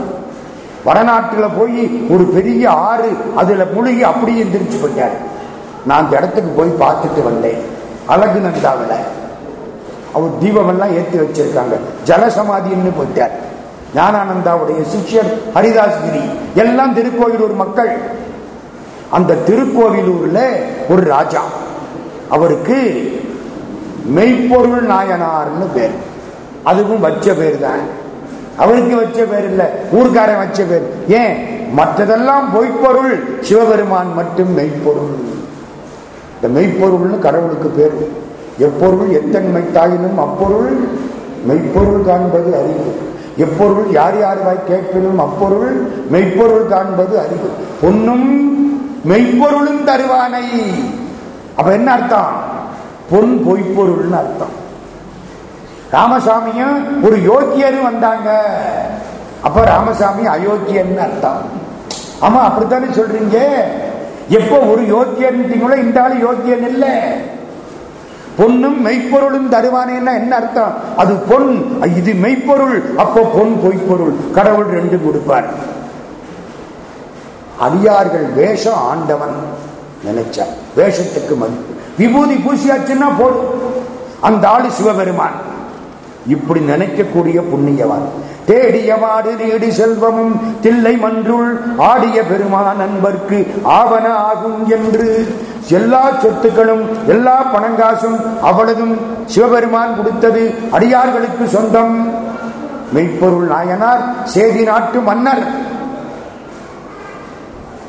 A: வடநாட்டில் போய் ஒரு பெரிய ஆறு அதுல முழுகி அப்படியே எந்திரிச்சு போயிட்டார். நான் அந்த இடத்துக்கு போய் பார்த்துட்டு வந்தேன். அழகு நந்தாவில். அவர் தீபமெல்லாம் ஏற்றி வச்சிருக்காங்க. ஜலசமாதின்னு போயிட்டார். ஞானானந்தாவுடைய சிஷ்யர் ஹரிதாஸ்கிரி எல்லாம் திருக்கோவிலூர் மக்கள். அந்த திருக்கோவிலூர்ல ஒரு ராஜா. அவருக்கு மெய்ப்பொருள் நாயனார்னு பேர். அதுவும் வச்ச பேர் தான் அவருக்கு வச்ச பேர் இல்லை ஊர்க்காரன் வச்ச பேர். ஏன்? மற்றதெல்லாம் பொய்ப்பொருள் சிவபெருமான் மட்டும் மெய்ப்பொருள். இந்த மெய்ப்பொருள்னு கடவுளுக்கு பேர். எப்பொருள் எத்தன்மை தாயினும் அப்பொருள் மெய்ப்பொருள் காண்பது அறிவு. எப்பொருள் யார் யார் வாய் கேட்பினும் அப்பொருள் மெய்ப்பொருள் காண்பது அறிவு. பொன்னும் மெய்ப்பொருளும் தருவானை. அப்ப என்ன அர்த்தம்? பொன் பொய்ப்பொருள்னு அர்த்தம். ராமசாமியும் ஒரு யோக்கியரும் வந்தாங்க. அப்ப ராமசாமி அயோக்கியன்னு அர்த்தம். ஆமா அப்படித்தானே சொல்றீங்க? எப்போ ஒரு யோக்கியன்ட்டீங்களோ இந்த ஆளு யோக்கியன் இல்லை. பொன்னும் மெய்ப்பொருளும் தருவானேன்னா என்ன அர்த்தம்? அது பொன். இது மெய்ப்பொருள். அப்போ பொன் பொய்ப்பொருள். கடவுள் ரெண்டு கொடுப்பார். அடியார்கள் வேஷம் ஆண்டவன் நினைச்சா வேஷத்துக்கு மதிப்பு. விபூதி பூசியாச்சுன்னா போதும். அந்த ஆளு சிவபெருமான். இப்படி நினைக்கக்கூடிய புண்ணியவான். தேடிய மாடு நீடி செல்வமும் தில்லை மன்றுள் ஆடிய பெருமான் நண்பர்க்கு ஆவன ஆகும் என்று. எல்லா சொத்துக்களும் எல்லா பணங்காசும் அவளதும் சிவபெருமான் கொடுத்தது அடியார்களுக்கு சொந்தம். மெய்ப்பொருள் நாயனார் சேதி நாட்டு மன்னர்.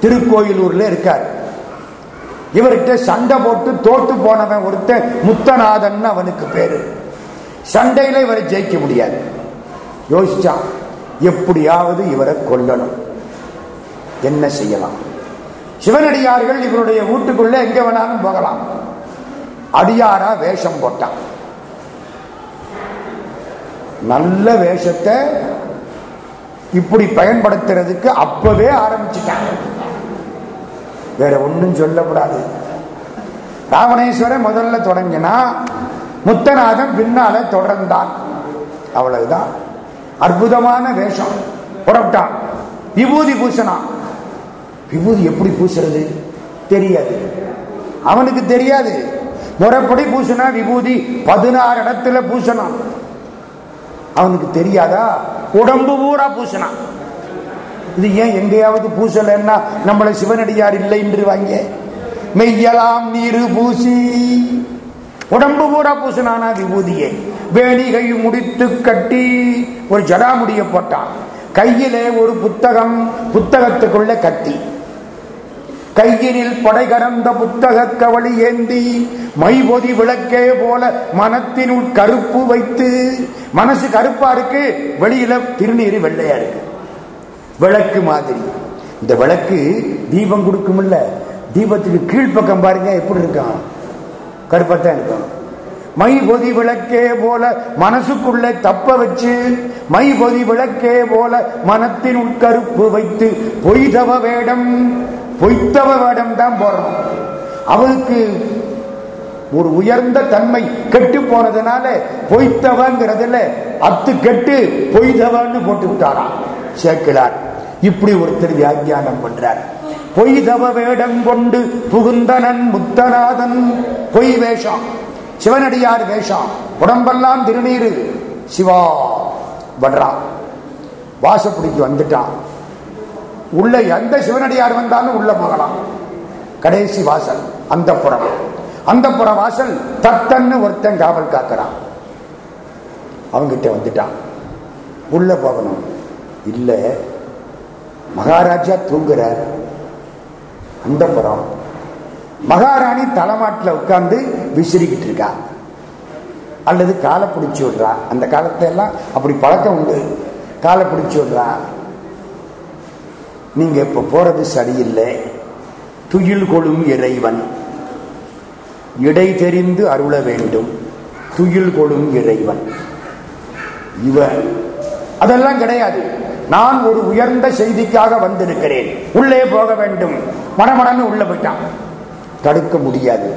A: திருக்கோயிலூர்ல இருக்கார். இவர்கிட்ட சண்டை போட்டு தோத்து போனவன் ஒருத்தன் முத்தநாதன் அவனுக்கு பேரு. சண்டையில இவரை ஜெயிக்க முடியாது. யோசிச்சான் எப்படியாவது இவரை கொல்லணும். என்ன செய்யலாம்? சிவனடியார்கள் இவருடைய வீட்டுக்குள்ள எங்க வேணாலும் போகலாம். அடியாரா வேஷம் போட்டான். நல்ல வேஷத்தை இப்படி பயன்படுத்துறதுக்கு அப்பவே ஆரம்பிச்சுட்டாங்க வேற ஒன்றும் சொல்லக்கூடாது. ராவணேஸ்வரன் முதல்ல தொடங்கினா முத்தநாதன் பின்னால தொடர்ந்தான். அவ்வளவுதான். அற்புதமான வேஷம் புறப்பட்டான் விபூதி பூசனா. விபூதி எப்படி பூசுறது? தெரியாது. அவனுக்கு தெரியாது. முறைப்படி பூசினா விபூதி பதினாறு இடத்துல பூசணும் அவனுக்கு தெரியாதா? உடம்பு பூரா பூசினான் இது ஏன் எங்கேயாவது பூசலன்னா நம்மளை சிவனடியார் இல்லை என்று வாங்க மெய்யலாம் நீரு பூசி உடம்பு பூரா பூசினானா விபூதியை வேணிகை முடித்து கட்டி ஒரு ஜடாமுடிய போட்டான். கையிலே ஒரு புத்தகம் புத்தகத்துக்குள்ள கத்தி. கையினில் படை கறந்த புத்தக கவளி ஏந்தி மைபொதி விளக்கே போல மனத்தினுள் கருப்பு வைத்து மனசு கருப்பா இருக்கு வெளியில திருநீர் வெள்ளையா இருக்கு. விளக்கு மாதிரி. இந்த விளக்கு தீபம் கொடுக்கும்ல தீபத்துக்கு கீழ்ப்பக்கம் பாருங்க எப்படி இருக்கான்? கருப்பத்தான் இருக்கணும் மை பொதி விளக்கே போல மனசுக்குள்ளே தப்ப வச்சு மை பொதி விளக்கே போல மனத்தின் உட்கருப்பு வைத்து பொய்தவ வேடம் பொய்த்தவ வேடம் தான் போடுறோம் அவனுக்கு ஒரு உயர்ந்த தன்மை கெட்டு போனதுனால பொய்த்தவங்கிறதுல அத்து கெட்டு பொய்தவன்னு போட்டு விட்டாராம் சேர்க்கிறார் இப்படி ஒருத்தர் வியாக்கியானம் பண்றார். பொய்தவ வேடம் கொண்டு புகுந்தனன் முத்தநாதன். பொய் வேஷம் சிவனடியார் வேஷம் உடம்பெல்லாம் திருநீரு. சிவா. வர்றான் வாசப்படிக்கு வந்துட்டான் உள்ள எந்த சிவனடியார் வந்தாலும் உள்ள போகலாம் கடைசி வாசல் அந்த புறம் அந்த புற வாசல் தத்தன்னு ஒருத்தன் காவல் காக்கிறான் அவங்கிட்ட வந்துட்டான் உள்ள போகணும். இல்ல மகாராஜா தூங்குறார். அந்த புறம். மகாராணி தலைமாட்டில் உட்கார்ந்து விசிறிக்கிட்டு இருக்கா. அல்லது காலை பிடிச்சி விடுறா. அந்த காலத்தை எல்லாம் அப்படி பழக்கம் உண்டு. காலை பிடிச்சி விடுறா. நீங்க இப்ப போறது சரியில்லை. துயில் கொளும் இறைவன். இடை தெரிந்து அருள வேண்டும். துயில் கொளும் இறைவன். இவன். அதெல்லாம் கிடையாது. நான் ஒரு உயர்ந்த செய்திக்காக வந்திருக்கிறேன். உள்ளே போக வேண்டும். மனமடன்னு உள்ள போயிட்டான். தடுக்க முடியாது.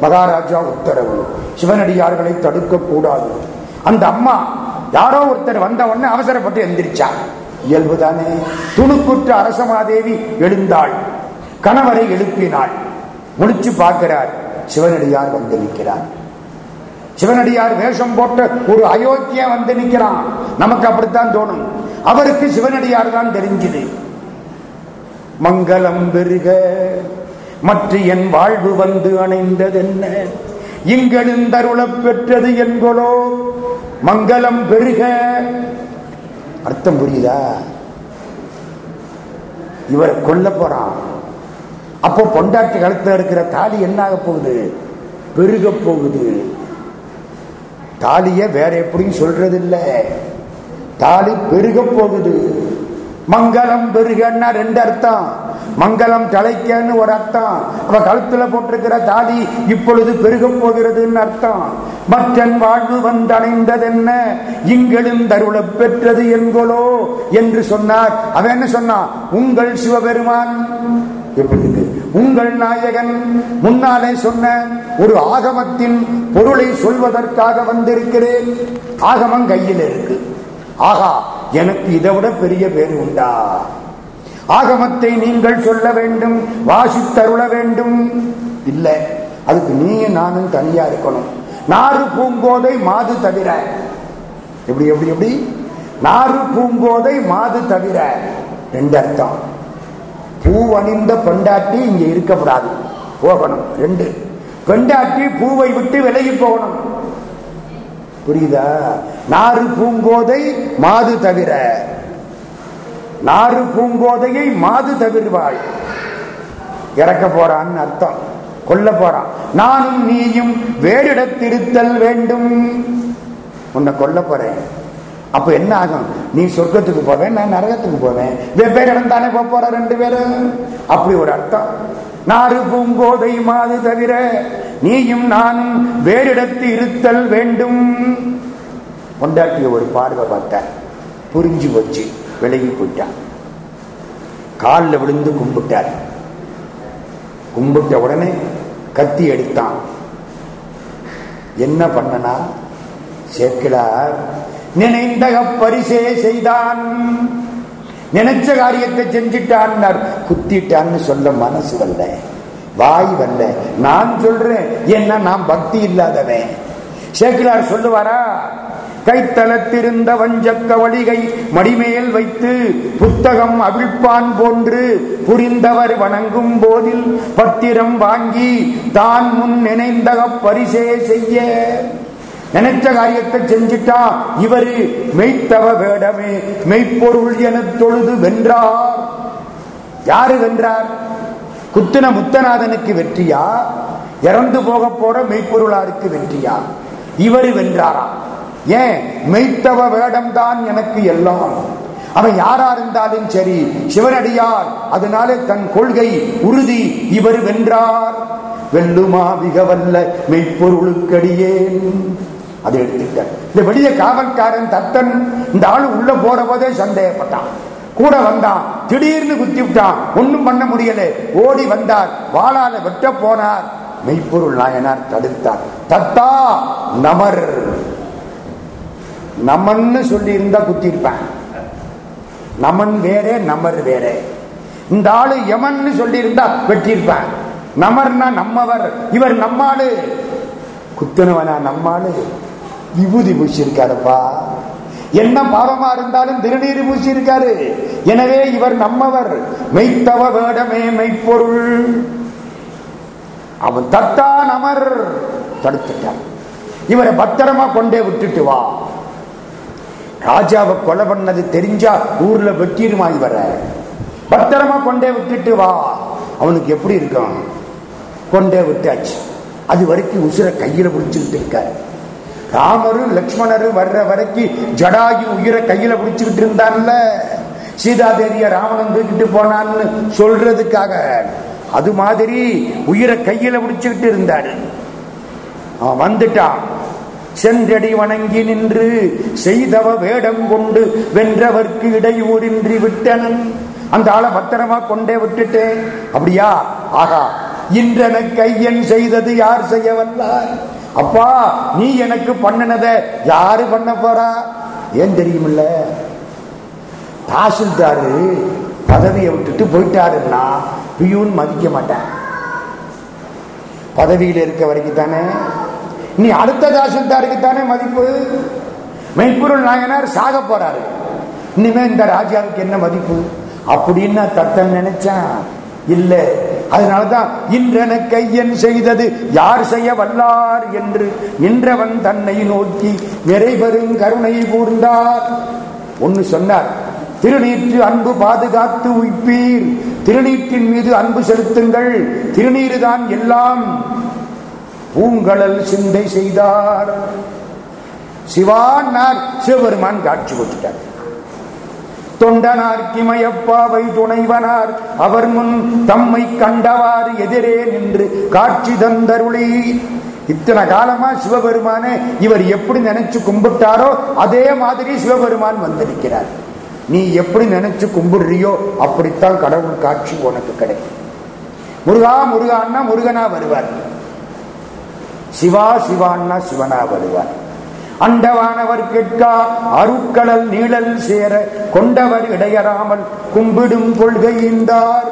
A: மகாராஜா உத்தரவு. சிவனடியார்களை தடுக்க கூடாது. அந்த அம்மா யாரோ ஒருத்தர் வந்த உடனே அவசரப்பட்டு எந்திரிச்சா. இயல்புதானே. துணுக்குற்ற அரசமாதேவி எழுந்தாள். கணவரை எழுப்பினாள். முடிச்சு பார்க்கிறார். சிவனடியார் வந்து நிற்கிறார். சிவனடியார் வேஷம் போட்டு ஒரு அயோக்கிய வந்து நிற்கிறான். நமக்கு அப்படித்தான் தோணும். அவருக்கு சிவனடியார் தான் தெரிஞ்சுது. மங்களம் பெருக மற்ற என் வாழ்வு வந்து அணைந்ததென்ன? இங்கெழுந்தருளப் பெற்றது என்கொலோ மங்களம் பெருக. அர்த்தம் புரியுதா? இவரை கொல்ல போறான். அப்போ பொண்டாட்டி கழுத்துல இருக்கிற தாலி என்ன ஆக போகுது? பெருக போகுது. தாலிய வேற எப்படியும் சொல்றது இல்லை தாலி பெருக போகுது. மங்களம் பெருகன்னா ரெண்டு அர்த்தம். மங்களம் தலைக்கன்னு ஒரு அர்த்தம். அவ கழுத்துல போட்டிருக்கிற தாலி இப்பொழுது பெருக போகிறதுன்னு அர்த்தம். மற்றன் வாழ்வு வந்தடைந்ததென்ன? இங்களும் தருள பெற்றது என்கொலோ என்று சொன்னார். அவன் என்ன சொன்னான்? உங்கள் சிவபெருமான். எப்படி உங்கள் நாயகன். முன்னாலே சொன்ன ஒரு ஆகமத்தின் பொருளை சொல்வதற்காக வந்திருக்கிறேன். ஆகமம் கையில் இருக்கு. ஆகா எனக்கு இதை விட பெரிய பேர் உண்டா? ஆகமத்தை நீங்கள் சொல்ல வேண்டும் வாசித்தருள வேண்டும். இல்ல அதுக்கு நீயும் நானும் தனியா இருக்கணும். நாறு பூங்கோதை மாது தவிர. எப்படி எப்படி எப்படி? நாறு பூங்கோதை மாது தவிர. ரெண்டு அர்த்தம். பூ அணிந்த பெண்டாட்டி இங்க இருக்கப்படாது போகணும். ரெண்டு. பெண்டாட்டி பூவை விட்டு விலகி போகணும். புரியுதா? நாறு பூங்கோதை மாது தவிர. நாறு பூங்கோதையை மாது தவிர்வாள். இறக்க போறான்னு அர்த்தம். கொல்ல போறான். நானும் நீயும் வேறிடத்திருத்தல் வேண்டும். உன்னை கொல்ல போறேன். அப்ப என்ன ஆகும்? நீ சொர்க்கத்துக்கு போவேன் நான் நரகத்துக்கு போவேன். வெவ்வேறு இடம் தானே போக போற ரெண்டு பேரும்? அப்படி ஒரு அர்த்தம். நாறு பூங்கோதை மாது தவிர நீயும் நானும் வேறிடத்து இருத்தல் வேண்டும். கொண்டாட்டிய ஒரு பார்வை பார்த்தார் புரிஞ்சு போச்சு விலகி போயிட்டான் காலில் விழுந்து கும்பிட்டார். கும்பிட்ட உடனே கத்தி எடுத்தான் என்ன பண்ணனா? சேக்கிலார் நினைந்தக பரிசே செய்தான். நினைச்ச காரியத்தை செஞ்சிட்டான் குத்திட்டான்னு சொல்ல மனசு வரல. வாய் வரல. நான் சொல்றேன். என்ன நான் பக்தி இல்லாதவன். சேக்கிலார் சொல்லுவாரா? கைத்தளத்திருந்த வஞ்சக்க வழிகை மடிமேல் வைத்து புத்தகம் அவிழ்ப்பான் போன்று புரிந்தவர் வணங்கும் போதில் பத்திரம் வாங்கி தான் முன் நினைந்த பரிசே செய்ய. நினைச்ச காரியத்தை செஞ்சிட்டா இவரு மெய்த்தவ வேடமே மெய்ப்பொருள் என தொழுது வென்றார். யாரு வென்றார்? குத்துன முத்தநாதனுக்கு வெற்றியா? இறந்து போக போற மெய்ப்பொருளாருக்கு வெற்றியா? இவரு வென்றாரா? ஏன்? மெய்த்தவ வேடம் தான் எனக்கு எல்லாம். அவன் யாரா இருந்தாலும் சரி சிவனடியார் அதனால தன் கொள்கை உறுதி இவர் வென்றார். வெல்லுமா மிக வல்ல மெய்ப்பொருளுக்கடியேன். அதை எடுத்துக்கிட்டேன் இந்த வெளிய காவல்காரன் தத்தன் இந்த ஆளு உள்ள போற போதே சந்தேகப்பட்டான். கூட வந்தான். திடீர்னு குத்தி விட்டான் ஒன்னும் பண்ண முடியல. ஓடி வந்தார். வாழால வெட்ட போனார். மெய்ப்பொருள் நாயனார் தடுத்தார். தத்தா நமர். நமன்னு சொல்லி இருந்தா குத்தி இருப்பேன் நமன் வேற நமர் வேற. இந்த ஆளு யமன் சொல்லி இருந்தா வெட்டியிருப்பேன். நமர்னா நம்மவர். இவர் நம்மாளு. குத்துனவனா நம்மாளு. விபூதி பூசியிருக்காருப்பா. என்ன பாவமா இருந்தாலும் திருநீர் பூசியிருக்காரு. எனவே இவர் நம்மவர். மெய்த்தவ வேடமே மெய்ப்பொருள். அவன் தத்தான் அமர். தடுத்துட்டான். இவரை பத்திரமா கொண்டே விட்டுட்டு வா. ராஜாவை கொலை பண்ணது தெரிஞ்சா ஊர்ல வெட்டிருமா இவர? பத்திரமா கொண்டே விட்டுட்டு வா. அவனுக்கு எப்படி இருக்கும் கொண்டே விட்டாச்சு. அது வரைக்கும் உசுர கையில பிடிச்சுக்கிட்டு இருக்காரு. ராமரும் லக்ஷ்மணரும் வர்ற வரைக்கும் ஜடாயு உயிரை கையில பிடிச்சுக்கிட்டு இருந்தான்ல. சீதாதேவிய ராவணன் தூக்கிட்டு போனான்னு சொல்றதுக்காக. அது மாதிரி உயிரை கையில பிடிச்சுக்கிட்டு இருந்தாரு. அவன் வந்துட்டான். சென்றடி வணங்கி நின்று செய்தவ வேடம் கொண்டு வென்றவர்க்கு இடையூறின்றி விட்டனன். அந்த ஆளை பத்திரமா கொண்டே விட்டுட்டேன். அப்படியா? ஆகா இன்றன கையன் செய்தது யார் செய்ய வந்தார்? அப்பா நீ எனக்கு பண்ணினத யாரு பண்ண போறா? ஏன் தெரியுமில்ல? தாசில்தாரு பதவியை விட்டுட்டு போயிட்டாருன்னா பியூன் மதிக்க மாட்டேன். பதவியில் இருக்க வரைக்கும் தானே? நீ அடுத்த தாசில்தாருக்கு தானே மதிப்பு? மெய்ப்பொருள் நாயனார் சாக போறாரு. இனிமே இந்த ராஜாவுக்கு என்ன மதிப்பு? அப்படின்னு தத்தன் நினைச்சான். இல்ல. அதனாலதான் இன்றன கையன் செய்தது யார் செய்ய வல்லார் என்று நின்றவன் தன்னை நோக்கி நிறைவரும் கருணை கூர்ந்தார். ஒன்னு சொன்னார் திருநீற்று அன்பு பாதுகாத்து உய்ப்பீர். திருநீற்றின் மீது அன்பு செலுத்துங்கள். திருநீரு தான் எல்லாம் பூங்கடல் சிந்தை செய்தார். சிவான் சிவபெருமான் காட்சி கொடுத்துட்டார். தொண்டனார் கிமயப்பாவை துணைவனார். அவர் முன் தம்மை கண்டவாறு எதிரே நின்று காட்சி தந்தருளி. இத்தனை காலமா சிவபெருமானே இவர் எப்படி நினைச்சு கும்பிட்டாரோ அதே மாதிரி சிவபெருமான் வந்திருக்கிறார். நீ எப்படி நினைச்சு கும்பிடுறியோ அப்படித்தான் கடவுள் காட்சி உனக்கு கிடைக்கும். முருகா முருகான்னா முருகனா வருவார். சிவா சிவான்னா சிவனா வருவார். அண்டவானவர் கேட்கா அருக்கடல் நீழல் சேர கொண்டவர் இடையறாமல் கும்பிடும் கொள்கையின்றார்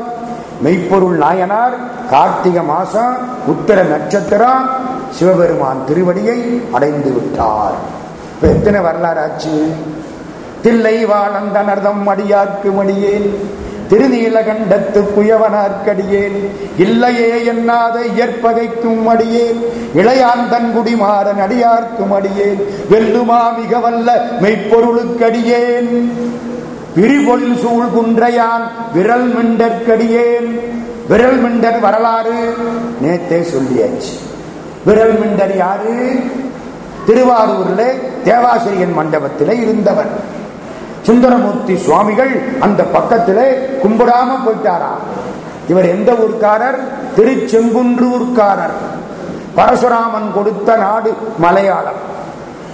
A: மெய்ப்பொருள் நாயனார் கார்த்திக மாசம் உத்தர நட்சத்திரம் சிவபெருமான் திருவடியை அடைந்து விட்டார். இப்ப எத்தனை வரலாறு ஆச்சு? தில்லை வாழந்தனர்தம் அடியார்க்கு திருநீல திருநீலகண்டத்து குயவனார்க்கடியேன். இல்லையே என்னாத இயற்பகைக்கும் அடியேன் இளையாந்தன் குடிமாறன் அடியார்க்கும் அடியேன் வெல்லுமா மிக வல்ல மெய்ப்பொருளுக்கடியேன். விரிபொழில் சூழ் குன்றையான் விரல் மிண்டற்கடியேன். விரல் மிண்டர் வரலாறு நேத்தே சொல்லியாச்சு. விரல் மிண்டர் யாரு? திருவாரூர்ல தேவாசிரியன் மண்டபத்திலே இருந்தவர். சுந்தரமூர்த்தி சுவாமிகள் அந்த பக்கத்திலே கும்பிடாம போயிட்டாரா? இவர் எந்த ஊர்க்காரர்? திருச்செங்குன்றூர்காரர் பரசுராமன் கொடுத்த நாடு மலையாளம்.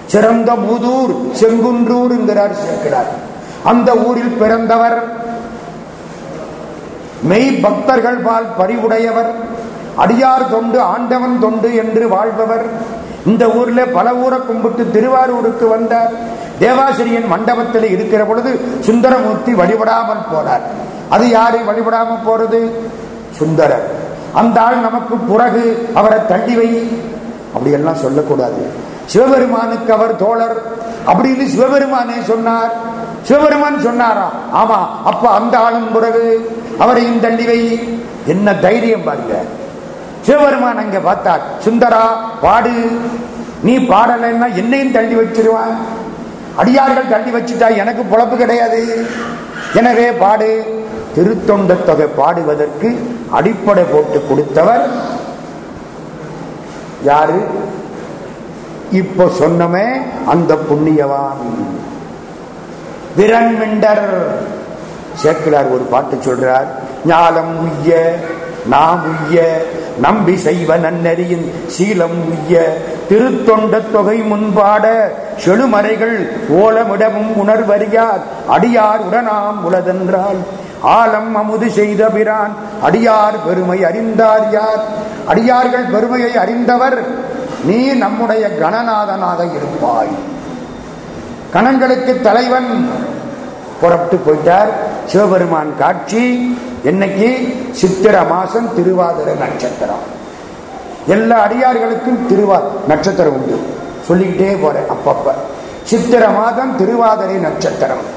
A: சிறந்த மூதூர் செங்குன்றூர் என்கிறார் சேர்க்கிறார். அந்த ஊரில் பிறந்தவர் மெய் பக்தர்கள் பால் பறிவுடையவர் அடியார் தொண்டு ஆண்டவன் தொண்டு என்று வாழ்பவர். இந்த ஊர்ல பல ஊரை கும்பிட்டு திருவாரூருக்கு வந்தார். தேவாசிரியன் மண்டபத்தில் இருக்கிற பொழுது சுந்தரமூர்த்தி வழிபடாமல் போனார். அது யாரை வழிபடாமல் போறது? சுந்தரர். அந்த ஆள் நமக்கு பிறகு அவரை தள்ளி வை. அப்படியெல்லாம் சொல்லக்கூடாது. சிவபெருமானுக்கு அவர் தோழர். அப்படின்னு சிவபெருமானே சொன்னார். சிவபெருமான் சொன்னாரா? ஆமா அப்ப அந்த ஆளும் பிறகு அவரையும் தள்ளி வை. என்ன தைரியம் பாருங்க. சிவபெருமான் அங்க பார்த்தார் சுந்தரா பாடு. நீ பாடலைன்னா என்னையும் தள்ளி வச்சிருவான். அடியார்கள் தள்ளி வச்சுட்டா எனக்கு பொழப்பு கிடையாது. எனவே பாடு திருத்தொண்ட தொகை பாடுவதற்கு அடிப்படை போட்டு கொடுத்தவர் யாரு? இப்போ சொன்னமே அந்த புண்ணியவான். விரண்மிண்டர் சேக்கிலார் ஒரு பாட்டு சொல்றார் ஞாலம் உய்ய நாம் உய்ய நம்பி செய்வ நன்னறியின் சீலம் உய்ய. திருத்தொண்ட தொகை முன்பாட செழுமறைகள் ஓலமிடமும் உணர்வறியார். அடியார் உடனாம் உளதென்றால் ஆலம் அமுது செய்த பிரான். அடியார் பெருமை அறிந்தார் யார்? அடியார்கள் பெருமையை அறிந்தவர் நீ நம்முடைய கணநாதனாக இருப்பாய். கணங்களுக்கு தலைவன் புறப்பட்டு போயிட்டார். சிவபெருமான் காட்சி என்னைக்கு? சித்திர மாசம் திருவாதிர நட்சத்திரம். எல்லா அடியார்களுக்கும் திருவா நட்சத்திரம் உண்டு. சொல்லிக்கிட்டே போறேன் அப்பப்ப. சித்திர மாதம் திருவாதிரை நட்சத்திரம்.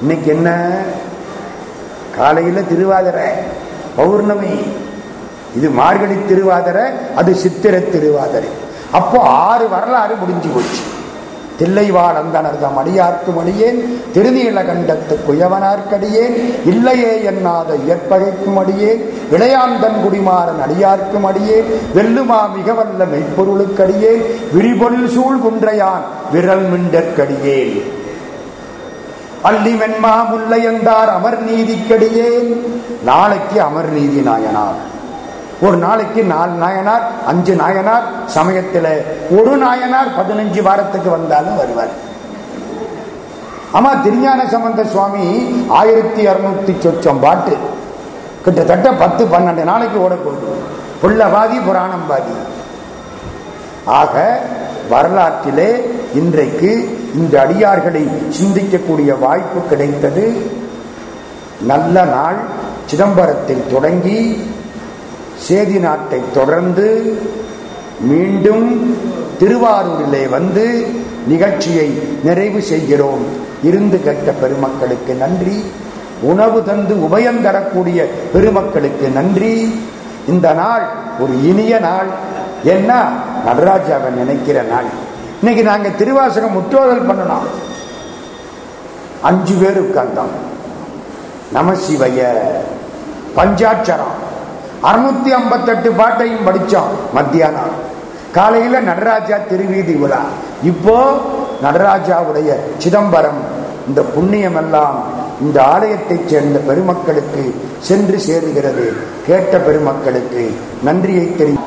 A: இன்னைக்கு என்ன? காலையில திருவாதிரை பௌர்ணமி. இது மார்கழி திருவாதிரை அது சித்திர திருவாதிரை. அப்போ ஆறு வரலாறு முடிஞ்சு போச்சு. தில்லைவாழ் அந்தனர்தம் அடியார்க்கும் அடியேன் திருநீல கண்டத்து குயவனார்க்கடியேன் இல்லையே என்னாத இயற்பகைக்கும் அடியேன் இளையாந்தன் குடிமாறன் அடியார்க்கும் அடியேன் வெல்லுமா மிக வல்ல மெய்ப்பொருளுக்கடியேன் விரிபொருள் சூழ் குன்றையான் விரல் மிண்டற்கடியேன். அள்ளி வெண்மா முல்லையந்தார் அமர் நீதிக்கடியேன் நாளைக்கு அமர் நீதி நாயனார். ஒரு நாளைக்கு நாலு நாயனார் அஞ்சு நாயனார் சமயத்தில் ஒரு நாயனார் பதினஞ்சு வாரத்துக்கு வந்தாலும் வருவார். ஆமா திருஞான சம்பந்த சுவாமி ஆயிரத்தி அறுநூத்தி சொச்சம் பாட்டு. கிட்டத்தட்ட பத்து பன்னெண்டு நாளைக்கு ஓட போகுது. புள்ள பாதி புராணம் பாதி. ஆக வரலாற்றிலே இன்றைக்கு இந்த அடியார்களை சிந்திக்கக்கூடிய வாய்ப்பு கிடைத்தது. நல்ல நாள் சிதம்பரத்தில் தொடங்கி சேதி நாட்டை தொடர்ந்து மீண்டும் திருவாரூரிலே வந்து நிகழ்ச்சியை நிறைவு செய்கிறோம். இருந்து கேட்ட பெருமக்களுக்கு நன்றி. உணவு தந்து உபயம் தரக்கூடிய பெருமக்களுக்கு நன்றி. இந்த நாள் ஒரு இனிய நாள். என்ன நடராஜாவை நினைக்கிற நாள். இன்னைக்கு நாங்க திருவாசகம் முற்றோதல் பண்ணணும். அஞ்சு பேர் உட்கார்ந்தோம். நமசிவய பஞ்சாட்சரம். அறுநூத்தி ஐம்பத்தெட்டு பாட்டையும் படிச்சோம் மத்தியானம். காலையில நடராஜா திருவீதி விழா இப்போ நடராஜாவுடைய சிதம்பரம் இந்த புண்ணியம் எல்லாம் இந்த ஆலயத்தைச் சேர்ந்த பெருமக்களுக்கு சென்று சேருகிறது. கேட்ட பெருமக்களுக்கு நன்றியை தெரிவி